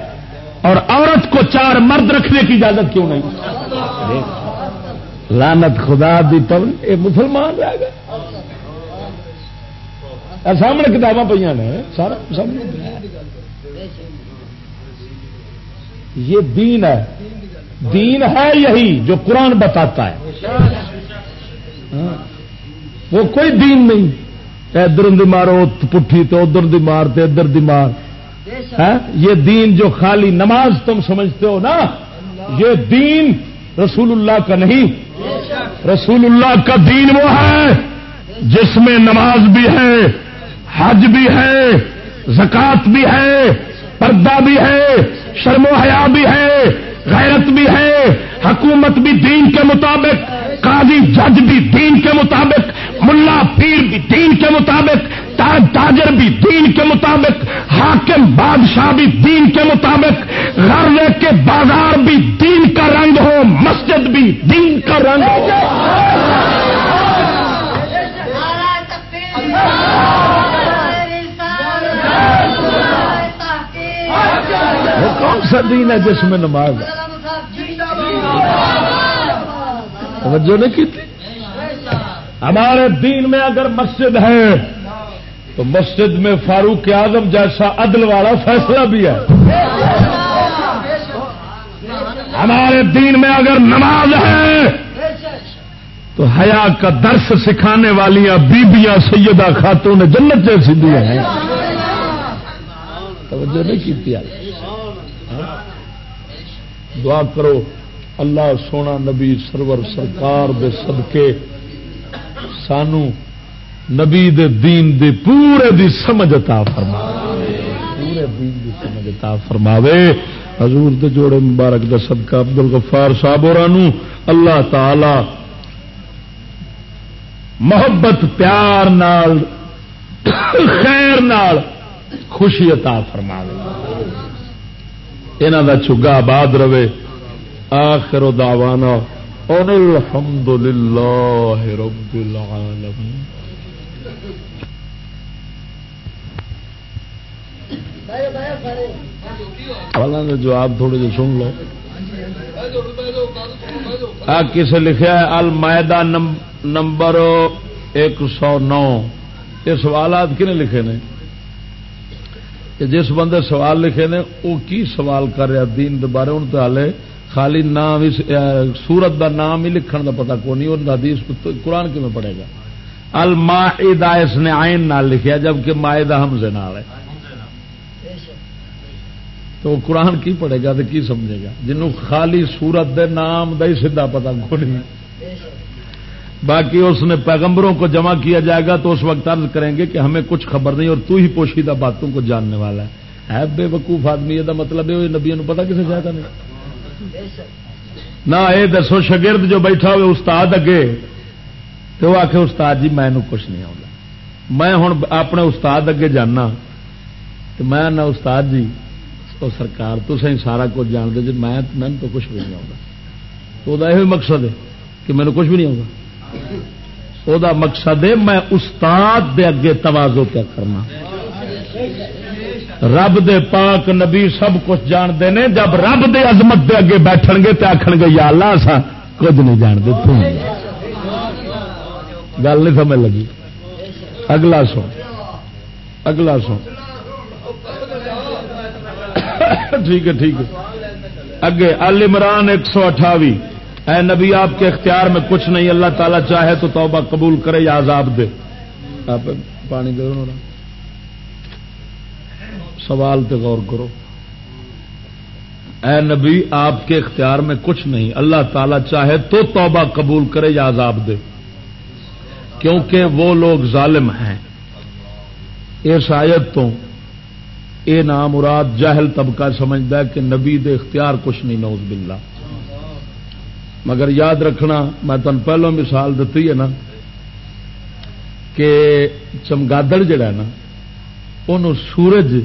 اور عورت کو چار مرد رکھنے کی اجازت کیوں نہیں؟ لانت خدا دی تو یہ مسلمان رہ گئے۔ سامنے کتاباں پہ نے، سارا سامنے۔ یہ دین ہے۔ دین ہے یہی جو قرآن بتاتا ہے۔ وہ کوئی دین نہیں۔ ادھر دی مارو، پٹھی تو ادھر دی مار تو ادھر دی مار۔ ہاں؟ یہ دین جو خالی نماز تم سمجھتے ہو نا، یہ دین رسول اللہ کا نہیں۔ رسول اللہ کا دین وہ ہے جس میں نماز بھی ہے، حج بھی ہے زکات بھی ہے، پردہ بھی ہے، شرم و حیا بھی ہے، غیرت بھی ہے۔ حکومت بھی دین کے مطابق، قاضی جج بھی دین کے مطابق، ملا پیر بھی دین کے مطابق تاجر بھی دین کے مطابق، حاکم بادشاہ بھی دین کے مطابق، غرے کے بازار بھی دین کا رنگ ہو، مسجد بھی دین کا رنگ ہو۔ وہ کون سا دین ہے جس میں نماز ہے؟ توجہ نہیں کی ہمارے دین میں اگر مسجد ہے تو مسجد میں فاروق اعظم جیسا عدل والا فیصلہ بھی ہے۔ ہمارے دین میں اگر نماز ہے، تو حیا کا درس سکھانے والیاں بیبیاں سیدہ خاتون نے جنت جیسی بھی ہیں۔ توجہ نہیں کی دعا کرو، اللہ سونا نبی سرور سرکار دے صدقے سانو نبی دے دین دی پورے دی سمجھ عطا فرما پورے دین دی سمجھ عطا فرماوے۔ حضور دے جوڑے مبارک دا صدقہ عبد الغفار صاحب اور اللہ تعالی محبت، پیار نال، خیر نال خوشی عطا فرماوے۔ انہاں دا چگا آباد رہے۔ آخر دعوانا ان الحمد للہ رب العالمین۔ جواب تھوڑے جی سن لو۔ کسے لکھا ہے المائدہ نمبر ایک سو نو۔ یہ سوالات کنے لکھے نے؟ کہ جس بندے سوال لکھے نے وہ کی سوال کر رہا دین بارے؟ ان تو ہالے خالی نام سورت دا نام ہی لکھن دا پتا کو نہیں، اور حدیث قرآن کیون پڑے گا؟ المائدہ اس نے آئین نال لکھیا، جبکہ مائدہ حمزے نال ہے۔ تو وہ قرآن کی پڑھے گا تو کی سمجھے گا؟ جنوں خالی سورت دے نام دا ہی سیدھا پتا کو نہیں باقی اس نے پیغمبروں کو جمع کیا جائے گا تو اس وقت عرض کریں گے کہ ہمیں کچھ خبر نہیں اور تو ہی پوشیدہ باتوں کو جاننے والا ہے۔ ہے بے وقوف آدمی، یہ مطلب ہے نبیا پتا کسے چاہتا نہیں۔ نہ یہ دسو شگرد جو بیٹھا ہوئے، استاد اگے۔ تو وہ آخ استاد جی میں کچھ نہیں آتا میں ہوں اپنے استاد اگے جانا تو میں نہ استاد جی تو سرکار تو سی سارا کچھ جانتے جی میں تو کچھ بھی نہیں آتا تو یہ مقصد ہے کہ مینو کچھ بھی نہیں آگا وہ مقصد ہے میں استاد دے اگے توازو پیا کرنا رب دے پاک نبی سب کچھ جانتے ہیں جب رب دے عظمت دے اگے بیٹھ گے تو آخر گے یا اللہ سا کچھ نہیں جانتے گل نہیں سمجھ لگی۔ اگلا سو اگلا سو ٹھیک ہے ٹھیک ہے۔ اگے المران ایک سو اٹھاوی۔ اے نبی، آپ کے اختیار میں کچھ نہیں۔ اللہ تعالیٰ چاہے تو توبہ قبول کرے یا عذاب دے۔ آپ پانی دے سوال تے غور کرو۔ اے نبی، آپ کے اختیار میں کچھ نہیں۔ اللہ تعالیٰ چاہے تو توبہ قبول کرے یا عذاب دے۔ کیونکہ وہ لوگ ظالم ہیں۔ اس آیت تو اے نام مراد جاہل طبقہ سمجھتا ہے کہ نبی دے اختیار کچھ نہیں نوز باللہ۔ مگر یاد رکھنا، میں تم پہلو مثال دیتی ہے نا کہ چمگادڑ جڑا نا ان سورج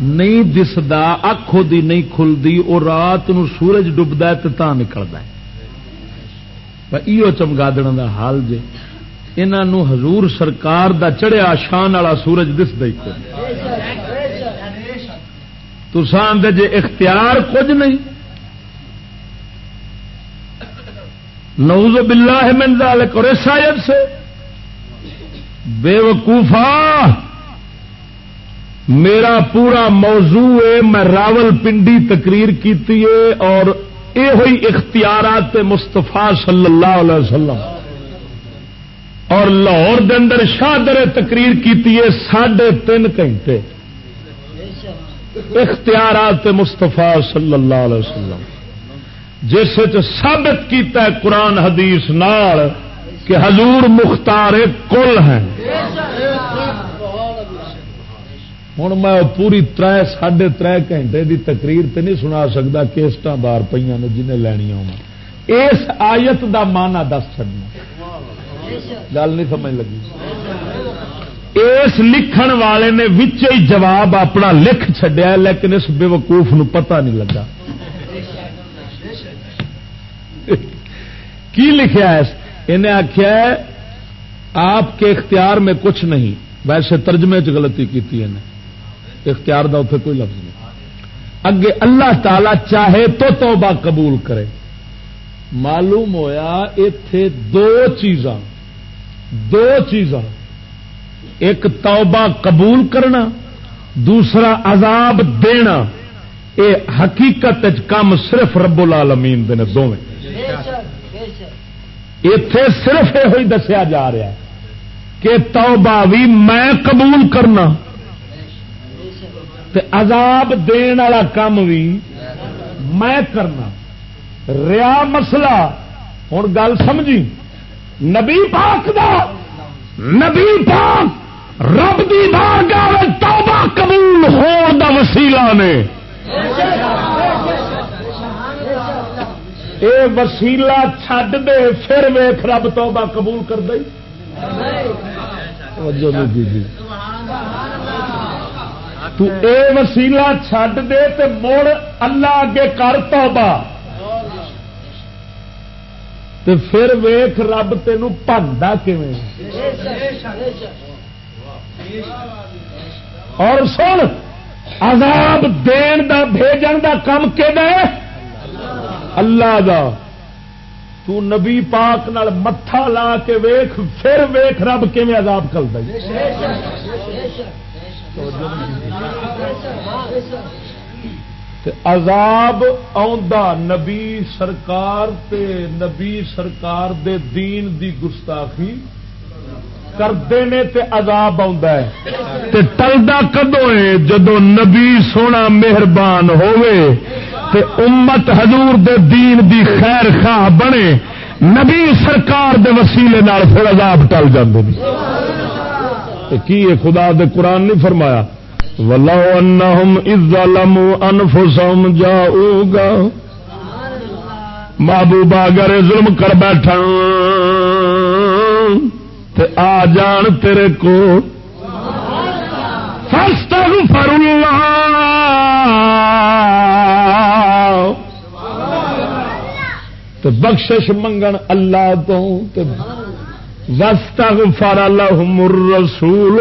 نہیں دستا اکھ دی نہیں کھلتی وہ رات نو سورج ڈبدا تو نکلتا ہے۔ ایو چمگادڑ دا حال جے انہوں حضور سرکار دا چڑھیا شان والا سورج دس دے تو دے جے اختیار کچھ نہیں۔ نوز باللہ من ذالک، اور اس آیت سے بے وقوفا میرا پورا موضوع ہے، میں راول پنڈی تقریر کی اور یہ ہوئی اختیارات مستفا صلی اللہ علیہ وسلم۔ اور لاہور دے اندر تقریر کی ساڑھے تین گھنٹے۔ اختیارات مستفا صلی اللہ علیہ وسلم۔ جس ثابت کیتا ہے قرآن حدیث نال کہ حضور مختار کل ہیں۔ ہوں میں پوری تر ساڑھے تر گھنٹے دی تقریر تے نہیں سنا سکتا کیسٹ بار پہ جنہیں لینیا ہوا اس آیت دا مانا دس چڈنا گل نہیں سمجھ لگی اس لکھن والے نے ہی جواب اپنا لکھ چڈیا لیکن اس بے وقوف نو پتہ نہیں لگا کی لکھا ہے انہیں آخیا آپ کے اختیار میں کچھ نہیں ویسے ترجمے چ غلطی کی اختیار دا اتنے کوئی لفظ نہیں۔ اگے اللہ تعالی چاہے تو توبہ قبول کرے۔ معلوم ہویا اتے دو چیزاں دو چیزاں۔ ایک توبہ قبول کرنا، دوسرا عذاب دینا۔ یہ حقیقت کام صرف رب العالمین دے دونوں اتے صرف یہ دسیا جا رہا ہے کہ توبہ بھی میں قبول کرنا۔ تے عذاب دین والا کام بھی میں کرنا۔ ریا مسئلہ ہوں گل سمجھی۔ نبی پاک دا، نبی پاک رب دی بارگاہ توبہ قبول ہون دا وسیلہ نے۔ اے وسیلا چھڈ دے، پھر ویخ رب تو قبول کر دے۔ تو اے وسیلا چھڈ دے تے مڑ اللہ اگے کر توبہ۔ تو پھر ویخ رب تین پنتا اور سن، عذاب دین دا، بھیجن دا کم کہ اللہ دا۔ تو نبی پاک نال متھا لا کے ویخ پھر ویخ رب کیون عذاب کل دے عذاب نبی سرکار تے نبی سرکار دے دین دی گستاخی کرتے نے تے عذاب تے ٹلدا کدو ہے؟ جدو نبی سونا مہربان ہوئے تے امت حضور دے دین دی خیر خواہ بنے، نبی سرکار دے وسیلے نال پھر عذاب ٹل جاندے کی خدا دے قرآن نہیں فرمایا؟ ولو انہم اذ ظلموا انفسهم جاؤگا محبوبہ اگر ظلم کر بیٹھا، تے آ جان تیرے کو۔ فاستغفر اللہ تے بخشش منگن اللہ تو، تے واستغفر لهم الرسول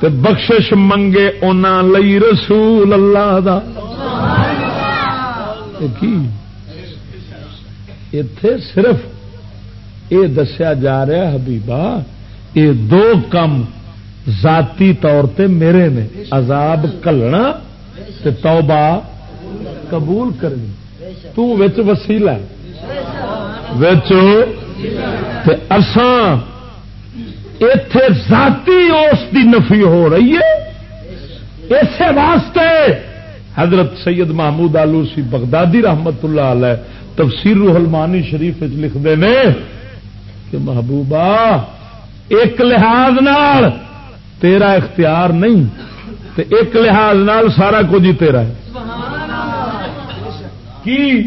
تے بخشش منگے لئی رسول اللہ دا۔ اتے صرف یہ دسیا جا رہا حبیبا یہ دو کم ذاتی طور تے میرے نے۔ عذاب کلنا تے توبہ قبول کرنی۔ تو وچ وسیلہ وچ تے اساں اتے ذاتی اس دی نفی ہو رہی ہے۔ اسی واسطے حضرت سید محمود آلوسی بغدادی رحمت اللہ علیہ تفسیر روح المانی شریف لکھتے ہیں کہ محبوبہ ایک لحاظ نال تیرا اختیار نہیں تے ایک لحاظ نال سارا کچھ ہی تیرا ہے۔ کی؟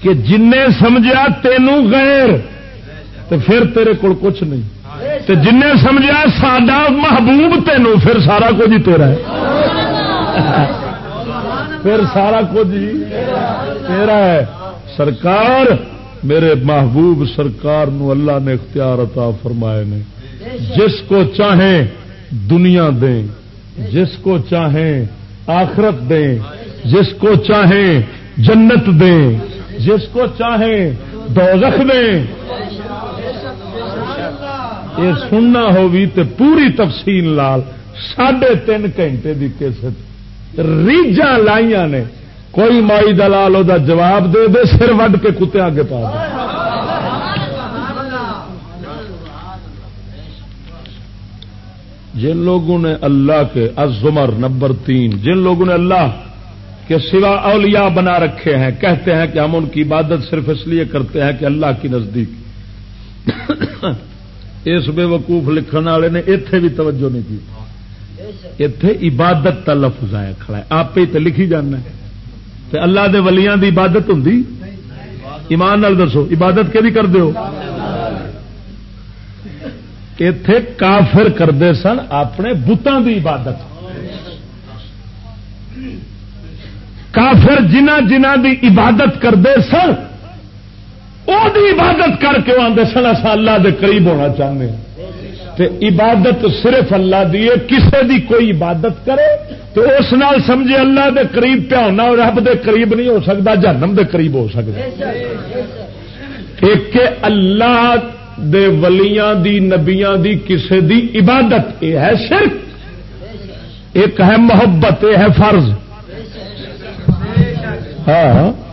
کہ جن سمجھا تینوں غیر تو پھر تیرے کول کچھ نہیں۔ جن سمجھا ساڈا محبوب تینوں پھر سارا کچھ ہی تیرا ہے۔ پھر سارا کچھ ہی تیرا ہے۔ سرکار، میرے محبوب سرکار نو اللہ نے اختیار عطا فرمائے نے۔ جس کو چاہیں دنیا دیں، جس کو چاہیں آخرت دیں، جس کو چاہیں جنت دیں، جس کو چاہیں دوزخ دیں۔ یہ سننا ہوگی تو پوری تفصیل لال ساڑھے تین گھنٹے کی کیسٹ ریجا لائیا نے۔ کوئی مائی دلال وہ جواب دے دے، سر وڈ کے کتے آگے پا دے۔ جن لوگوں نے اللہ کے ازمر نمبر تین، جن لوگوں نے اللہ کے سوا اولیاء بنا رکھے ہیں، کہتے ہیں کہ ہم ان کی عبادت صرف اس لیے کرتے ہیں کہ اللہ کی نزدیک۔ اس بے وقوف لکھن والے نے اتے بھی توجہ نہیں کی۔ اتے عبادت کا لفظ آیا کھڑا ہے۔ آپ ہی تو لکھی جانا تے اللہ دے ولیاں دی عبادت ہوں ایمان نال دسو، عبادت کہ کر دو اتے کافر کرتے سن اپنے بتان دی عبادت۔ کافر جنہ جنہ دی عبادت کرتے سن عبادت کر کے آدھے سن اصا اللہ دے قریب ہونا چاہتے ہیں۔ تے عبادت صرف اللہ دی ہے، کسے دی کوئی عبادت کرے تو اس نال سمجھے اللہ دے قریب پیا ہونا رب دے قریب نہیں ہو سکتا، جہنم دے قریب ہو سکتا۔ ایک اللہ دے ولیاں دی، نبیاں دی، کسے دی عبادت یہ ہے شرک۔ ایک ہے محبت یہ ہے فرض۔ ہاں۔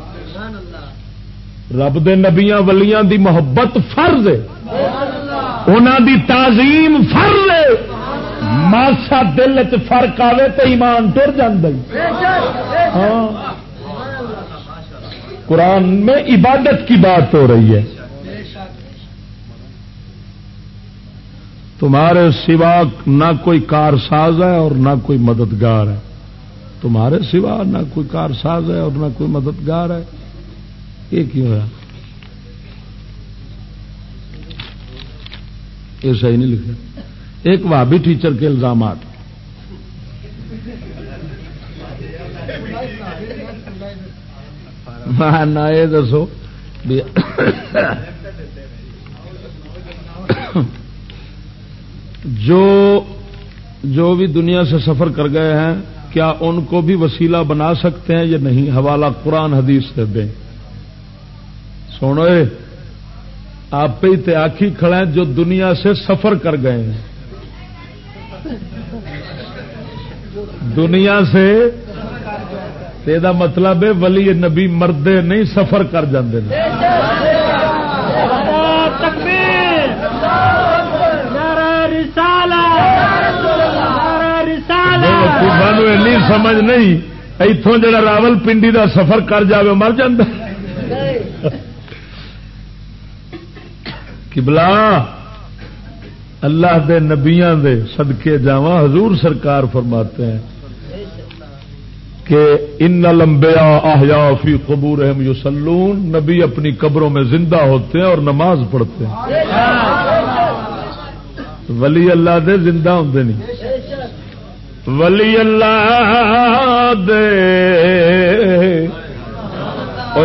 رب دے نبیاں ولیاں دی محبت فرض انہوں دی تعظیم فرض ماسا دل چ فرق آئے تو ایمان ٹر ہاں۔ قرآن میں عبادت کی بات ہو رہی ہے۔ تمہارے سوا نہ کوئی کار ساز ہے اور نہ کوئی مددگار ہے۔ تمہارے سوا نہ کوئی کار ساز ہے اور نہ کوئی مددگار ہے۔ یہ کیوں ہوا یہ صحیح نہیں لکھا۔ ایک بھابی ٹیچر کے الزامات۔ ہاں، نہ، یہ دسو۔ جو جو بھی دنیا سے سفر کر گئے ہیں، کیا ان کو بھی وسیلہ بنا سکتے ہیں یا نہیں؟ حوالہ قرآن حدیث سے دیں۔ سوڑ آپ پہ تے آخی کھڑے ہیں جو دنیا سے سفر کر گئے ہیں۔ دنیا سے یہ مطلب ہے ولی نبی مردے نہیں سفر کر جاندے سانو سمجھ نہیں اتوں جڑا راول پنڈی دا سفر کر جاوے مر کبلا اللہ دے نبیاں دے صدقے جاوا حضور سرکار فرماتے ہیں کہ ان لمبیا آہیا فی قبور یوسلون نبی اپنی قبروں میں زندہ ہوتے ہیں اور نماز پڑھتے ہیں۔ ولی اللہ دے زندہ ہوں نہیں۔ ولی اللہ دے۔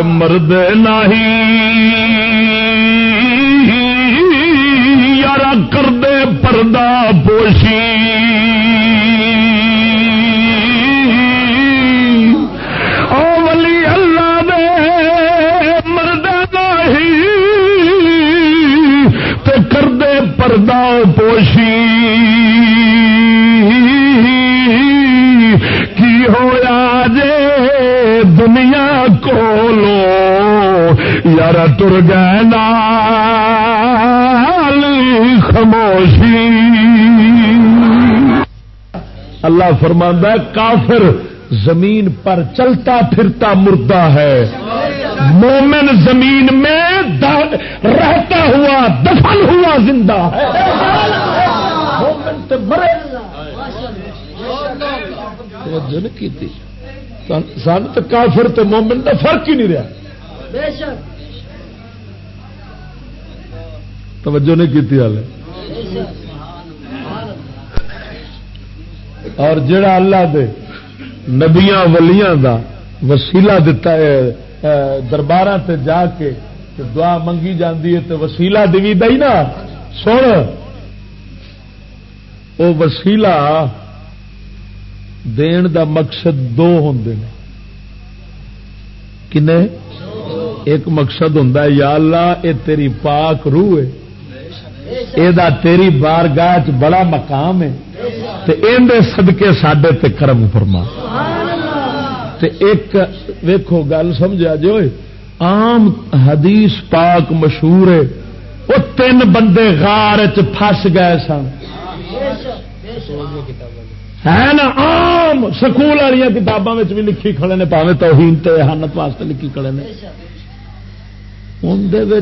مرد یار دے پردہ پوشی پردہ پوشی۔ کی ہوا جے دنیا کو لو یار تر گئے خاموشی۔ اللہ فرماندہ کافر زمین پر چلتا پھرتا مردہ ہے۔ مومن زمین میں رہتا ہوا، دفن ہوا زندہ ہے۔ سن تو کافر تو مومن کا فرق ہی نہیں رہا۔ توجہ نہیں کی اور جڑا اللہ دے نبیاں ولیاں دا وسیلہ دتا ہے دربار سے جا کے دعا منگی جاتی ہے تو وسیلا دھی دئی نا۔ سن وہ وسیلا دین دا مقصد دو ہوں کنے؟ ایک مقصد ہوں یا اللہ، اے تیری پاک روح ہے۔ یہ تیری بار گاہ بڑا مقام ہے۔ سدکے سڈے تے کرم فرما۔ تے ایک ویکھو گل سمجھا جی جو عام حدیث پاک مشہور ہے، وہ تین بندے غار چس گئے سن۔ ہے نا آم سکول والی کتابوں میں بھی لکھی کھڑے نے، پاوے توہین تے حنت واسطے لکھی کھڑے نے۔ اندر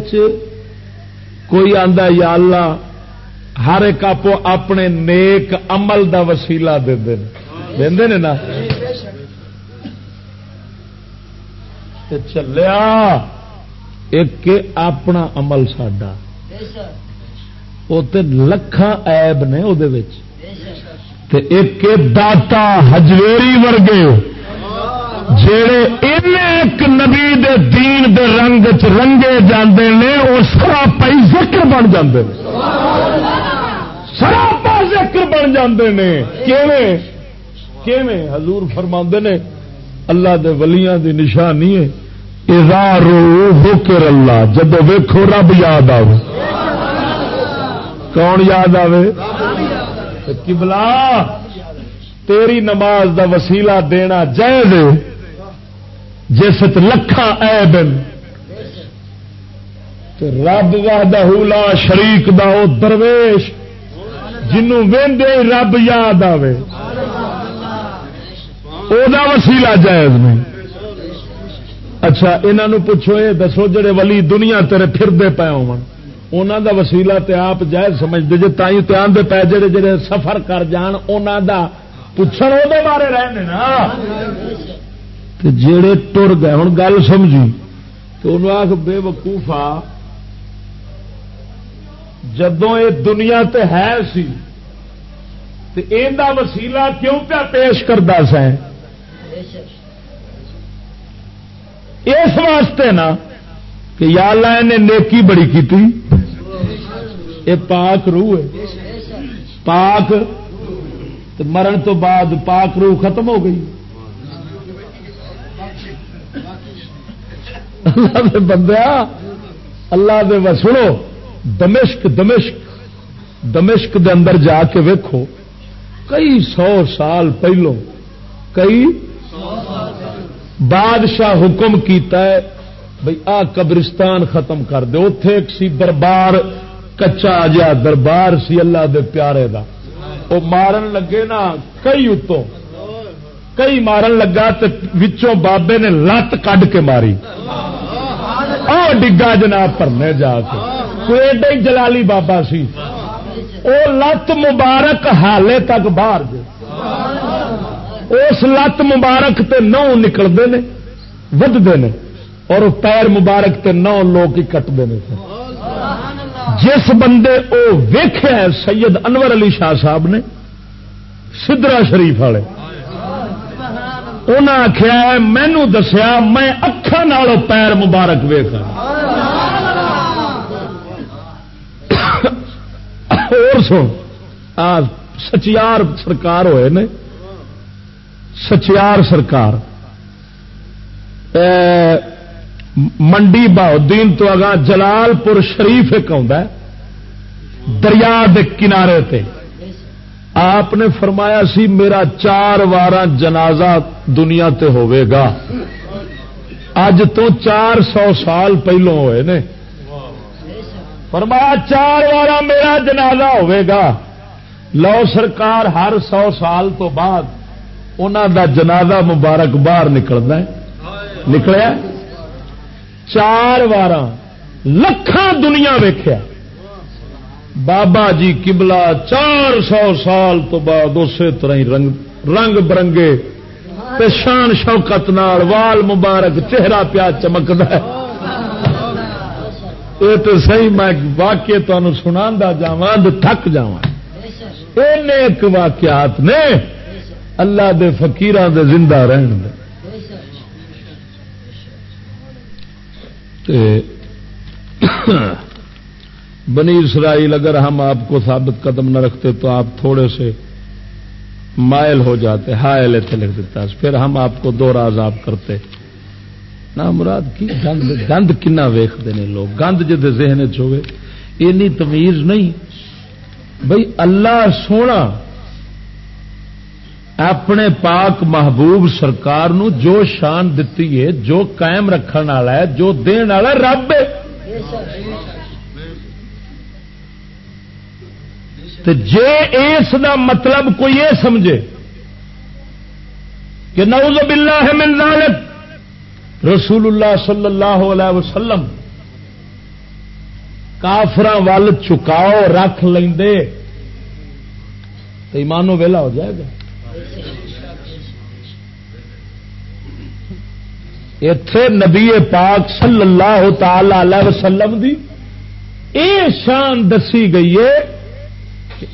کوئی آندا یا اللہ ہر ایک آپ اپنے نیک عمل دا وسیلہ دے دے نا؟ چلیا، ایک اپنا عمل ساڈا۔ وہ لکھان ایب نے وہ ایک داتا ہجویری ورگے جڑے ایک نبی دے دین دے رنگ چ رنگے جاندے نے وہ سراپا ذکر بن جاندے سراپا بن جاندے نے۔ کیویں؟ حضور فرما نے، اللہ دے ولیاں دی نشانی ہے۔ ذکر اللہ جب ویکھو رب یاد آو کون یاد آوے؟ کبلا تیری نماز دا وسیلہ دینا جائز جس لکھا ایب رب وا لا شریک دا او درویش۔ جنوں وے رب یاد آوے۔ دا وسیلہ جائز نہیں۔ اچھا انہوں پوچھو یہ دسو جڑے ولی دنیا تیرے پھرتے پے انہوں دا وسیلہ تے آپ جائز سمجھتے جی تھی تو آدھے پے جڑے جڑے سفر کر جان انہوں دا پوچھن وہ بارے رہنے نا۔ جڑے ٹر گئے ہوں گل سمجھی۔ تو انہوں آخ بے وقوفا جدو یہ دنیا تے ہے سی دا وسیلہ کیوں پیا پیش کرتا سا اس واسطے نا کہ یا اللہ نے نیکی بڑی کی یہ پاک روح ہے۔ پاک۔ مرن تو بعد پاک روح ختم ہو گئی۔ اللہ دے بندیا، اللہ دے وسڑو دمشق دمشق۔ دمشق دے اندر جا کے ویکھو۔ کئی سو سال پہلو، کئی بادشاہ حکم کیتا ہے بھائی آ قبرستان ختم کر دے۔ اتے ایک سی دربار، کچا جا دربار سی اللہ دے پیارے دا۔ وہ مارن لگے نا کئی اتوں۔ کئی مارن لگا وچوں بابے نے لت کڈ کے ماری۔ ڈگا جناب پرنے جا کے۔ کوئی ایڈا ہی جلالی بابا سی۔ وہ لت مبارک حالے تک باہر دے اس لت مبارک تے نو نکلتے ہیں ودتے ہیں اور پیر مبارک تے نو لوگ ہی کٹتے ہیں جس بندے وہ ویخیا سید انور علی شاہ صاحب نے سدرا شریف والے۔ انہیں آخیا مینو دسیا، میں اکھان پیر مبارک ویخ اور سو سچیار سرکار ہوئے نے سچیار سرکار منڈی بہدین تو اگا جلال پور شریف ایک دریا دے کنارے تے آپ نے فرمایا سی میرا چار وار جنازہ دنیا تے ہوئے گا اج تو چار سو سال پہلو ہوئے نے فرمایا، چار وار میرا جنازہ ہوئے گا۔ لو سرکار ہر سو سال تو بعد انہوں دا جنازہ مبارک باہر نکلتا ہے۔ نکلیا چار وار لکھان دنیا ویخیا بابا جی کبلا چار سو سال تو بعد اسی طرح ہی رنگ رنگ برنگے شان شوکت نال وال مبارک چہرہ پیا چمکد یہ تو صحیح میں واقع تمہیں سنا جا تھک جا ایک واقعات نے اللہ دے فقیران دے زندہ رہن دے۔ بنی اسرائیل اگر ہم آپ کو ثابت قدم نہ رکھتے تو آپ تھوڑے سے مائل ہو جاتے ہائل اتنے لکھ دیتا۔ پھر ہم آپ کو دو راز آپ کرتے۔ نہ مراد کی؟ گند گند کنا ویختے ہیں لوگ۔ گند جد ذہن چوے اینی تمیز نہیں۔ بھائی اللہ سونا اپنے پاک محبوب سرکار نو جو شان دتی ہے، جو قائم رکھنے والا ہے، جو دن والا رب جے اس دا مطلب کوئی یہ سمجھے کہ نعوذ باللہ من ذالک رسول اللہ صلی اللہ علیہ وسلم کافر وال چکاؤ، رکھ لیں تو ایمانو ویلا ہو جائے گا۔ اتے نبی پاک صلی اللہ تعالی علیہ وسلم دی اے شان دسی گئی ہے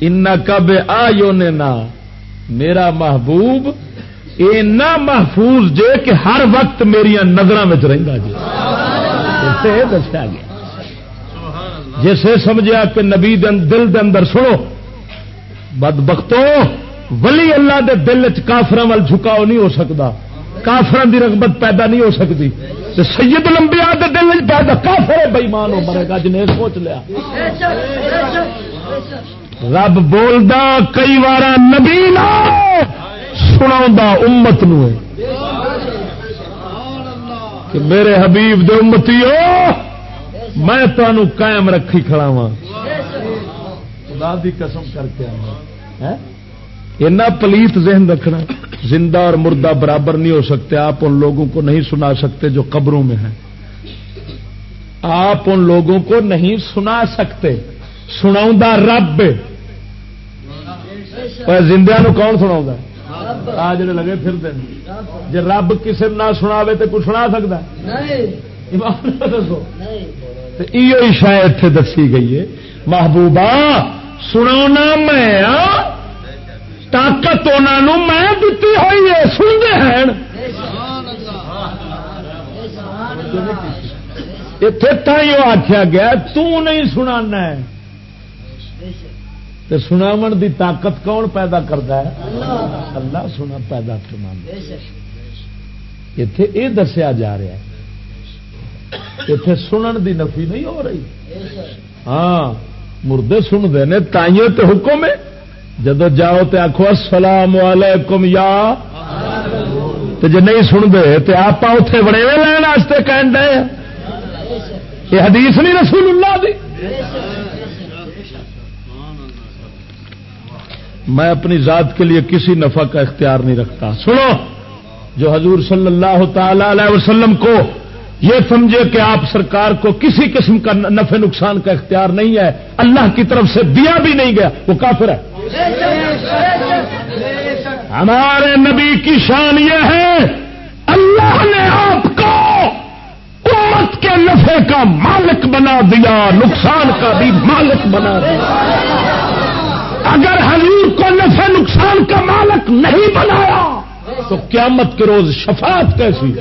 ان کب آ میرا محبوب اینا محفوظ جے کہ ہر وقت میری نظر میں رہتا جی۔ دسیا گیا۔ جسے سمجھا کہ نبی دل دے اندر سنو بد بختو ولی اللہ دے دل چ کافر وال جھکاؤ نہیں ہو سکتا کافر دی رغبت پیدا نہیں ہو سکتی سید لمبیا دل پیدا کافر بےمان ہو مرے گا، جنہیں سوچ لیا۔ رب بولدا کئی بار نبی سنا امت نو کہ میرے حبیب دے امتی ہو میں تمہوں قائم رکھی کھڑا وا خدا دی قسم کر کے اینا پلیت ذہن رکھنا۔ زندہ اور مردہ برابر نہیں ہو سکتے۔ آپ ان لوگوں کو نہیں سنا سکتے جو قبروں میں ہیں۔ آپ ان لوگوں کو نہیں سنا سکتے۔ سنا رب۔ زندیا کون سنا آ جڑے لگے پھر دن جی رب کسی نہ سنا تو کچھ سنا سکتا یہ شاید اتے دسی گئی ہے۔ محبوبہ سنا میں طاقت انہوں میں دیتی ہوئی ہے سنتے ہیں اتے تھی آخیا گیا نہیں سنا سناو دی طاقت کون پیدا کرتا ہے؟ اللہ سنا پیدا کرنا اتے یہ دسیا جا رہا ہے۔ اتے سنن دی نفی نہیں ہو رہی۔ ہاں مردے سنتے ہیں، تائیوں تو حکم ہے۔ جب جاؤ تو آخو السلام علیکم یا۔ تو جی نہیں سنتے تو آپ اتے بڑے لین واسطے کہن دے یہ حدیث نہیں رسول اللہ دی۔ میں اپنی ذات کے لیے کسی نفع کا اختیار نہیں رکھتا۔ سنو، جو حضور صلی اللہ تعالی علیہ وسلم کو یہ سمجھے کہ آپ سرکار کو کسی قسم کا نفع نقصان کا اختیار نہیں ہے، اللہ کی طرف سے دیا بھی نہیں گیا، وہ کافر ہے۔ ہمارے نبی کی شان یہ ہے، اللہ نے آپ کو امت کے نفع کا مالک بنا دیا، نقصان کا بھی مالک بنا دیا۔ اگر حضور کو نفع نقصان کا مالک نہیں بنایا، تو قیامت کے روز شفاعت کیسی؟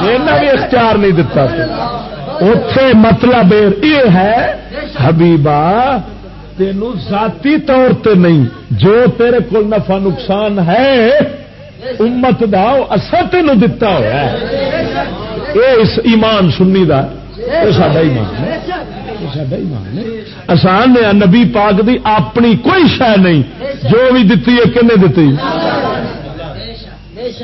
بھی اختیار نہیں دتا اتے مطلب یہ ہے حبیبا تین ذاتی طور تے نہیں، جو تیرے کو نفع نقصان ہے، امت دا اصا تین دتا ہوا یہ اس ایمان سنی کا یہ سا ایمان ہے. ایمان ہے. آسان نے نبی پاک دی اپنی کوئی شہ نہیں. جو بھی دتی ہے، کنے دتی؟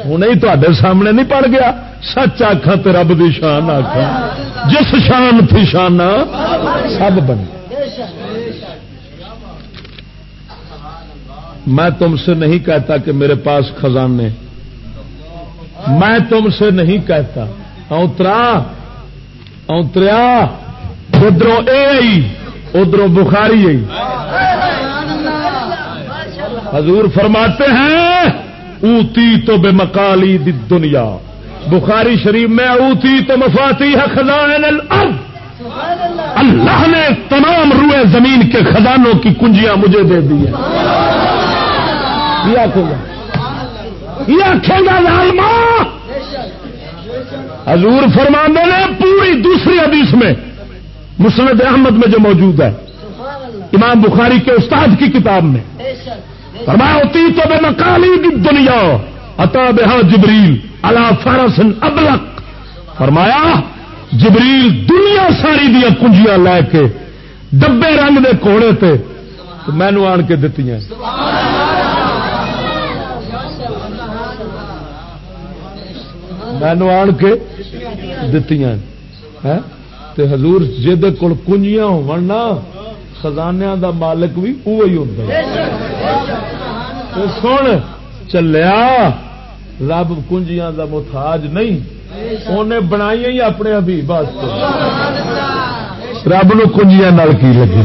ہوں تے سامنے نہیں پڑ گیا. سچ آخا تو رب دی شان آخا جس شان تھی شان، سب بن میں تم سے نہیں کہتا کہ میرے پاس خزانے. میں تم سے نہیں کہتا. اوترا اوتریا ادھر ادھر بخاری حضور فرماتے ہیں، اوتی تو بے مکالی دنیا۔ بخاری شریف میں اوتی تو مفاتی ہے خزان اللہ نے تمام روئے زمین کے خزانوں کی کنجیاں مجھے دے دی لالما حضور فرمانے نے پوری دوسری حدیث میں مسند احمد میں جو موجود ہے، امام بخاری کے استاد کی کتاب میں۔ فرمایا ہوتی تو بے مکالی دنیا اتا بہا جبریل اللہ فارسن ابلک فرمایا، جبریل دنیا ساری دیا کنجیاں لے کے ڈبے رنگ دے کوڑے تے مینو آن کے دتی مینو آن کے دتی تے حضور جد کول کنجیاں ہونا خزانیا دا مالک بھی وہی ہوتا سن، چلیا، رب کنجیاں دا محتاج نہیں۔ انہیں بنائی ہی اپنے حبیب رب نو کنجیاں نال کی لگی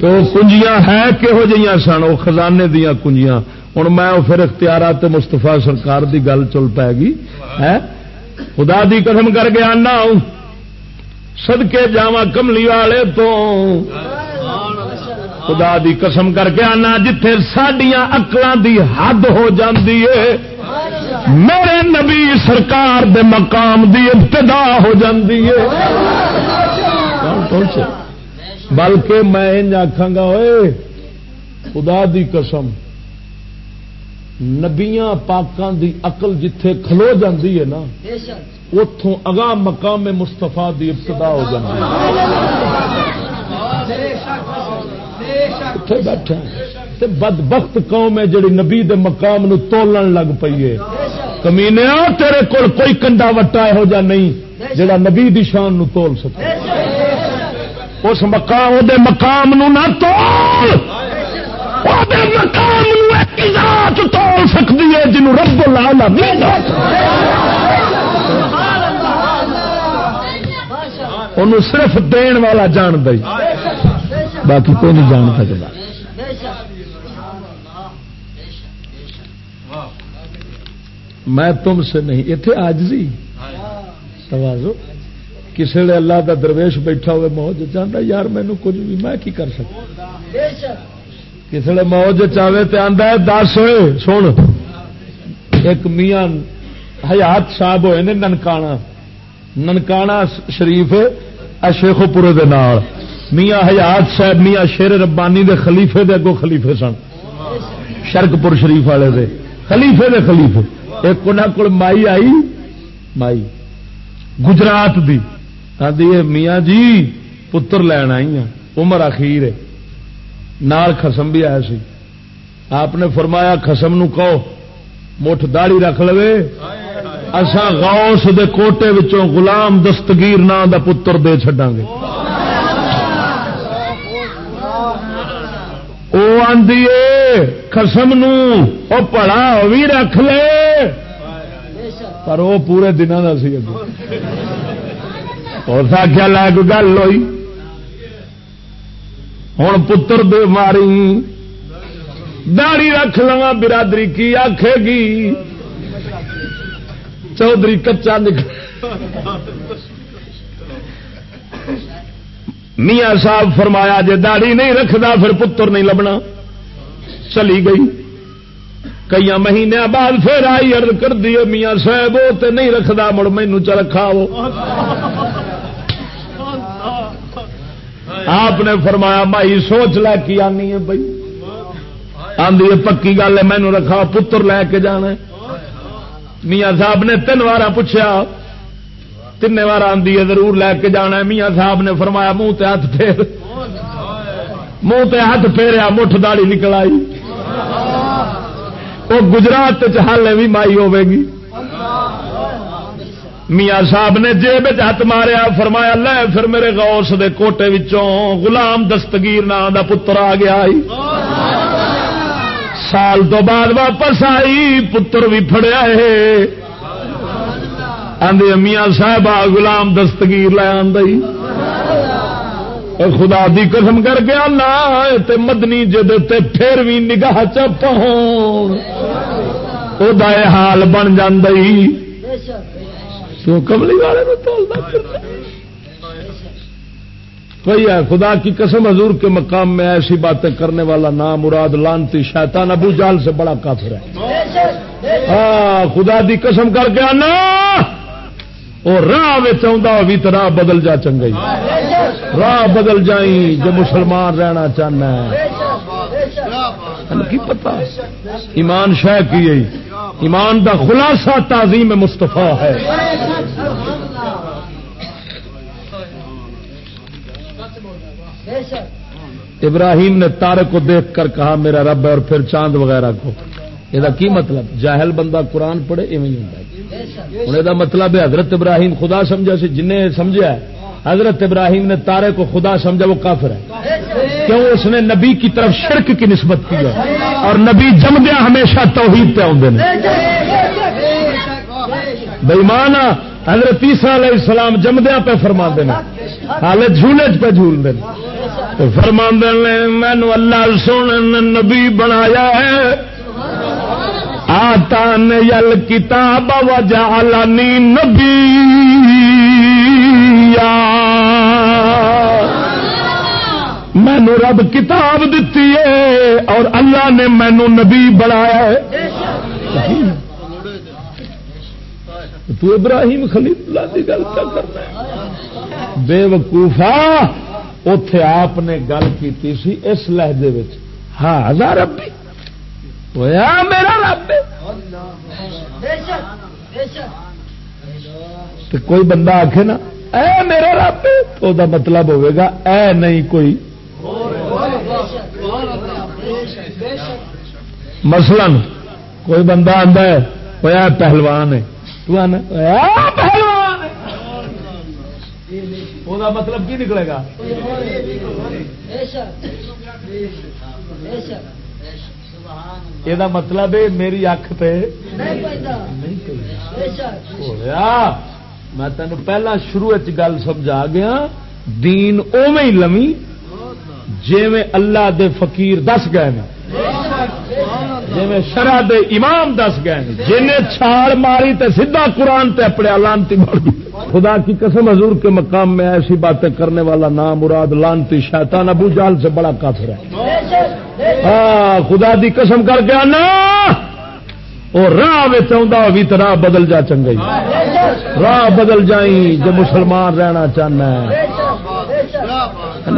تو کنجیاں ہے کہہو جہاں سن وہ خزانے دیا کنجیاں۔ ہوں میں پھر اختیارات مستفا سرکار دی گل چل پائے گی۔ ہے خدا دی قسم کر کے آنا سدکے جاوا کملی والے تو۔ خدا دی قسم کر کے آنا جتھے سڈیا اکلان دی حد ہو جاندی ہے۔ میرے نبی سرکار دے مقام دی ابتدا ہو جاندی ہے۔ بلکہ میں آخا گا ہوئے خدا دی قسم۔ نبیاں پاکان دی اقل جتھے کھلو جاندی ہے نا اتوں اگاں مقام مستفا دی ابتدا ہو جاتی بیٹھا بد بخت قوم ہے جڑی نبی دے مقام نو تولن لگ پئی ہے۔ کمینے تیرے کول کوئی کنڈا وٹا یہو جا نہیں جڑا نبی دی شان نو تول سکے۔ اس مقام دے مقام نو نہ تول۔ مقام نو ایک ذات تول سکتی ہے جنوں رب العالمین انہوں صرف دین والا جان دئی باقی کوئی نہیں جان سکتا میں تم سے نہیں اتے آج جی توازو کسی نے اللہ کا درویش بیٹھا ہوئے موج چاہتا یار مینو کچھ بھی، میں کی کر سکتا کسی موج چاہے تو آتا ہے؟ دس ہوئے، سن۔ ایک میاں، حیات صاحب ہوئے نے ننکانا۔ ننکانا شریف شیخ پورے دے نال۔ میاں حیات صاحب، میاں شیر ربانی دے خلیفے دے اگوں خلیفے سن۔ شرک پور شریف والے دے۔ خلیفے دے خلیفے۔ ایک کو مائی آئی، مائی۔ گجرات دی۔ آدھی میاں جی پتر لین آئی ہوں عمر اخیر نال خسم بھی آیا سی۔ آپ نے فرمایا خسم نو کہو، مٹھ داڑی رکھ لو اصا غوث دے کوٹے وچوں غلام دستگیر نام دا پتر دے چڈا گے وہ آدھی خسم نو پڑا بھی رکھ لے۔ پر وہ پورے دنوں کا سی۔ اور آخیا لا کو گل ہوئی؟ ہوں پتر دے ماری داڑی رکھ لوا برادری کی آخے گی؟ چودھری کچا نکل میاں صاحب فرمایا جے داڑی نہیں رکھتا پھر پتر نہیں لبنا۔ چلی گئی۔ کئی مہینے بعد پھر آئی ارد کر دیے میاں صاحب، وہ تو نہیں رکھتا مڑ مینو چ رکھا وہ۔ آپ نے فرمایا مائی سوچ لے کی آنی ہے بھائی. آدھی پکی گل ہے مینو رکھا پتر لے کے جانا میاں صاحب نے تین بار پوچھا تین بار آدھی ہے ضرور لے کے جانا میاں صاحب نے فرمایا منہ تے ہاتھ پھیر. منہ تے ہاتھ پھیریا مٹھ داڑی نکل آئی۔ وہ گجرات چال بھی مائی ہوے گی۔ میاں صاحب نے جیب ہاتھ ماریا، فرمایا، لے پھر میرے غوث دے کوٹے وچوں غلام دستگیر نام دا پتر آ گیا آئی سال تو بعد واپس آئی، پتر بھی فڑیا ہے۔ آدھے میاں صاحب، آ گلام دستگیر لے آئی خدا دی قسم کر کے آنا تے مدنی جد پھر بھی نگاہ چپ حال بن جی کیوں کملی والے میں کوئی ہے، خدا کی قسم حضور کے مقام میں ایسی باتیں کرنے والا نام مراد لانتی شیطان ابو جال سے بڑا کافر ہے۔ ہاں خدا دی قسم کر کے آنا۔ وہ راہ چاہتا بھی تو راہ بدل جا چنگئی راہ بدل جائی جو مسلمان رہنا چاہنا ہے۔ کی پتا ایمان شہ کی ایمان دا خلاصہ تعظیم مستفا ہے۔ ابراہیم نے تارے کو دیکھ کر کہا، میرا رب ہے اور پھر چاند وغیرہ کو۔ یہ کی مطلب؟ جاہل بندہ قرآن پڑھے، ایویں ہوں، یہ مطلب ہے، حضرت ابراہیم خدا سمجھا سی جن سمجھا حضرت ابراہیم نے تارے کو خدا سمجھا وہ کافر ہے۔ کیوں؟ اس نے نبی کی طرف شرک کی نسبت کی ہے۔ اور نبی جمدیا ہمیشہ توحید پہ آدھے بےمان حضرت عیسیٰ علیہ السلام جمدیا پہ فرما دینا حال جھولے پہ جھول دیں فرما نے مینو اللہ سونے نبی بنایا ہے۔ آتا نے یل کتاب، وجعلنی نبی۔ مینو رب کتاب دیتی ہے اور اللہ نے مینو نبی بنایا ہے۔ تو ابراہیم خلیل اللہ کی گل کیا کرنا بے وقوفا اتے آپ نے گل کی سی اس لہجے ہاں ہزار ربی ہوا میرا رب۔ تو کوئی بندہ آخ نا، اے میرا رب، تو دا مطلب ہوئے گا، اے نہیں کوئی مثلا کوئی بندہ آتا ہے وہ پہلوان ہے۔ تو آنا پہلوان وہ مطلب کی نکلے گا؟ یہ مطلب ہے، میری اکھ پہ میں تین پہلا شروع گل سمجھا گیا۔ دین اوے لمی جی اللہ دے فقیر دس گئے جی شرح دے امام دس گئے جن جی چھال ماری تے سیدھا قرآن تے اپنے لانتی مار خدا کی قسم حضور کے مقام میں ایسی باتیں کرنے والا نام مراد لانتی شیطان ابو جال سے بڑا کافر ہے۔ ہاں خدا دی قسم کر کے آنا۔ وہ راہ چاہتا بھی تو راہ بدل جا چنگا راہ بدل جائی جو مسلمان رہنا چاہنا ہے۔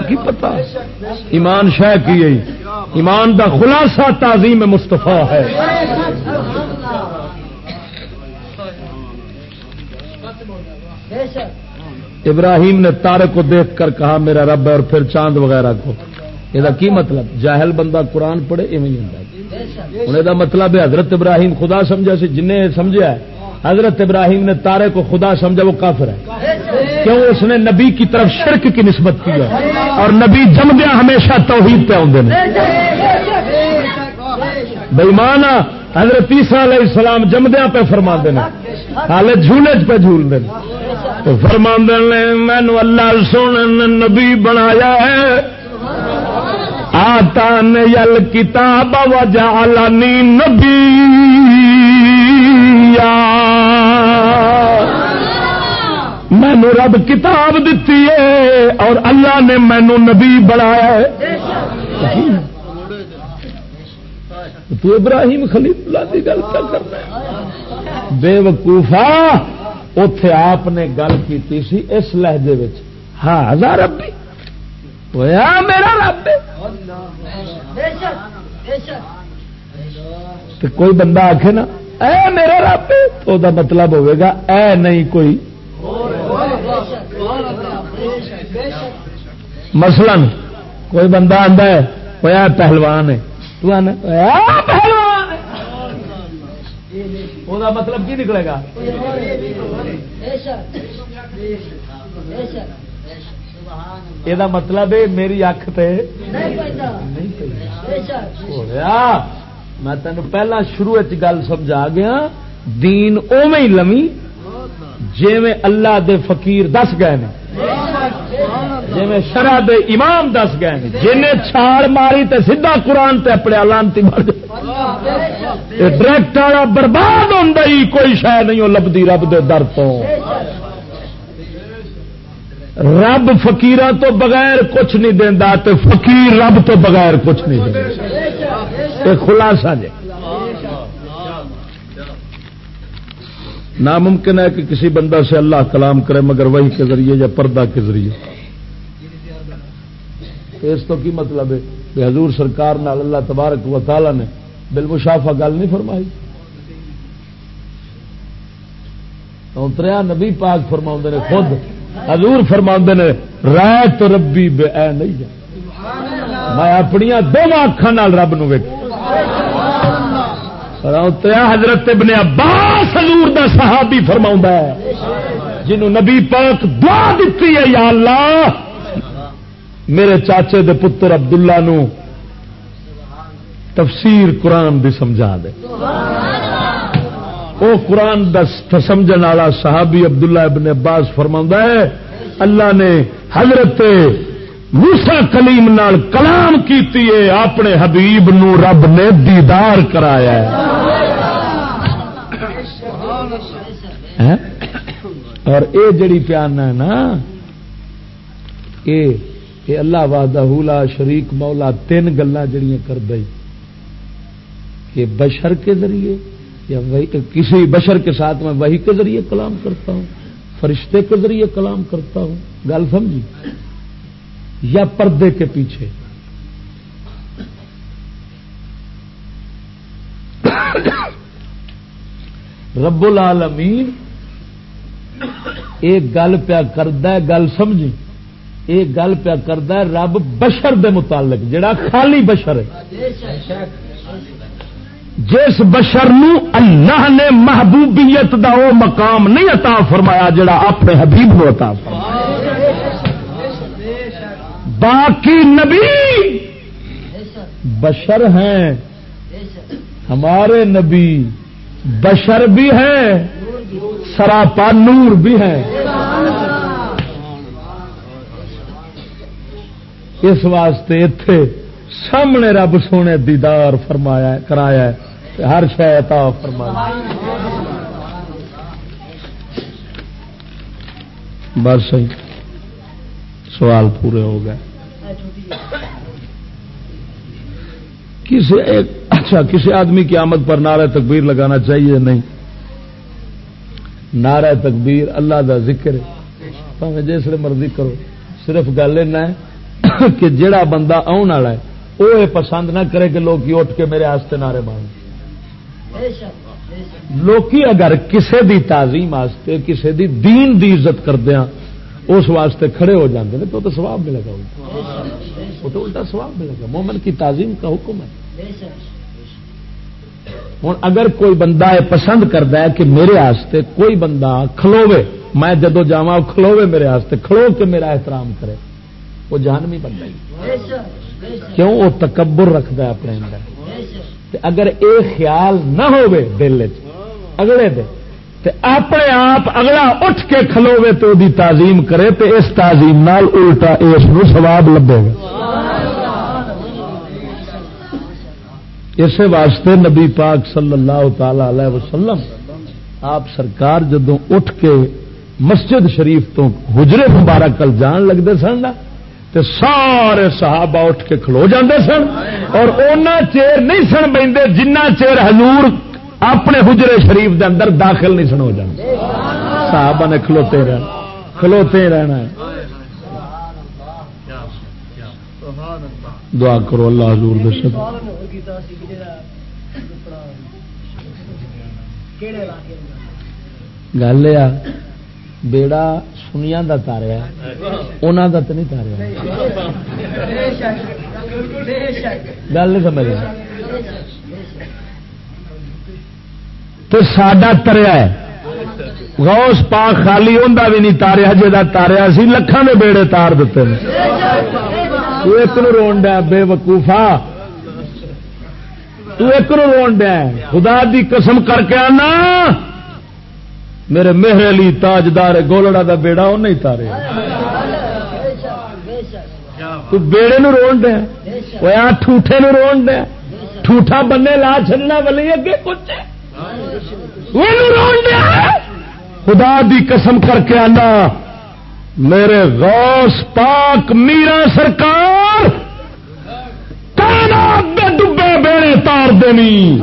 کی پتا ایمان شہ کی ایمان دا خلاصہ تعظیم مستفا ہے۔ ابراہیم نے تارے کو دیکھ کر کہا میرا رب ہے اور پھر چاند وغیرہ کو۔ یہ مطلب؟ جاہل بندہ قرآن پڑھے ایویں ہوں یہ مطلب ہے حضرت ابراہیم خدا سمجھا سی جن سمجھا ہے حضرت ابراہیم نے تارے کو خدا سمجھا، وہ کافر ہے۔ کیوں؟ اس نے نبی کی طرف شرک کی نسبت کی ہے۔ اور نبی جمدیا ہمیشہ توحید پہ آدھے بےمانا حضرت عیسیٰ علیہ السلام جمدیا پہ فرما دینا حالت جھولے پہ جھول دیں فرما نے مینو اللہ سونے نبی بنایا ہے۔ آتا یل کتاب وجعلنی نبی۔ مینو رب کتاب دیتی ہے اور اللہ نے مینو نبی بنایا ہے۔ تو ابراہیم خلیف اللہ کی گل کیا کرنا بے وقوفا اتے آپ نے گل کی سی اس لہجے ہاں ہزار ربی۔ میرا رب کوئی بندہ آخ نا، اے میرا رب تو دا مطلب ہوئے گا، اے نہیں کوئی۔ مثلا کوئی بندہ آتا ہے، وہ پہلوان ہے۔ وہ مطلب کی نکلے گا؟ یہ مطلب ہے میری اکھ پہ میں تین پہلا شروع گل سمجھا گیا، دین اوے لمی۔ جی اللہ دے فقیر دس گئے جی شرح دے امام دس گئے جن چھال ماری تے سیدھا قرآن تے اپنے لانتی مر گئے والا برباد ہوتا ہی کوئی شہ نہیں لبھی رب دے در تو. رب فکیر تو بغیر کچھ نہیں دینا تو فقیر رب تو بغیر کچھ نہیں دینا خلاصہ جی ناممکن ہے کہ کسی بندہ سے اللہ کلام کرے، مگر وہی کے ذریعے یا پردہ کے ذریعے۔ اس تو کی مطلب ہے؟ کہ حضور سرکار نال اللہ تبارک و تعالی نے بل مشافہ گل نہیں فرمائی؟ اتریا نبی پاک فرما نے، خود حضور فرما نے رائے تو ربی بے اے نہیں میں اپنی دونوں اکھان رب نو اتریا حضرت ابن عباس حضور دا صحابی فرما ہے، جنہوں نبی پاک دعا دیتی ہے، یا اللہ، میرے چاچے دے پتر عبداللہ نو تفسیر قرآن دی سمجھا دے۔ او قرآن سمجھ والا صحابی عبداللہ ابن عباس فرما ہے، اللہ نے حضرت موسا کلیم نال کلام کیتی ہے، اپنے حبیب نو رب نے دیدار کرایا ہے۔ اور اے جڑی پیان ہے نا، اے اللہ وحدہ شریک مولا تین گلا جڑیاں کر دئی۔ کہ بشر کے ذریعے یا کسی بشر کے ساتھ میں وہی کے ذریعے کلام کرتا ہوں، فرشتے کے ذریعے کلام کرتا ہوں، گل سمجھی؟ یا پردے کے پیچھے؟ رب العالمین، ایک گل پیا کرد گل سمجھی۔ ایک گل پیا کرد رب بشر دے متعلق، جڑا خالی بشر ہے۔ جس بشر نو اللہ نے محبوبیت دا وہ مقام نہیں عطا فرمایا، جڑا اپنے حبیب نو عطا فرمایا۔ باقی نبی بشر ہیں۔ ہمارے نبی بشر بھی ہیں، سراپا نور بھی ہیں۔ اس واسطے اتے سامنے رب سونے دیدار فرمایا کرایا ہر عطا فرمایا بس سوال پورے ہو گئے۔ کسی ایک اچھا کسی آدمی کی آمد پر نعرہ تکبیر لگانا چاہیے نہیں؟ نعرہ تکبیر اللہ دا ذکر ہے۔ جس مرضی کرو۔ صرف گل ہے کہ جڑا بندہ آن والا ہے وہ یہ پسند نہ کرے کہ لوگ اٹھ کے میرے آستے نعرے مارے لوکی اگر کسے دی تعظیم آستے، کسے دی دین دی عزت کردیا اس واسطے کھڑے ہو جاتے ہیں تو تو سواب ملے گا۔ وہ تو الٹا سواب ملے گا۔ مومن کی تعظیم کا حکم ہے۔ ہوں اگر کوئی بندہ یہ پسند کرتا ہے کہ میرے آستے کوئی بندہ کھلوے میں جدو جا کھلوے میرے آستے کھلو کے میرا احترام کرے وہ جہنمی بندہ کیوں؟ وہ تکبر رکھتا ہے اپنے اندر۔ اگر یہ خیال نہ ہو دل اگلے دن اپنے آپ اگلا اٹھ کے کھلوے تو دی تعظیم کرے تو اس تعظیم نال الٹا اس سواب لبے گا۔ اس واسطے نبی پاک صلی اللہ تعالی علیہ وسلم، آپ سرکار جدو اٹھ کے مسجد شریف تو حجرے مبارک کل جان لگتے سن تے سارے صحابہ اٹھ کے کھلو جاندے سن، اور اونا چیر نہیں سن بہتے جنہ چیر حضور اپنے حجرے شریف دے اندر داخل نہیں سن ہو جانا صحابہ نے کھلوتے رہنا کھلوتے رہنا ہے۔ دعا کرو، اللہ حضور دے سب گل یہ بیڑا سنیا کا تاریا انہوں کا تو نہیں تاریا گل نہیں سمجھ تو ساڈا تریا ہے۔ غوث پاک خالی انہوں بھی نہیں تاریا جا تاریا سی لکھان کے بیڑے تار دیتے ہیں۔ تو ایک نو رون ڈیا بے وقوفا تو ایک نو رون ڈیا خدا دی قسم کر کے آنا۔ میرے مہر علی تاجدار گولڑا دا بیڑا وہ نہیں تارے۔ تو بیڑے نو رون ڈیا وہ ٹھوٹے نو رون ڈیا ٹھوٹا بننے لا چلنا والی اگے کچھ رون خدا دی قسم کر کے آنا۔ میرے غوث پاک میرا سرکار ڈبے بیڑے تار دینی۔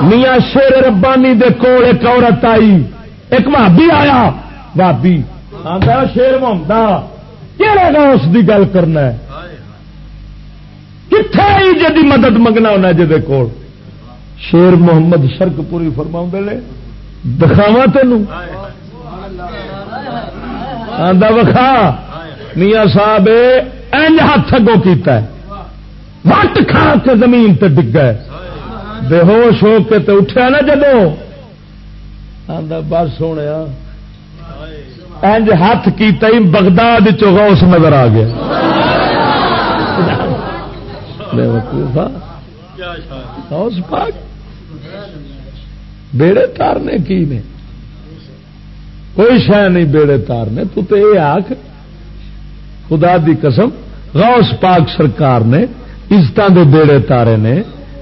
میاں شیر ربانی دے کول ایک عورت آئی۔ ایک بھابی آیا۔ بھابی آتا شیر محمد کہڑے غوث دی گل کرنا ہے؟ کتنے آئی جی مدد منگنا ہونا جی کول؟ شیر محمد شرک پوری فرما نے۔ دکھاوا تینوں۔ وکھا، میاں صاحب اینج ہاتھ اگو کیتا ہے۔ وٹ کھا کے زمین تے ڈگا بے ہوش ہو کے تے اٹھا نا جدو بس ہونے اینج ہاتھ کیتا ہی بغداد چوس نظر آ گیا۔ بیڑے تارنے کی نے؟ کوئی شہ نہیں، بیڑے تارنے تو تے یہ آخ خدا دی قسم، غوث پاک سرکار نے عزت دے بیڑے تارے نے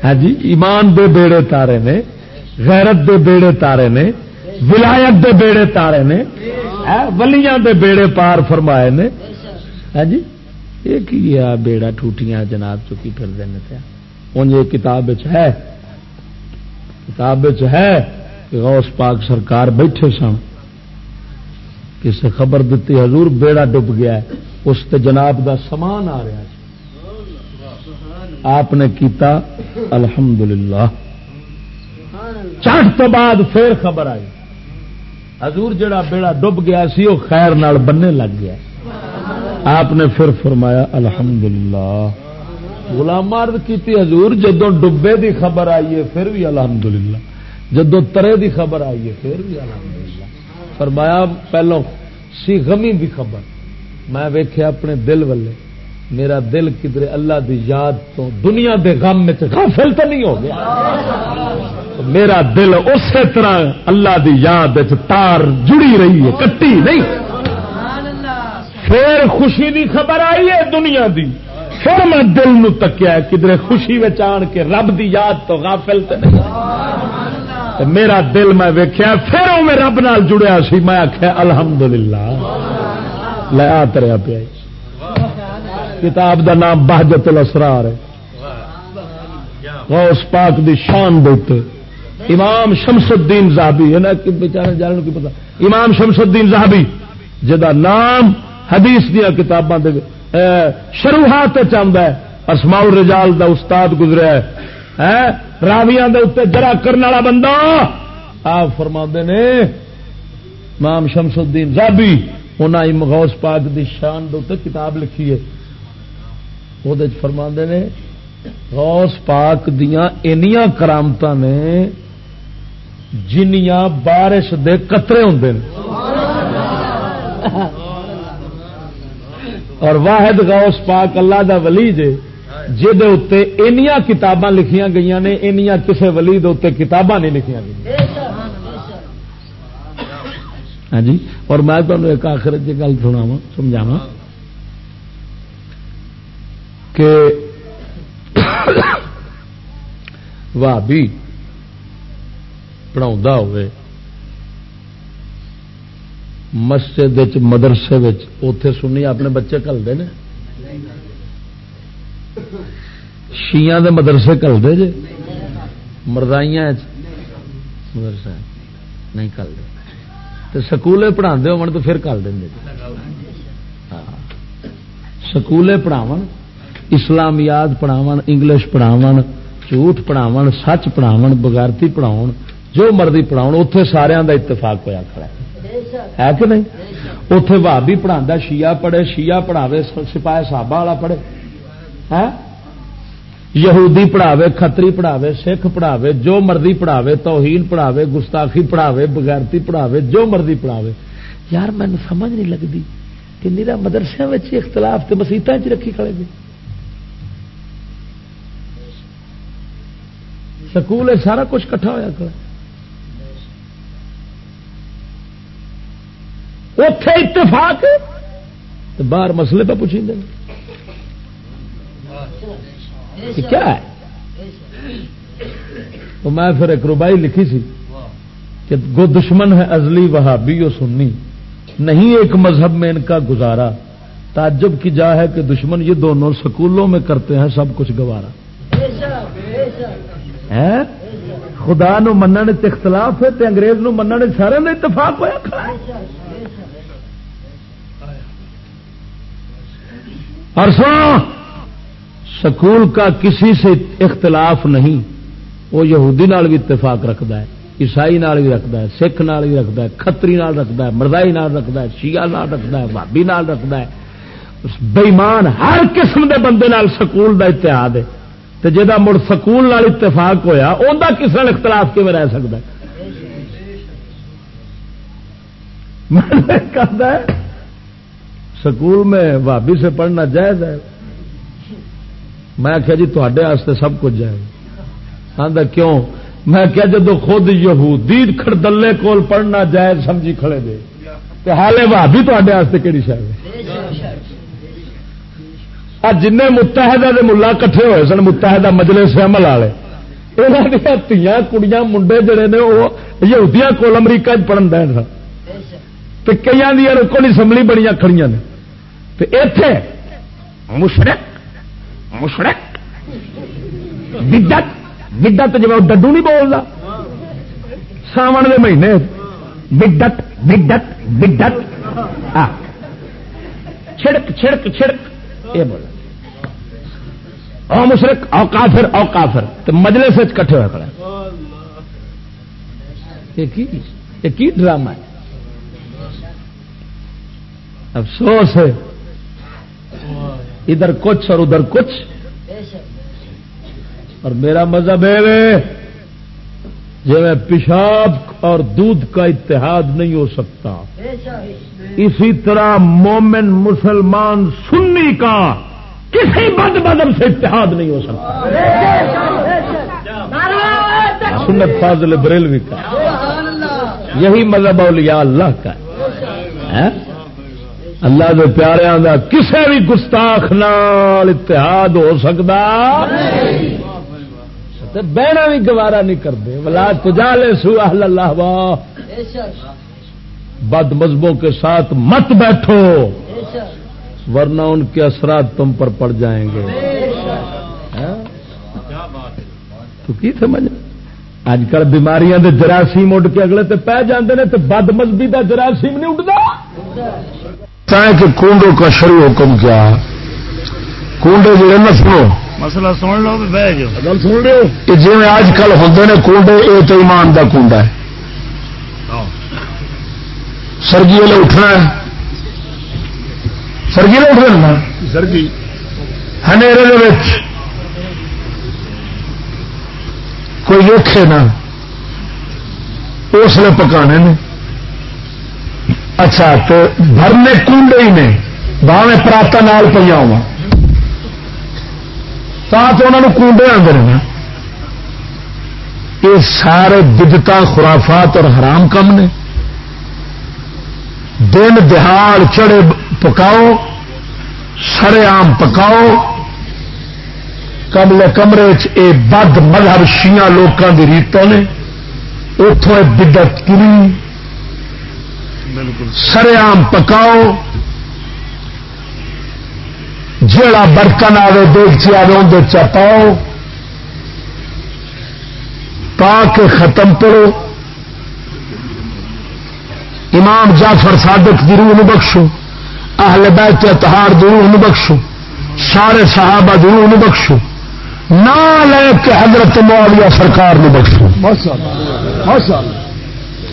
ہاں جی ایمان دے بیڑے تارے نے، غیرت دے بیڑے تارے نے، ولایت دے بیڑے تارے نے ہاں، ولیاں دے بیڑے پار فرمائے نے۔ ہاں جی یہ کی بیڑا ٹوٹیاں جناب چکی پھر دینے تھے ان یہ کتاب ہے کتاب ہے کہ غوث پاک سرکار بیٹھے سن۔ کسی خبر دیتی حضور بیڑا ڈب گیا ہے، اس تے جناب دا سامان آ رہا ہے۔ آپ نے کیتا، الحمدللہ۔ چٹ تو بعد پھر خبر آئی۔ حضور جڑا بیڑا ڈب گیا سی، وہ خیر نال بننے لگ گیا۔ آپ نے پھر فرمایا، الحمدللہ۔ غلام مرد کی حضور جدو ڈبے دی خبر آئی ہے، پھر بھی الحمدللہ۔ جدو ترے دی خبر آئی ہے، پھر بھی الحمدللہ۔ فرمایا، پہلو سی غمی بھی خبر۔ میں ویخیا اپنے دل والے، میرا دل کدھر اللہ دی یاد تو دنیا دے غم میں غافل تو نہیں ہو گیا۔ میرا دل اسی طرح اللہ دی یاد تار جڑی رہی ہے، کٹی نہیں۔ پھر خوشی دی خبر آئی ہے دنیا دی۔ پھر میں دل نو تکیا کدھر خوشی آن کے رب دی یاد تو غافل تو نہیں۔ میرا دل میں ویکیا پھر وہ میں رب نال جڑیا سی، میں آخیا الحمد للہ لیا تریا پیا کتاب دا نام بہجت الاسرار ہے۔ غوث پاک دی شان دیتے امام شمس الدین زہبی، ہے نا بچارے جان کی پتا امام شمس الدین زہبی، جدا نام حدیث دیا کتاباں شروعات چاہتا ہے۔ اسماء الرجال دا استاد گزرا ہے۔ راویاں دے اتنے جرا کرنے والا بندہ؟ آپ فرما نے، امام شمس الدین زابی انہیں غوث پاک دی شان دے کتاب لکھی ہے۔ وہ فرما نے، غوث پاک دیا اینیا کرامت نے جنیاں بارش دے قطرے ہوں اور واحد غوث پاک اللہ دا ولی جے جہدے اینیا کتاباں لکھیاں گئی نے اینیا کسے ولی دے کتاباں نہیں لکھیاں گئی ہاں جی؟ اور میں تمہیں ایک آخر کی گل سنا سمجھاوا کہ بھابی پڑھا ہوئے، مسجد مدرسے اتے سنی، اپنے بچے کلتے ہیں شیاں دے مدرسے کلتے جے؟ مردائیاں مدرسہ نہیں کلتے تو سکولے پڑھا ہو تو پھر کل دیں ہاں۔ سکولے پڑھاو اسلامیات پڑھاو انگلش پڑھاو جھوٹ پڑھاو سچ پڑھاو بغیرتی پڑھاؤ جو مرضی پڑھاؤ اتے سارا کا اتفاق ہوا کھڑا ہے۔ کہ نہیں؟ اتے بھابی پڑھا شیعہ پڑھے، شیعہ پڑھاوے، سپاہی صاحب والا پڑھے۔ ہاں؟ یہودی پڑھاوے کتری پڑھاوے، سکھ پڑھاوے، جو مرضی پڑھاوے، توہین پڑھاوے، گستاخی پڑھاوے، بغیرتی پڑھاوے، جو مرضی پڑھاوے۔ یار مین سمجھ نہیں لگتی کہ میرا مدرسے اختلاف تو مسیطا چ رکھی کھڑے گی سکول سارا کچھ کٹھا ہوا کھڑا۔ اتے اتفاق باہر مسئلے پہ پوچھیں کیا ہے؟ تو میں پھر ایک روبائی لکھی سی کہ گو دشمن ہے ازلی وہابی و سنی، نہیں ایک مذہب میں ان کا گزارا۔ تعجب کی جا ہے کہ دشمن یہ دونوں سکولوں میں کرتے ہیں، سب کچھ گوارا۔ خدا نو منع اختلاف ہے تے انگریز نو منع سارے نے اتفاق ہوا اور سو سکول کا کسی سے اختلاف نہیں، وہ یہودی نال بھی اتفاق رکھتا ہے، عیسائی نال بھی رکھتا ہے، سکھ نال بھی رکھتا ہے کتری نال رکھتا ہے، مردائی نال رکھتا ہے، شیعہ نال رکھتا ہے بھابی نال رکھتا ہے۔ بےمان ہر قسم دے بندے نال سکول دا اتحاد ہے۔ تو جا مڑ سکول نال اتفاق ہویا انہیں کس نال اختلاف کیون رہ سکتا ہے؟ ہے، سکول میں بھابی سے پڑھنا جائز ہے۔ میں آخیا جی تے سب کچھ جائے آدھا کیوں؟ میں کیا جدو خود یہودی خردلے کول پڑھنا جائز سمجھی کھڑے دے۔ تو حالے بھابی تے کہڑی شاید جن متحدہ دے ملا کٹھے ہوئے سن، متحدہ مجلے سے عمل والے۔ یہاں دیا تیاں کڑیاں منڈے جڑے نے وہ یہودیاں کول امریکہ پڑھن دین سن۔ تو کئی دیا کو اسمبلی بڑی کھڑی نے۔ اتے مشرق مشرق بدت بدت جب ڈڈو نہیں بولتا ساون کے مہینے بدت بدت بدت چھڑک چھڑک چھڑک۔ یہ بول۔ او مشرق او کافر او کافر۔ تو مجلے سے کٹھے ہوئے کھڑے یہ کی ڈرامہ ہے؟ افسوس ہے۔ ادھر کچھ اور ادھر کچھ۔ اور میرا مذہب ہے جی میں پیشاب اور دودھ کا اتحاد نہیں ہو سکتا۔ اسی طرح مومن مسلمان سنی کا کسی بد مذہب سے اتحاد نہیں ہو سکتا۔ سنت فاضل بریلوی کا۔ یہی مذہب اولیاء اللہ کا ہے۔ ہاں؟ اللہ کے پیاروں کا کسی بھی گستاخ نال اتحاد ہو سکتا بہنا بھی گوارا نہیں کرتے بلا تجا لے سو اللہ بد مذہبوں کے ساتھ مت بیٹھو۔ ورنہ ان کے اثرات تم پر پڑ جائیں گے۔ ہاں؟ تو کی سمجھ؟ اج کل بیماریاں دے جراثیم اڈ کے اگلے تے پہ جاندے نے تے بد مذہبی دا جراثیم نہیں اڈتا کہ کنڈوں کا شروع حکم کیا؟ کنڈے جڑے نہ سنو۔ مسئلہ سن لو بہ جاؤ۔ سن لو جی اج کل ہوتے ہیں کنڈے یہ تو ایمان دا کنڈا ہے۔ سرگی والے اٹھنا ہے۔ سرگی والے اٹھنا سرگی۔ ہنیرے کوئی ویکھے نا۔ اس لیے پکانے نے۔ اچھا تو بھرنے کنڈے ہی نے باہیں پراتا نال پہ ہوا تو انہوں کنڈے آتے ہیں یہ سارے بدتا خرافات اور حرام کم نے۔ دن دہاڑ چڑے پکاؤ، سرے آم پکاؤ۔ کملے کمرے چ بد مذہب شیا لوگوں کی ریتوں نے اتوں بدت تری سرے آم پکاؤ۔ جڑا برتن آئے دیکھ آئے اندر چپاؤ۔ پا کے ختم کرو امام جعفر صادق دی روح بخشو۔ اہل بیت اتحار دی روح بخشو۔ سارے صحابہ دی روح بخشو۔ نہ لے کے حضرت معاویہ سرکار نے بخشو۔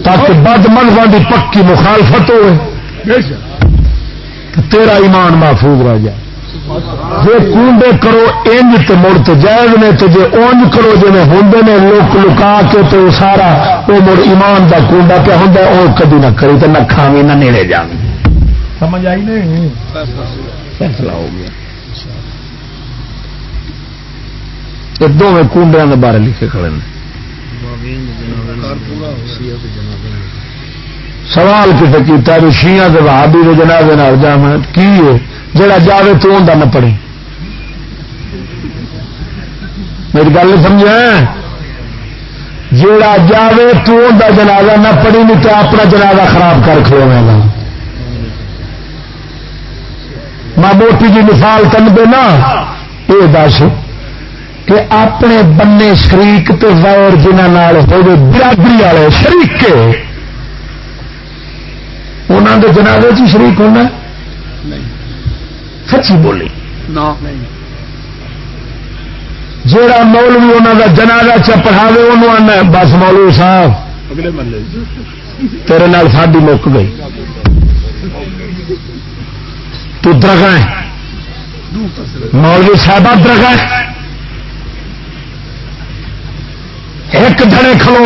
تاکہ بد منفا کی پکی مخالفت ہوئے تیرا ایمان محفوظ رہ جائے۔ جی کنڈے کرو انج تو مڑ تو جائز نے تو جی اونج کرو جی ہوں نے لوک لکا کے تو سارا وہ مڑ ایمان کا کنڈا پہ ہوں وہ کدی نہ کری تو نہ کھاوی نہ نیڑے جا سمجھ آئی نہیں؟ فیصلہ ہو گیا۔ دونوں کنڈیا کے بارے لکھے کھڑے ہیں سوال کتنے کیا شیا کے بہادی کے جناب جا کی جڑا جاوے تو ان نہ پڑے میری گل سمجھا جڑا جاوے تو ان جنازہ نہ پڑی نہیں تو اپنا جنازہ خراب کر کھلو گا میں موٹی جی مثال تن دے نا یہ دس کہ اپنے بنے شریک تو غیر جنہ ہو برادری والے شریک کے انہوں کے جنازے چ شریک ہونا سچی بولی۔ جا مول بھی انہوں کا جنازہ چ پڑھاوے انہوں آنا بس مولو صاحب تیرے نال ساڈی مک گئی۔ تو درگا مولوی صاحب درگا ایک دڑے کھلو۔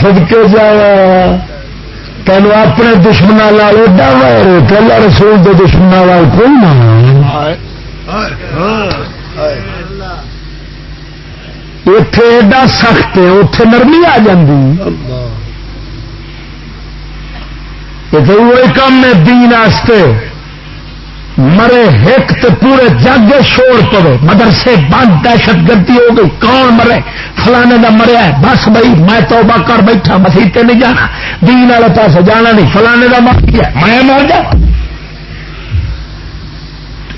سد کے جا تین اپنے دشمن لال ایڈا وائر پہلا رسول کے دشمن وال کوئی نہ اتے ایڈا سخت ہے اتے نرمی آ جاتی وہی کام ہے دین مرے ہک تو پورے جگ شور پوے مدرسے بند، دہشت گردی ہو گئی۔ کون مرے؟ فلانے کا مریا ہے۔ بس بھائی، میں توبہ کر بیٹھا مسیح نہیں جانا۔ دین والے پاس جانا نہیں۔ فلانے کا مر گیا میں مر جا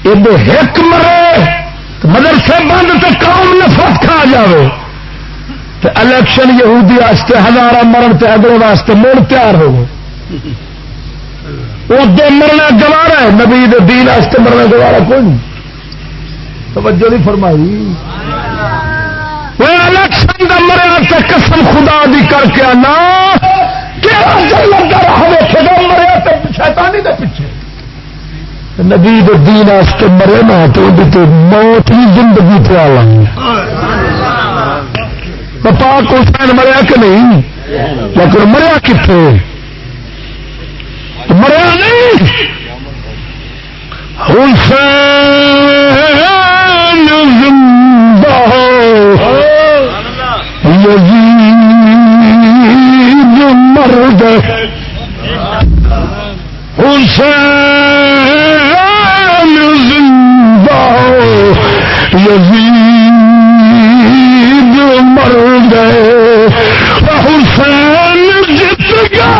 ہک مرے مدرسے بند تو قوم نفرت کھا جائے تو الیکشن یہودی واسطے ہزار مرن تے اگلے واسطے مڑ تیار ہو ادو مرنا گوارا ہے، نبی دین واسطے مرنا گوارا کوئی نہیں۔ توجہ نہیں فرمائی۔ الیکشن کا مریا تو قسم خدا دی کر کے آنا۔ مریا تو شیطانی دے پیچھے؟ نبی دین واسطے مرے نا تو موت ہی زندگی پیا لیں پاک حسین مریا کہ نہیں؟ لیکن مریا کتنے مریا نہیں۔ حسین زندہ یزید مرد حسین زندہ یزید مرد حسین جت گیا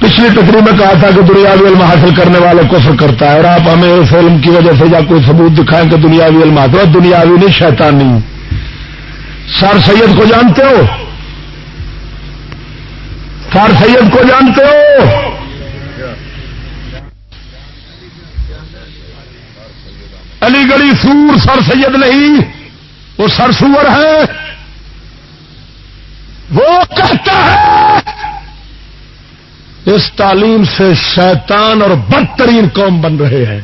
پچھلی تقریب میں کہا تھا کہ دنیاوی علم حاصل کرنے والے کفر کرتا ہے اور آپ ہمیں اس علم کی وجہ سے یا کوئی ثبوت دکھائیں کہ دنیاوی علم حاصل دنیاوی نہیں شیطانی سر سید کو جانتے ہو؟ سر سید کو جانتے ہو؟ علی گڑھی سور سر سید نہیں، وہ سر سور ہے۔ وہ کہتا ہے اس تعلیم سے شیطان اور بدترین قوم بن رہے ہیں۔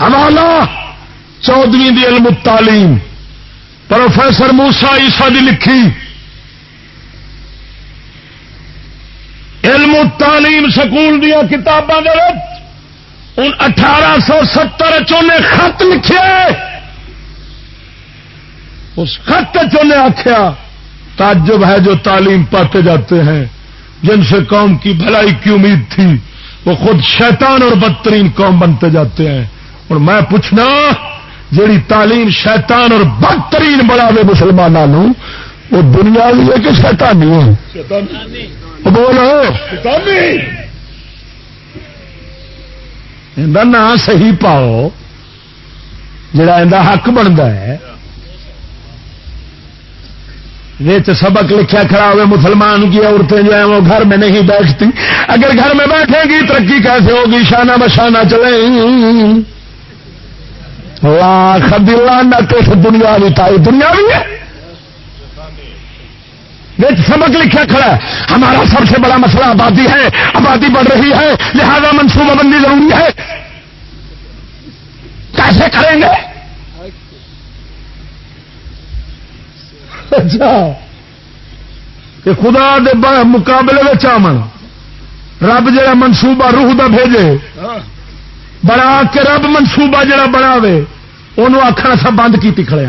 حوالہ، چودویں دی علم تعلیم پروفیسر موسا عیسا دی لکھی۔ علم تعلیم سکول دیا کتاباں ان اٹھارہ سو ستر چونے خط لکھے۔ اس خط چونے آخیا تعجب ہے جو تعلیم پاتے جاتے ہیں۔ جن سے قوم کی بھلائی کی امید تھی وہ خود شیطان اور بدترین قوم بنتے جاتے ہیں۔ اور میں پوچھنا جیڑی تعلیم شیطان اور بدترین بڑا دے مسلمانوں وہ دنیا بھی ہے کہ شیطانی ہے؟ بولو۔ نام صحیح پاؤ جڑا حق بنتا ہے سبق لکھا کھڑا ہوئے، مسلمان کی عورتیں جو ہیں وہ گھر میں نہیں بیٹھتی۔ اگر گھر میں بیٹھے گی، ترقی کیسے ہوگی؟ شانہ بشانہ چلے لاکھ دنیا بھی تائی، دنیا بھی ہے۔ سبق لکھا کھڑا ہے۔ ہمارا سب سے بڑا مسئلہ آبادی ہے، آبادی بڑھ رہی ہے، لہذا منصوبہ بندی ضروری ہے۔ کیسے کریں گے؟ اچھا۔ خدا دے مقابلے چامن رب جا منصوبہ روح دا بھیجے۔ بنا کے رب منصوبہ جڑا بناوے انہوں آخر سب بند کی کھڑے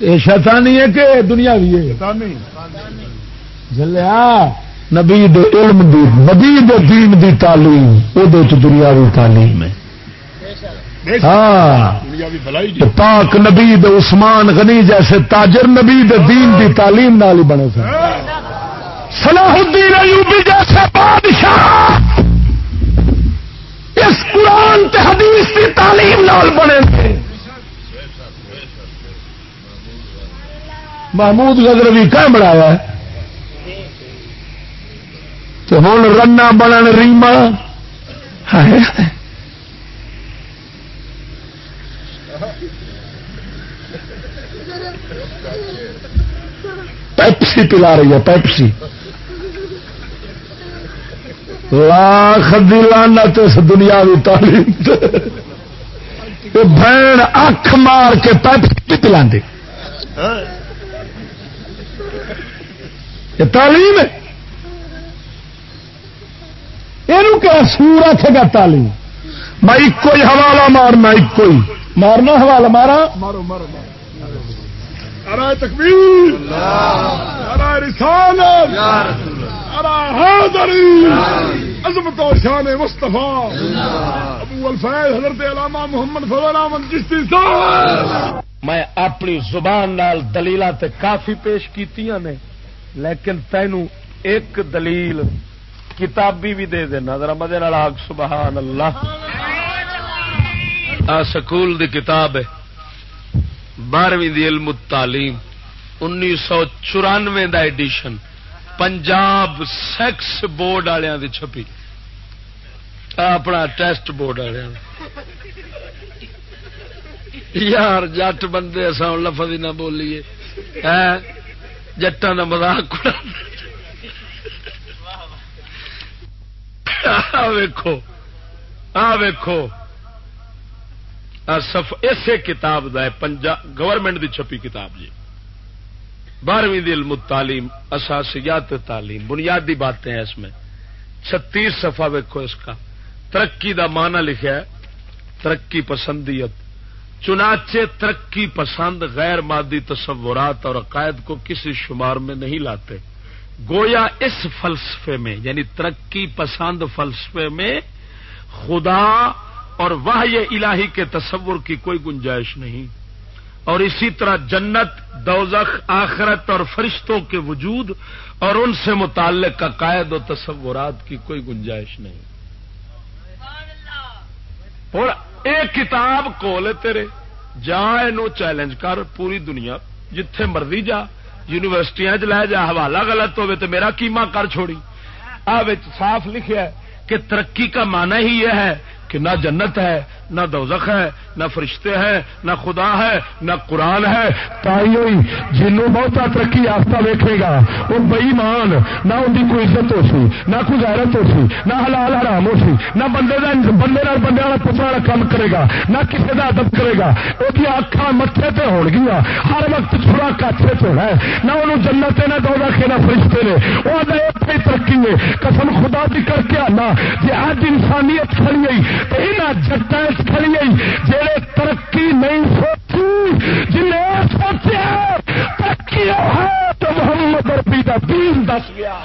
یہ شیطانی ہے کہ دنیا بھی ہے جلیا نبی علم دی، نبی دین دی تعلیم وہ دنیاوی تعلیم ہے۔ ہاں۔ پاک نبی عثمان غنی جیسے تاجر نبی دین دی تعلیم نال ہی بنے سن۔ صلاح الدین ایوبی جیسے بادشاہ۔ اس قرآن تے حدیث کی تعلیم نال بنے تھے محمود گزر بھی کہ بنایا ہے؟ تو ہوں رنا بنن ریما پیپسی پلا رہی ہے پیپسی لاکھ دلانا تو اس دنیا کی تعلیم بہن اکھ مار کے پیپسی پلا تعلیم ہے یہ کیا سور رکھے گا تعلیم میں ایک ہی حوالہ مارنا ایک ہی۔ مارنا حوالہ مارا؟ مارو مارو مارو۔ تکبیر۔ عظمت و شان مصطفیٰ۔ ابو الفیض حضرت علامہ محمد فضل احمد چشتی صاحب۔ میں اپنی زبان نال دلیل کافی پیش کیتی نے لیکن تینوں ایک دلیل کتابی بھی دے دینا، ذرا مدے آگ، سبحان اللہ۔ آ سکول دی کتاب ہے، بارہویں دی علم تعلیم انیس سو چورانوے دا ایڈیشن، پنجاب سیکس بورڈ والوں دی چھپی۔ اپنا ٹیسٹ بورڈ والوں یار، جٹ بندے اصا لفظ ہی نہ بولیے۔ جٹان کا مزاق ویکو آ ویکو اسے کتاب دا گورنمنٹ دی چھپی کتاب جی۔ بارہویں دل تعلیم اساسیات تعلیم، بنیادی باتیں ہیں اس میں۔ چھتیس صفحہ ویکو اس کا۔ ترقی دا معنی لکھا ہے، ترقی پسندیت۔ چنانچہ ترقی پسند غیر مادی تصورات اور عقائد کو کسی شمار میں نہیں لاتے۔ گویا اس فلسفے میں یعنی ترقی پسند فلسفے میں خدا اور وہ الہی کے تصور کی کوئی گنجائش نہیں۔ اور اسی طرح جنت، دوزخ، آخرت اور فرشتوں کے وجود اور ان سے متعلق عقائد و تصورات کی کوئی گنجائش نہیں۔ اور ایک کتاب کول تیرے، جا چیلنج کر پوری دنیا، جتھے مرضی جا۔ یونیورسٹیاں لے جا، حوالہ غلط ہوئے تو میرا کیما کر چھوڑی۔ آ صاف لکھا کہ ترقی کا معنی ہی یہ ہے کہ نہ جنت ہے نہ دوزخ ہے، نہ فرشتے ہیں، نہ خدا ہے، نہ قرآن ہے۔ تائی ہوئی جنوں بہت ترقی یافتہ ویکے گا۔ وہ بئی مان نہ ان کی کوئی عزت ہو سی، نہ کوئی غیرت ہو سی، نہ حلال حرام ہو سی، نہ بندے دا بندے بندے والا پتر والا کام کرے گا، نہ کسی کا ادب کرے گا۔ وہ اکھا متے تے ہو گیا ہر وقت چھوڑا کاچے چ ہے۔ نہ انہوں جنت نہ دو کے نہ فرشتے نے۔ وہ ترقی ہے۔ قسم خدا بھی کر کے آنا۔ جی اج انسانیت کھڑی گئی تو یہاں جٹا کھڑی گئی جہے ترقی نہیں سوچی، جنہیں سوچا ترقی ہے تو محمد اربی کا دین دس گیا۔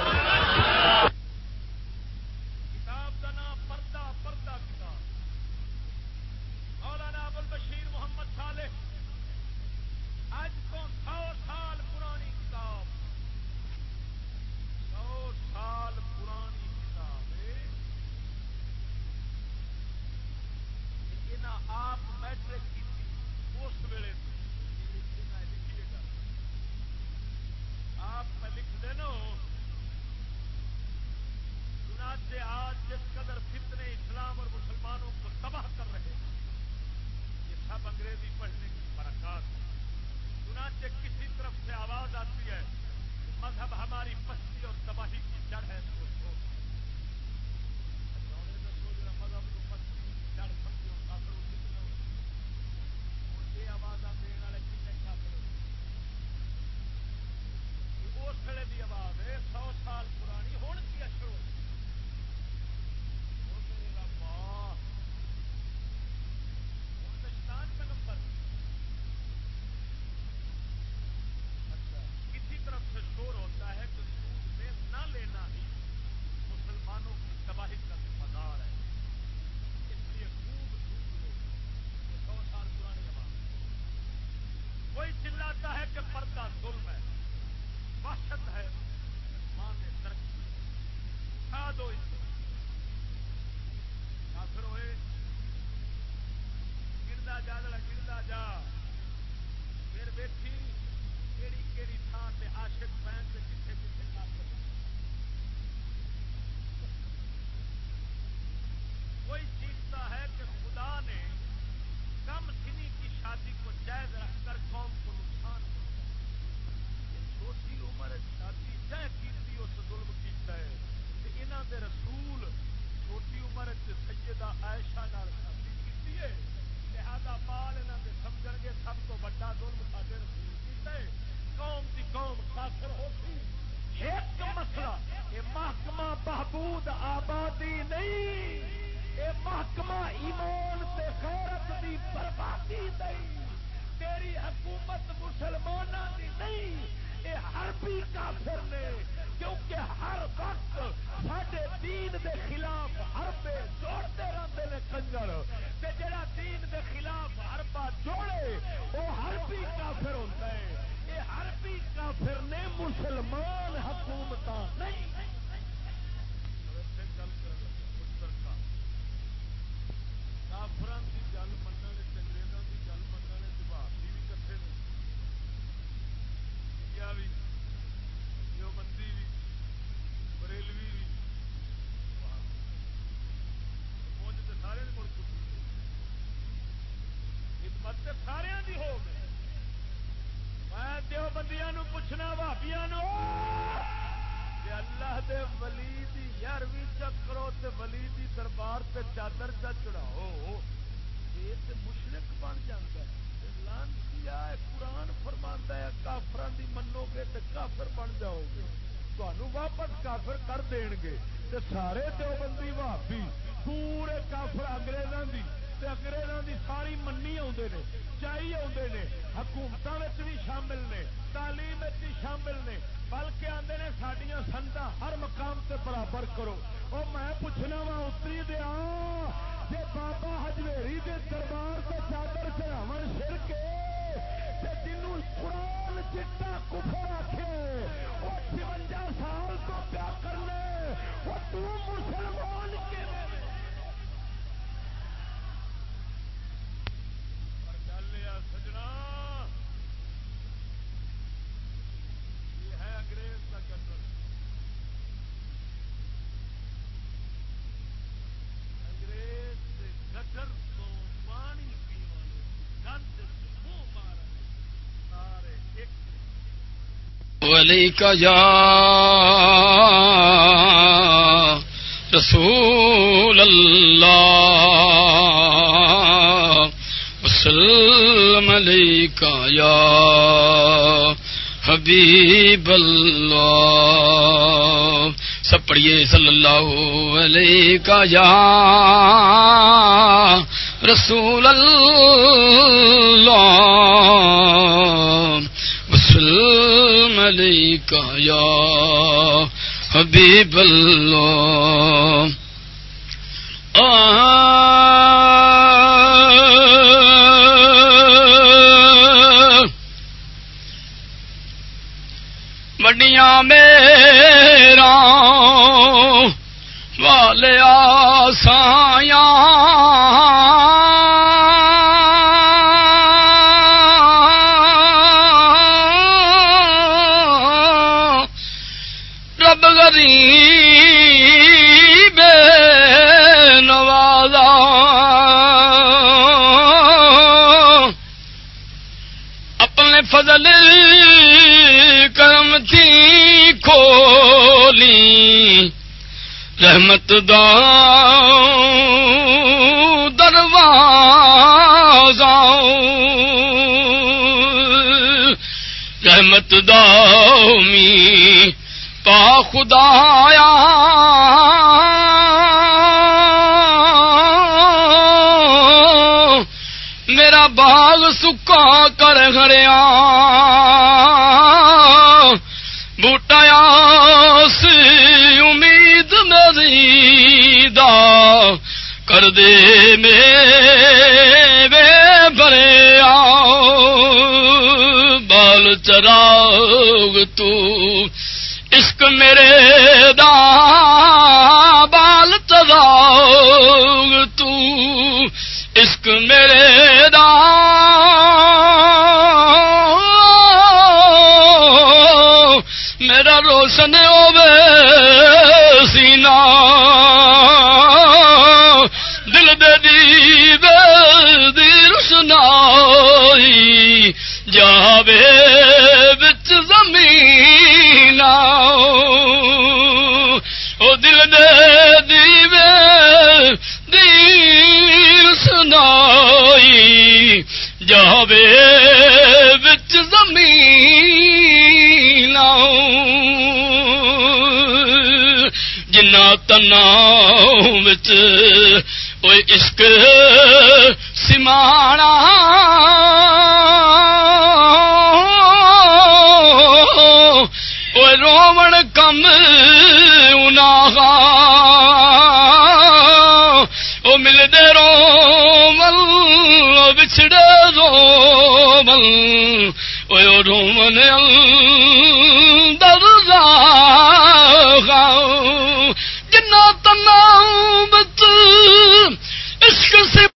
عليك يا رسول الله وسلم عليك يا حبيب الله سب پڑھیے صلی اللہ علیہ یا رسول اللہ علیک یا حبیب اللہ۔ وڈیاں میرا والیا سایاں کھولی۔ رحمت دا دروازہ۔ رحمت دامی پا خدایا میرا باغ سکا کر گھڑیا۔ بوٹایا امید مزید کر دے میں بھرے بال چراغ تو عشق میرے دا، بال چراغ تو عشق میرے دا۔ میرا روشن ہوے سینا۔ دل دے دی دی روشنائی جاوے بچ زمین او دل دے دیوے سنائی جاوے بچ زمین تنا عشق سمانا۔ رومن کم انہا وہ ملتے رو مل بچھڑے رو مل وہ رومن درجا جنا تنا بت عشق سے